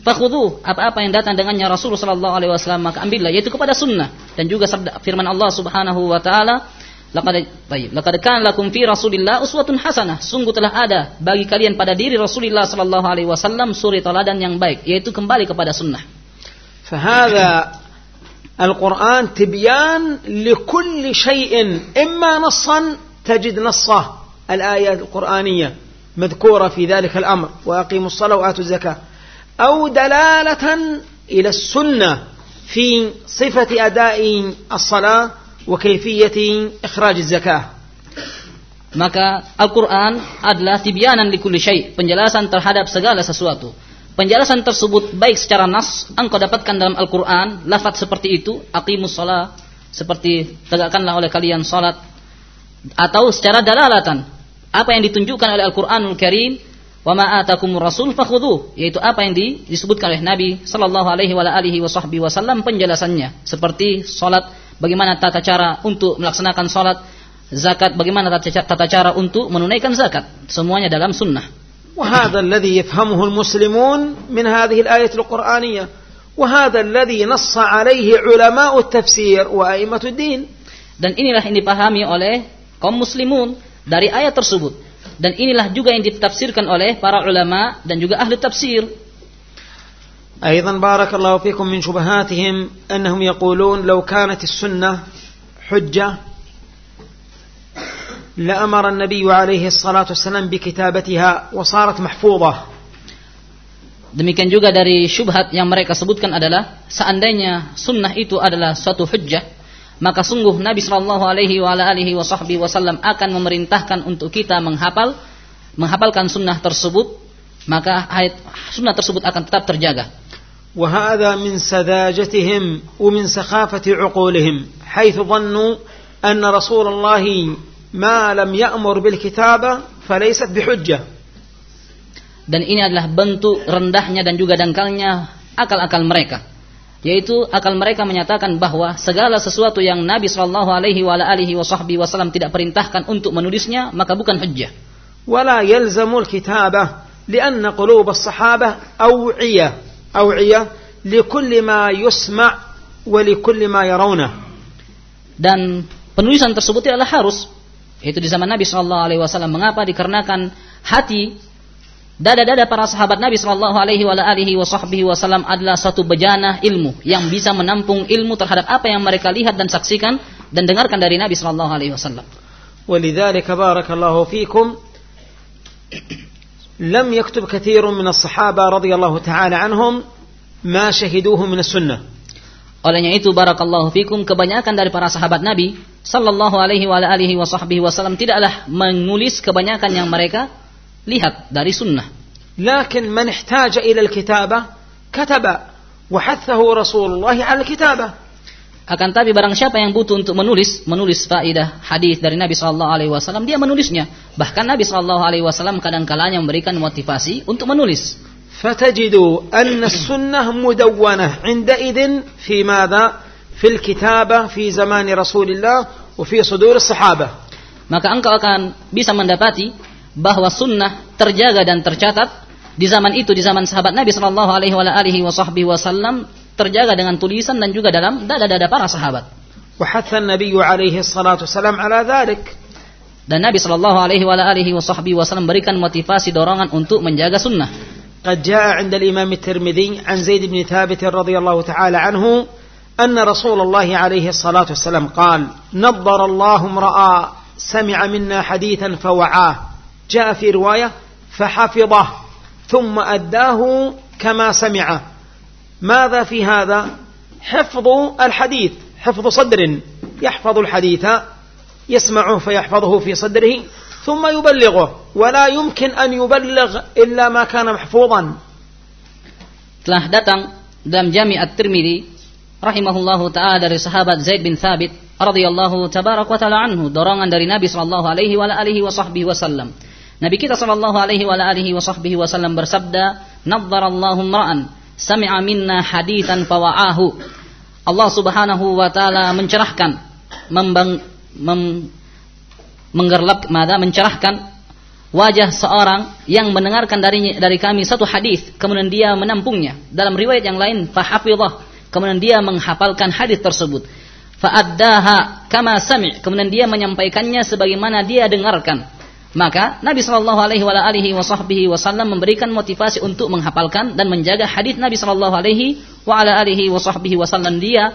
fakhudhu." Apa-apa yang datang dengannya Rasul sallallahu alaihi wasallam maka ambillah yaitu kepada sunnah dan juga firman Allah Subhanahu wa taala, Laqad baik, laqad kana lakum fi Rasulillah uswatun hasanah. Sungguh telah ada bagi kalian pada diri Rasulullah sallallahu alaihi wasallam suri teladan yang baik, yaitu kembali kepada sunnah. فهذا القرآن تبيان لكل شيء إما نصا تجد نصه الآيات القرآنية مذكورة في ذلك الأمر وأقيموا الصلاة وآتوا الزكاة أو دلالة إلى السنة في صفة أداء الصلاة وكيفية إخراج الزكاة Maka Al-Quran adalah tibyanan likulli syai, penjelasan terhadap segala sesuatu. Penjelasan tersebut baik secara nas, engkau dapatkan dalam Al-Quran, lafaz seperti itu, aqimus sholat, seperti tegakkanlah oleh kalian sholat, atau secara dalalatan, apa yang ditunjukkan oleh Al-Quranul Karim, wa ma atakumur rasul fakhudhu, yaitu apa yang di- disebutkan oleh Nabi sallallahu alaihi wa alihi wasallam penjelasannya, seperti sholat, bagaimana tata cara untuk melaksanakan sholat, zakat, bagaimana tata cara untuk menunaikan zakat, semuanya dalam sunnah. وهذا الذي يفهمه المسلمون من هذه الآية القرآنية وهذا الذي نص عليه علماء التفسير وأئمة الدين Dan inilah yang dipahami oleh kaum muslimun dari ayat tersebut. Dan inilah juga yang ditafsirkan oleh para ulama dan juga ahli tafsir. أيضا بارك الله فيكم من شبهاتهم أنهم يقولون لو كانت السنة حجة لأمر النبي عليه الصلاة والسلام بكتابتها وصارت محفوظة Demikian juga dari syubhat yang mereka sebutkan adalah seandainya sunnah itu adalah suatu hujjah, maka sungguh Nabi Shallallahu Alaihi Wasallam akan memerintahkan untuk kita menghafal, menghafalkan sunnah tersebut, maka ayat sunnah tersebut akan tetap terjaga. وهذا من سذاجتهم ومن سخافة عقولهم حيث ظنوا أن رسول الله ما لم يأمر بالكتابة فليست بحجة Dan ini adalah bentuk rendahnya dan juga dangkalnya akal-akal mereka. Yaitu akal mereka menyatakan bahwa segala sesuatu yang Nabi Shallallahu Alaihi Wasallam tidak perintahkan untuk menulisnya maka bukan hujjah. ولا يلزم الكتابة لأن قلوب الصحابة أوعية أوعية لكل ما يسمع ولكل ما يرونه Dan penulisan tersebut tidaklah harus. Itu di zaman Nabi Shallallahu Alaihi Wasallam. Mengapa? Dikarenakan hati dada-dada para sahabat Nabi Shallallahu Alaihi Wasallam adalah satu bejana ilmu yang bisa menampung ilmu terhadap apa yang mereka lihat dan saksikan dan dengarkan dari Nabi Shallallahu Alaihi Wasallam. ولذلك بارك الله فيكم لم يكتب كثير من الصحابة رضي الله تعالى عنهم ما شهدوه من السنة Olehnya itu barakallahu fikum kebanyakan dari para sahabat Nabi sallallahu alaihi wa alihi wa sahbihi wasallam tidaklah menulis kebanyakan yang mereka lihat dari sunnah. Lakin man ihtaja ila al-kitaba kataba wa hathahu Rasulullah al-kitaba. Akan tapi barang siapa yang butuh untuk menulis, menulis faidah hadis dari Nabi Shallallahu Alaihi Wasallam, dia menulisnya. Bahkan Nabi Shallallahu Alaihi Wasallam kadang-kalanya memberikan motivasi untuk menulis. فتجد أن السنة مدونة عندئذ في ماذا؟ في الكتابة في زمان رسول الله وفي صدور الصحابة Maka engkau akan bisa mendapati bahwa sunnah terjaga dan tercatat di zaman itu di zaman sahabat Nabi Shallallahu Alaihi Wasallam terjaga dengan tulisan dan juga dalam dada-dada para sahabat. وحث النبي عليه الصلاة والسلام على ذلك Dan Nabi Shallallahu Alaihi Wasallam berikan motivasi dorongan untuk menjaga sunnah. قد جاء عند الإمام الترمذي عن زيد بن ثابت رضي الله تعالى عنه أن رسول الله عليه الصلاة والسلام قال نظر الله امرأ سمع منا حديثا فوعاه. جاء في رواية فحفظه ثم أداه كما سمعه. ماذا في هذا؟ حفظ الحديث حفظ صدر. يحفظ الحديث يسمعه فيحفظه في صدره ثم يبلغه ولا يمكن أن يبلغ إلا ما كان محفوظا telah datang dalam Jami At-Tirmidzi rahimahullahu taala dari sahabat Zaid bin Thabit radhiyallahu tabarak wa taala anhu dorongan dari Nabi sallallahu alaihi wa alihi wa sahbihi wasallam. Nabi kita sallallahu alaihi wa alihi wa sahbihi wasallam bersabda, "Nadharallahu ra'an sami'a minna haditsan fawa'ahu." Allah Subhanahu wa taala mencerahkan membang, mem, menggerlap mada mencerahkan wajah seorang yang mendengarkan dari dari kami satu hadis kemudian dia menampungnya. Dalam riwayat yang lain fahafidhah kemudian dia menghafalkan hadis tersebut. Fa'addaha kama sami' kemudian dia menyampaikannya sebagaimana dia dengarkan. Maka Nabi Shallallahu Alaihi Wasallam memberikan motivasi untuk menghafalkan dan menjaga hadis Nabi Shallallahu Alaihi Wasallam dia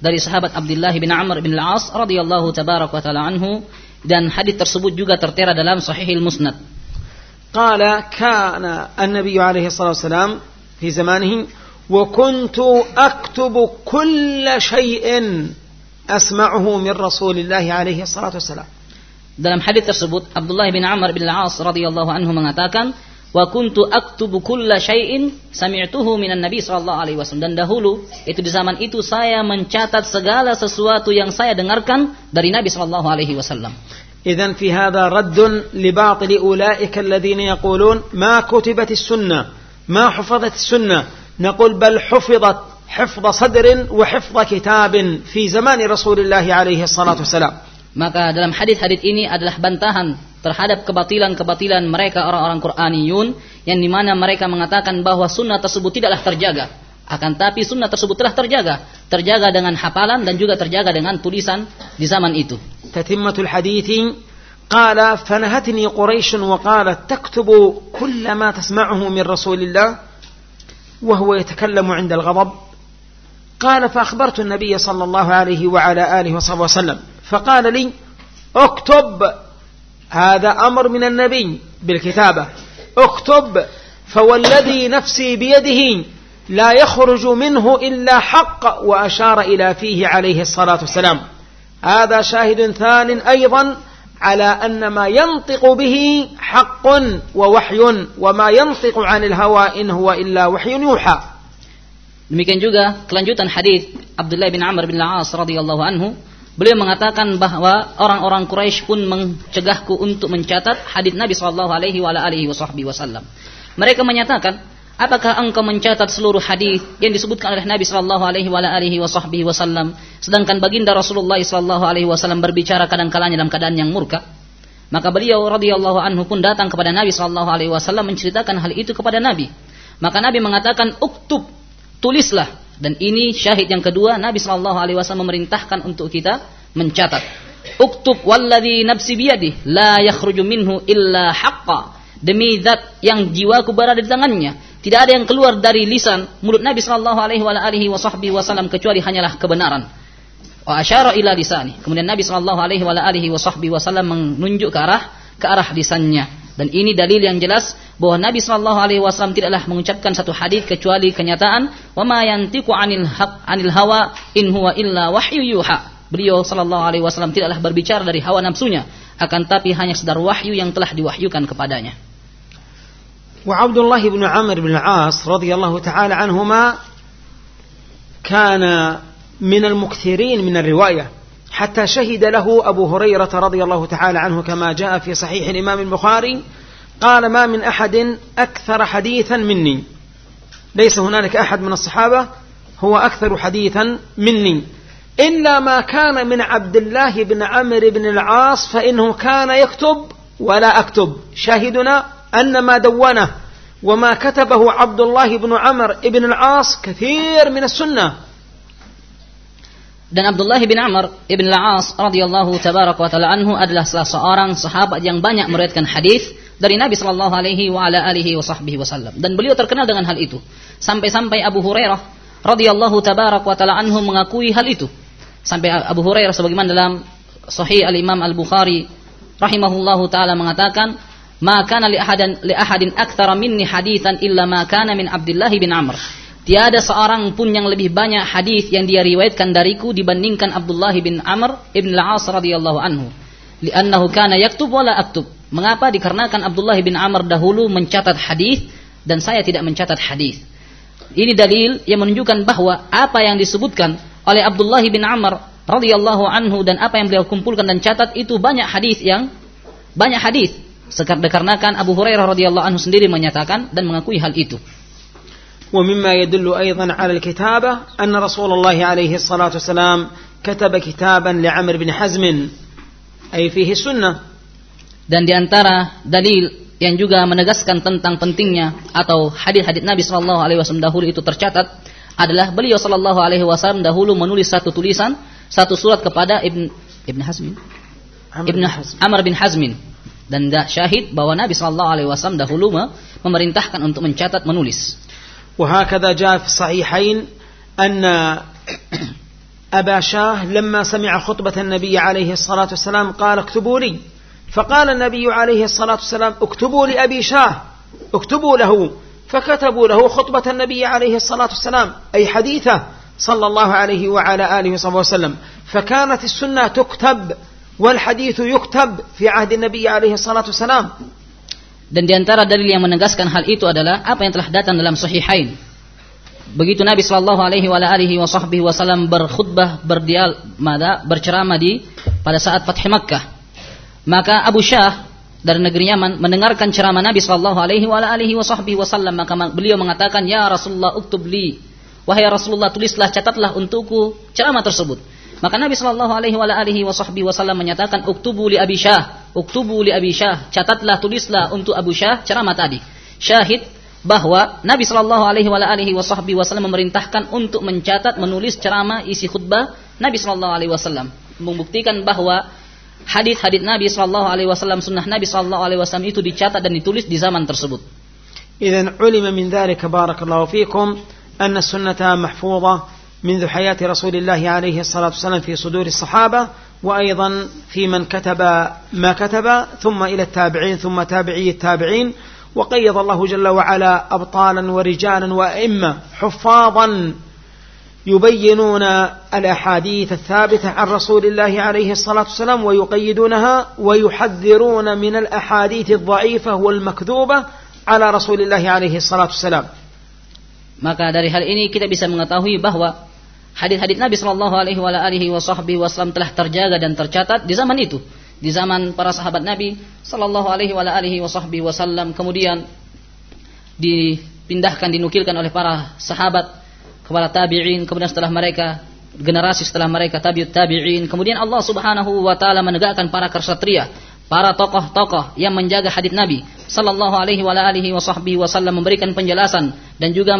dari sahabat Abdullah bin Amr bin Al-As radhiyallahu tabarak wa taala anhu dan hadis tersebut juga tertera dalam Sahihil Musnad. قال كان النبي عليه الصلاة والسلام في زمانه وكنت أكتب كل شيء أسمعه من رسول الله عليه الصلاة والسلام Dalam hadis tersebut Abdullah bin Amr bin Al-As radhiyallahu anhu mengatakan wa kuntu aktubu kulla syai'in sami'tuhu minan nabi sallallahu alaihi wasallam dan dahulu itu di zaman itu saya mencatat segala sesuatu yang saya dengarkan dari Nabi sallallahu alaihi wasallam إذا في هذا رد لباطل أولئك الذين يقولون ما كتبت السنة ما حفظت السنة نقول بل حفظت حفظ صدر وحفظ كتاب في زمان رسول الله عليه الصلاة والسلام maka dalam hadis-hadis ini adalah bantahan terhadap kebatilan-kebatilan mereka orang-orang Qur'aniyun yang dimana mereka mengatakan bahwa sunnah tersebut tidaklah terjaga akan tapi sunnah tersebut telah terjaga terjaga dengan hafalan dan juga terjaga dengan tulisan di zaman itu تتمة الحديث قال فنهتني قريش وقالت تكتب كل ما تسمعه من رسول الله وهو يتكلم عند الغضب قال فأخبرت النبي صلى الله عليه وعلى آله وصحبه وسلم فقال لي اكتب هذا أمر من النبي بالكتابة. اكتب فوالذي نفسي بيده لا يخرج منه إلا حق وأشار إلى فيه عليه الصلاة والسلام. هذا شاهد ثان أيضا على أن ما ينطق به حق ووحي وما ينطق عن الهوى إن هو إلا وحي يوحى. Demikian juga kelanjutan hadis Abdullah bin Amr bin Al-As radhiyallahu anhu, beliau mengatakan bahwa orang-orang Quraisy pun mencegahku untuk mencatat hadis Nabi sallallahu alaihi wasallam. Mereka menyatakan, apakah engkau mencatat seluruh hadis yang disebutkan oleh Nabi sallallahu alaihi wasallam, sedangkan baginda Rasulullah sallallahu alaihi wasallam berbicara kadang-kalanya dalam keadaan yang murka? Maka beliau radhiyallahu anhu pun datang kepada Nabi sallallahu alaihi wasallam menceritakan hal itu kepada Nabi. Maka Nabi mengatakan, "Uktub tulislah dan ini syahid yang kedua Nabi Shallallahu Alaihi Wasallam memerintahkan untuk kita mencatat. Uktub walladhi nafsi biyadi la yakhruju minhu illa haqqa. Demi zat yang jiwaku berada di tangannya tidak ada yang keluar dari lisan mulut Nabi Shallallahu Alaihi Wasallam kecuali hanyalah kebenaran. Wa asyara ila lisani. Kemudian Nabi Shallallahu Alaihi Wasallam menunjuk ke arah ke arah lisannya dan ini dalil yang jelas bahwa Nabi Shallallahu Alaihi Wasallam tidaklah mengucapkan satu hadis kecuali kenyataan. Wa ma yantiqu anil haq anil hawa in huwa illa wahyu yuha. Beliau Shallallahu Alaihi Wasallam tidaklah berbicara dari hawa nafsunya, akan tapi hanya sedar wahyu yang telah diwahyukan kepadanya. وعبد الله بن عمرو بن العاص رضي الله تعالى عنهما كان من المكثرين من الروايه حتى شهد له أبو هريرة رضي الله تعالى عنه كما جاء في صحيح الإمام البخاري قال ما من أحد أكثر حديثا مني. ليس هنالك أحد من الصحابة هو أكثر حديثا مني. إلا ما كان من عبد الله بن عمرو بن العاص فإنه كان يكتب ولا أكتب. شاهدنا أن ما دونه وما كتبه عبد الله بن عمرو بن العاص كثير من السنة. Dan Abdullah bin Amr ibn al-As radhiyallahu tabarak wa taala anhu adalah salah seorang sahabat yang banyak meriwayatkan hadis dari Nabi sallallahu alaihi wa ala alihi wa sahbihi wasallam dan beliau terkenal dengan hal itu. Sampai-sampai Abu Hurairah radhiyallahu tabarak wa taala anhu mengakui hal itu. Sampai Abu Hurairah sebagaimana dalam Sahih Al-Imam Al-Bukhari rahimahullahu taala mengatakan, "Ma kana li ahadin li ahadin minni haditsan illa ma kana min Abdullah bin Amr." Tiada seorang pun yang lebih banyak hadis yang dia riwayatkan dariku dibandingkan Abdullah bin Amr ibn al-As radhiyallahu anhu. Li'annahu kana yaktub wala aktub. Mengapa? Dikarenakan Abdullah bin Amr dahulu mencatat hadis dan saya tidak mencatat hadis. Ini dalil yang menunjukkan bahwa apa yang disebutkan oleh Abdullah bin Amr radhiyallahu anhu dan apa yang beliau kumpulkan dan catat itu banyak hadis yang banyak hadis. Dikarenakan Abu Hurairah radhiyallahu anhu sendiri menyatakan dan mengakui hal itu. ومما يدل أيضا على الكتابة أن رسول الله عليه الصلاة والسلام كتب كتابا لعمر بن حزم أي فيه السنة dan diantara dalil yang juga menegaskan tentang pentingnya atau hadis-hadis Nabi Shallallahu Alaihi Wasallam dahulu itu tercatat adalah beliau Shallallahu Alaihi Wasallam dahulu menulis satu tulisan satu surat kepada Ibn Ibn Hazmin Ibn Amr bin Hazmin dan syahid bahwa Nabi Shallallahu Alaihi Wasallam dahulu memerintahkan untuk mencatat menulis وهكذا جاء في الصحيحين أن أبا شاه لما سمع خطبة النبي عليه الصلاة والسلام قال اكتبوا لي. فقال النبي عليه الصلاة والسلام اكتبوا لأبي شاه اكتبوا له. فكتبوا له خطبة النبي عليه الصلاة والسلام أي حديثه صلى الله عليه وعلى آله وصحبه وسلم. فكانت السنة تكتب والحديث يكتب في عهد النبي عليه الصلاة والسلام. Dan di antara dalil yang menegaskan hal itu adalah apa yang telah datang dalam Sahihain. Begitu Nabi Shallallahu Alaihi Wasallam berkhutbah berdial, mada, berceramah di pada saat Fath Makkah, maka Abu Syah dari negeri Yaman mendengarkan ceramah Nabi Shallallahu Alaihi Wasallam maka beliau mengatakan ya Rasulullah uktub li. Wahai Rasulullah tulislah catatlah untukku ceramah tersebut maka Nabi Shallallahu Alaihi Wasallam menyatakan uktubu li Abi Syah, uktubu li Abi Syah, catatlah tulislah untuk Abu Syah ceramah tadi. Syahid bahwa Nabi Shallallahu Alaihi Wasallam memerintahkan untuk mencatat, menulis ceramah isi khutbah Nabi Shallallahu Alaihi Wasallam, membuktikan bahwa hadis-hadis Nabi Shallallahu Alaihi Wasallam, sunnah Nabi Shallallahu Alaihi Wasallam itu dicatat dan ditulis di zaman tersebut. إذا علم من ذلك بارك الله فيكم أن السنة محفوظة منذ حياة رسول الله عليه الصلاة والسلام في صدور الصحابة وأيضا في من كتب ما كتب ثم إلى التابعين ثم تابعي التابعين وقيض الله جل وعلا أبطالا ورجالا وأئمة حفاظا يبينون الأحاديث الثابتة عن رسول الله عليه الصلاة والسلام ويقيدونها ويحذرون من الأحاديث الضعيفة والمكذوبة على رسول الله عليه الصلاة والسلام. Maka dari hal ini kita bisa mengetahui bahwa hadis-hadis Nabi Shallallahu Alaihi Wasallam telah terjaga dan tercatat di zaman itu, di zaman para sahabat Nabi Shallallahu Alaihi Wasallam kemudian dipindahkan dinukilkan oleh para sahabat kepada tabi'in kemudian setelah mereka generasi setelah mereka tabi'ut tabi'in. Kemudian Allah Subhanahu wa taala menegakkan para ksatria para tokoh-tokoh yang menjaga hadis Nabi sallallahu alaihi wasallam memberikan penjelasan dan juga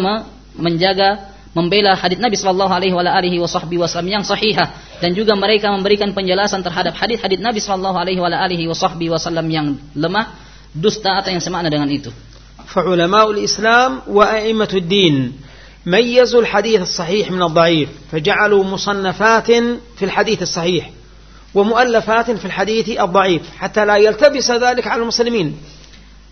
menjaga membela hadis Nabi Shallallahu Alaihi Wasallam yang sahihah dan juga mereka memberikan penjelasan terhadap hadis-hadis Nabi Shallallahu Alaihi Wasallam yang lemah, dusta atau yang semakna dengan itu. فعلماء الإسلام وأئمة الدين ميزوا الحديث الصحيح من الضعيف فجعلوا مصنفات في الحديث الصحيح ومؤلفات في الحديث الضعيف حتى لا يلتبس ذلك على المسلمين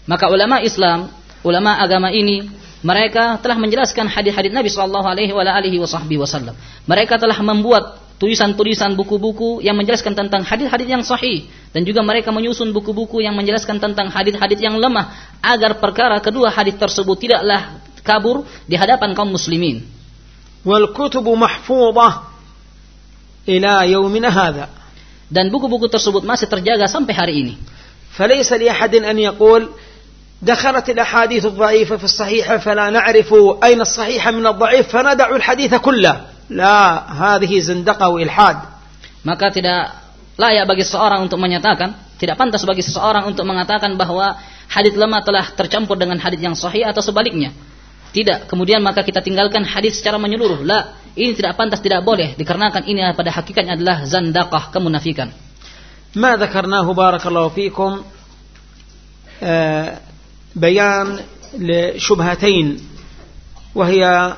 maka ulama Islam ulama agama ini mereka telah menjelaskan hadis-hadis Nabi Shallallahu Alaihi Wasallam. Mereka telah membuat tulisan-tulisan buku-buku yang menjelaskan tentang hadis-hadis yang sahih dan juga mereka menyusun buku-buku yang menjelaskan tentang hadis-hadis yang lemah agar perkara kedua hadis tersebut tidaklah kabur di hadapan kaum muslimin. Wal kutubu mahfudhah ila yaumina hadha. Dan buku-buku tersebut masih terjaga sampai hari ini. فليس لأحد أن يقول دخلت الأحاديث الضعيفة في الصحيحة فلا نعرف أين الصحيح من الضعيف فندع الحديث كله لا هذه زندقة وإلحاد maka tidak layak bagi seseorang untuk menyatakan, tidak pantas bagi seseorang untuk mengatakan bahwa hadis lemah telah tercampur dengan hadis yang sahih atau sebaliknya. Tidak, kemudian maka kita tinggalkan hadis secara menyeluruh. La, ini tidak pantas, tidak boleh dikarenakan ini pada hakikatnya adalah zandaqah, kemunafikan. ما ذكرناه بارك الله فيكم آه، بيان لشبهتين وهي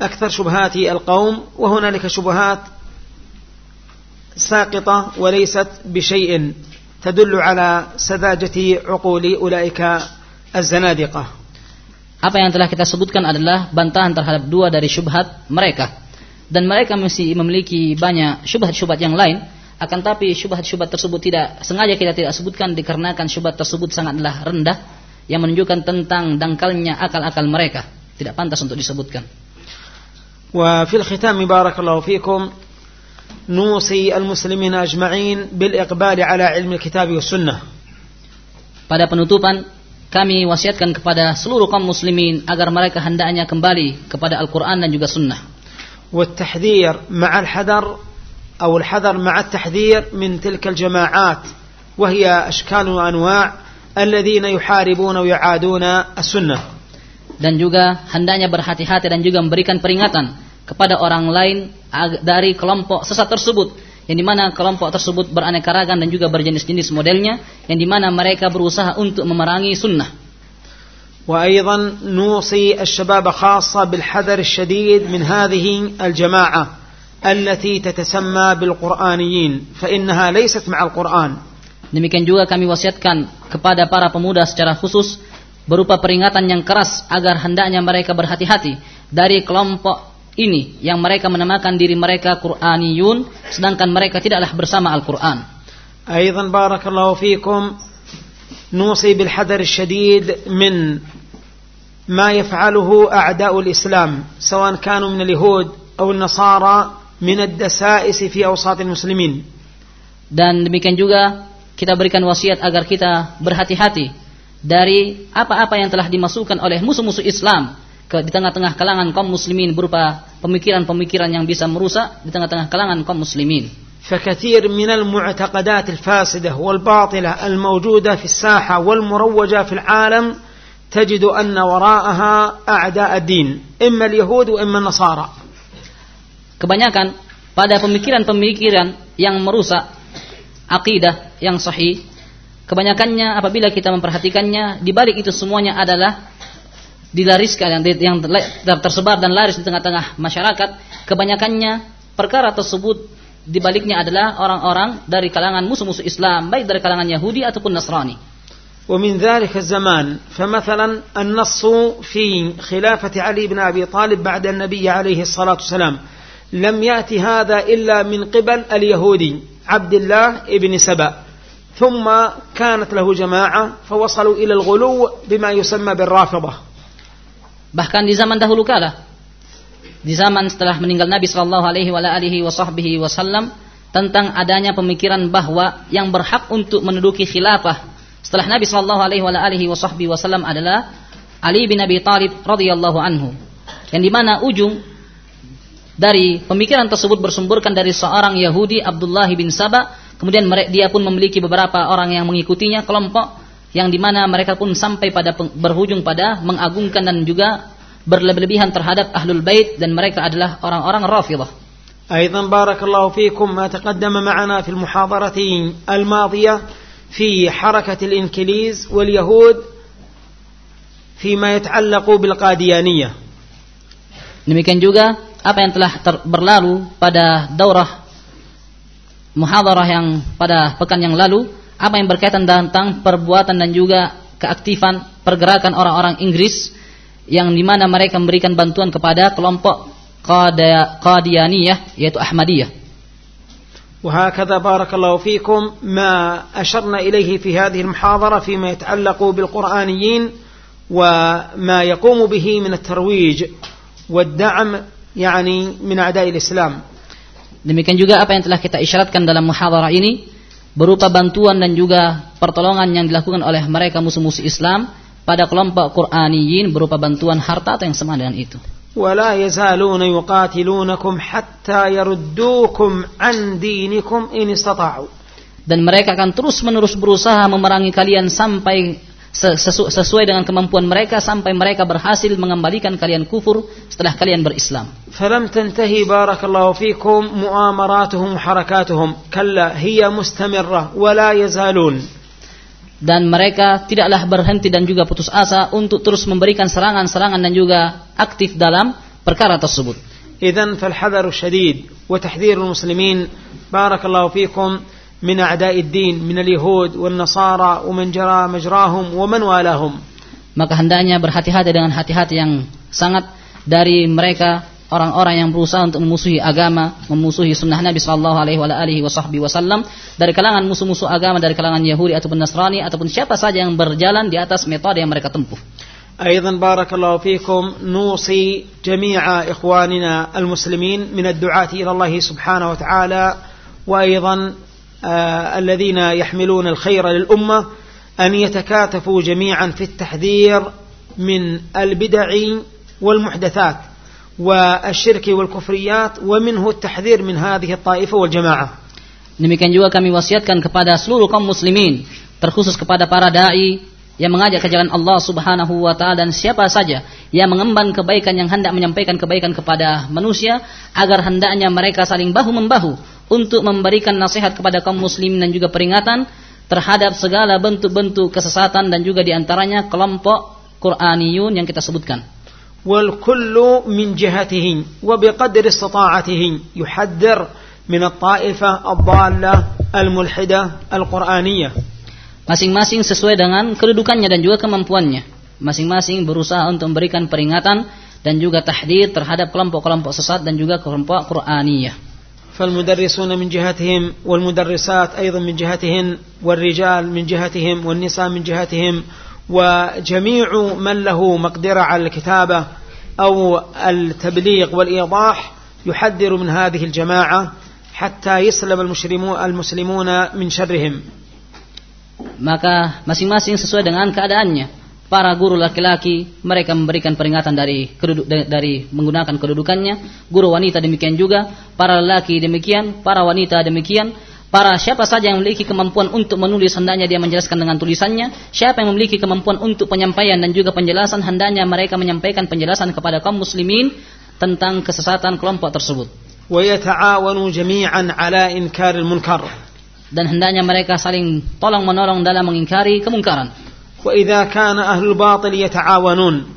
أكثر شبهات القوم وهنالك شبهات ساقطة وليست بشيء تدل على سذاجة عقول أولئك الزنادقة Apa yang telah kita sebutkan adalah bantahan terhadap dua dari syubhat mereka. Dan mereka mesti memiliki banyak syubhat-syubhat yang lain. Akan tapi syubhat-syubhat tersebut tidak sengaja kita tidak sebutkan dikarenakan syubhat tersebut sangatlah rendah yang menunjukkan tentang dangkalnya akal-akal mereka. Tidak pantas untuk disebutkan. وفي الختام بارك الله فيكم نوصي المسلمين أجمعين بالإقبال على علم الكتاب والسنة Pada penutupan, kami wasiatkan kepada seluruh kaum muslimin agar mereka hendaknya kembali kepada Al-Quran dan juga Sunnah. والتحذير مع الحذر أو الحذر مع التحذير من تلك الجماعات وهي أشكال وأنواع الذين يحاربون ويعادون السنة Dan juga hendaknya berhati-hati dan juga memberikan peringatan kepada orang lain dari kelompok sesat tersebut. Yang dimana kelompok tersebut beraneka ragam dan juga berjenis-jenis modelnya. Yang dimana mereka berusaha untuk memerangi sunnah. وأيضا نوصي الشباب خاصة بالحذر الشديد من هذه الجماعة التي تتسمى بالقرآنيين فإنها ليست مع القرآن Demikian juga kami wasiatkan kepada para pemuda secara khusus berupa peringatan yang keras agar hendaknya mereka berhati-hati dari kelompok ini yang mereka menamakan diri mereka Qur'aniyun sedangkan mereka tidaklah bersama Al-Qur'an. أيضا بارك الله فيكم نوصي بالحذر الشديد من ما يفعله أعداء الإسلام سواء كانوا من اليهود أو النصارى من الدسائس في أوساط المسلمين Dan demikian juga kita berikan wasiat agar kita berhati-hati dari apa-apa yang telah dimasukkan oleh musuh-musuh Islam ke di tengah-tengah kalangan kaum muslimin berupa pemikiran-pemikiran yang bisa merusak di tengah-tengah kalangan kaum muslimin. فكثير من المعتقدات الفاسدة والباطلة الموجودة في الساحة والمروجة في العالم تجد أن وراءها أعداء الدين إما اليهود وإما النصارى Kebanyakan pada pemikiran-pemikiran yang merusak akidah yang sahih, kebanyakannya apabila kita memperhatikannya, di balik itu semuanya adalah dilariskan yang, yang tersebar dan laris di tengah-tengah masyarakat, kebanyakannya perkara tersebut di baliknya adalah orang-orang dari kalangan musuh-musuh Islam, baik dari kalangan Yahudi ataupun Nasrani. ومن ذلك الزمان فمثلا النص في خلافة علي بن أبي طالب بعد النبي عليه الصلاة والسلام لم يأتي هذا إلا من قبل اليهودي عبد الله ابن سبأ ثم كانت له جماعة فوصلوا إلى الغلو بما يسمى بالرافضة Bahkan di zaman dahulu kala, di zaman setelah meninggal Nabi Shallallahu Alaihi Wasallam tentang adanya pemikiran bahwa yang berhak untuk menduduki khilafah setelah Nabi Shallallahu Alaihi Wasallam adalah Ali bin Abi Thalib radhiyallahu anhu, yang dimana ujung dari pemikiran tersebut bersumberkan dari seorang Yahudi Abdullah bin Saba, kemudian dia pun memiliki beberapa orang yang mengikutinya kelompok yang dimana mereka pun sampai pada berhujung pada mengagungkan dan juga berlebihan terhadap ahlul bait dan mereka adalah orang-orang rafidah. أيضا بارك الله فيكم ما تقدم معنا في المحاضرة الماضية في حركة الإنكليز واليهود فيما يتعلق بالقاديانية Demikian juga apa yang telah ter- berlalu pada daurah muhadarah yang pada pekan yang lalu apa yang berkaitan tentang perbuatan dan juga keaktifan pergerakan orang-orang Inggris yang dimana mereka memberikan bantuan kepada kelompok Qadianiyah yaitu Ahmadiyah. وهكذا بارك الله فيكم ما أشرنا إليه في هذه المحاضرة فيما يتعلق بالقرآنيين وما يقوم به من الترويج والدعم يعني من أعداء الإسلام Demikian juga apa yang telah kita isyaratkan dalam muhadarah ini berupa bantuan dan juga pertolongan yang dilakukan oleh mereka musuh-musuh Islam pada kelompok Qur'aniyin berupa bantuan harta atau yang sama dengan itu. ولا يزالون يقاتلونكم حتى يردوكم عن دينكم إن استطاعوا dan mereka akan terus-menerus berusaha memerangi kalian sampai sesu- sesuai dengan kemampuan mereka sampai mereka berhasil mengembalikan kalian kufur setelah kalian berislam. فلم تنتهي بارك الله فيكم مؤامراتهم وحركاتهم كلا هي مستمرة ولا يزالون Dan mereka tidaklah berhenti dan juga putus asa untuk terus memberikan serangan-serangan dan juga aktif dalam perkara tersebut. إذا فالحذر الشديد وتحذير المسلمين بارك الله فيكم من أعداء الدين من اليهود والنصارى ومن جرى مجراهم ومن والاهم Maka hendaknya berhati-hati dengan hati-hati yang sangat dari mereka orang-orang yang berusaha untuk memusuhi agama, memusuhi sunnah Nabi Sallallahu Alaihi Wasallam dari kalangan musuh-musuh agama dari kalangan Yahudi ataupun Nasrani ataupun siapa saja yang berjalan di atas metode yang mereka tempuh. أيضا بارك الله فيكم نوصي جميع إخواننا المسلمين من الدعاة إلى الله سبحانه وتعالى وأيضا آه الذين يحملون الخير للأمة أن يتكاتفوا جميعا في التحذير من البدع والمحدثات والشرك والكفريات ومنه التحذير من هذه الطائفة والجماعة Demikian juga kami wasiatkan kepada seluruh kaum muslimin, terkhusus kepada para dai yang mengajak ke jalan Allah Subhanahu wa taala dan siapa saja yang mengemban kebaikan yang hendak menyampaikan kebaikan kepada manusia agar hendaknya mereka saling bahu membahu untuk memberikan nasihat kepada kaum muslimin dan juga peringatan terhadap segala bentuk-bentuk kesesatan dan juga di antaranya kelompok Quraniyun yang kita sebutkan. Wal kullu min jihatihi wa biqadri istita'atihi yuhaddar min at-ta'ifah ad-dhallah al-mulhidah al-Quraniyah. Masing-masing sesuai dengan kedudukannya dan juga kemampuannya. Masing-masing berusaha untuk memberikan peringatan dan juga tahdid terhadap kelompok-kelompok sesat dan juga kelompok Quraniyah. فالمدرسون من جهتهم والمدرسات أيضا من جهتهن والرجال من جهتهم والنساء من جهتهم وجميع من له مقدرة على الكتابة أو التبليغ والإيضاح يحذر من هذه الجماعة حتى يسلم المسلمون المسلمون من شرهم Maka masing-masing sesuai dengan keadaannya. Para guru laki-laki mereka memberikan peringatan dari keduduk, dari menggunakan kedudukannya. Guru wanita demikian juga. Para lelaki demikian. Para wanita demikian. Para siapa saja yang memiliki kemampuan untuk menulis hendaknya dia menjelaskan dengan tulisannya. Siapa yang memiliki kemampuan untuk penyampaian dan juga penjelasan hendaknya mereka menyampaikan penjelasan kepada kaum muslimin tentang kesesatan kelompok tersebut. ويتعاونوا جميعا على إنكار المنكر Dan hendaknya mereka saling tolong menolong dalam mengingkari kemungkaran. وإذا كان أهل الباطل يتعاونون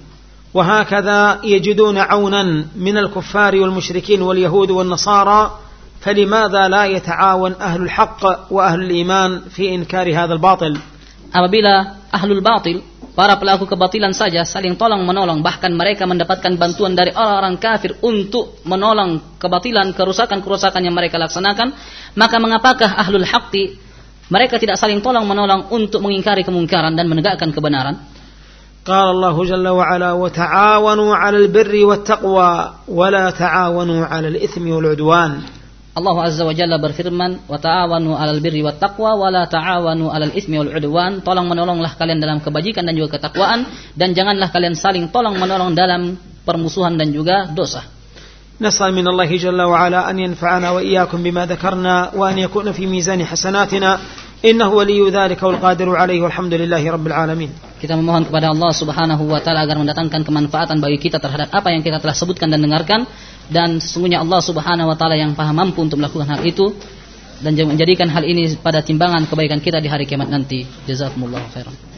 وهكذا يجدون عونا من الكفار والمشركين واليهود والنصارى فلماذا لا يتعاون أهل الحق وأهل الإيمان في إنكار هذا الباطل Apabila ahlul batil, para pelaku kebatilan saja saling tolong menolong, bahkan mereka mendapatkan bantuan dari orang-orang kafir untuk menolong kebatilan, kerusakan-kerusakan yang mereka laksanakan, maka mengapakah ahlul haqqi mereka tidak saling tolong menolong untuk mengingkari kemungkaran dan menegakkan kebenaran? قال الله جل وعلا وتعاونوا على البر والتقوى ولا تعاونوا على الإثم والعدوان Allah Azza wa Jalla berfirman, "Wa ta'awanu 'alal birri wat taqwa wa la ta'awanu 'alal itsmi wal 'udwan." Tolong menolonglah kalian dalam kebajikan dan juga ketakwaan dan janganlah kalian saling tolong menolong dalam permusuhan dan juga dosa. نسأل من الله جل وعلا أن ينفعنا وإياكم بما ذكرنا وأن يكون في ميزان حسناتنا إنه ولي ذلك والقادر عليه والحمد لله رب العالمين Kita memohon kepada Allah Subhanahu wa taala agar mendatangkan kemanfaatan bagi kita terhadap apa yang kita telah sebutkan dan dengarkan dan sesungguhnya Allah Subhanahu wa taala yang paham mampu untuk melakukan hal itu dan menjadikan hal ini pada timbangan kebaikan kita di hari kiamat nanti. Jazakumullahu khairan.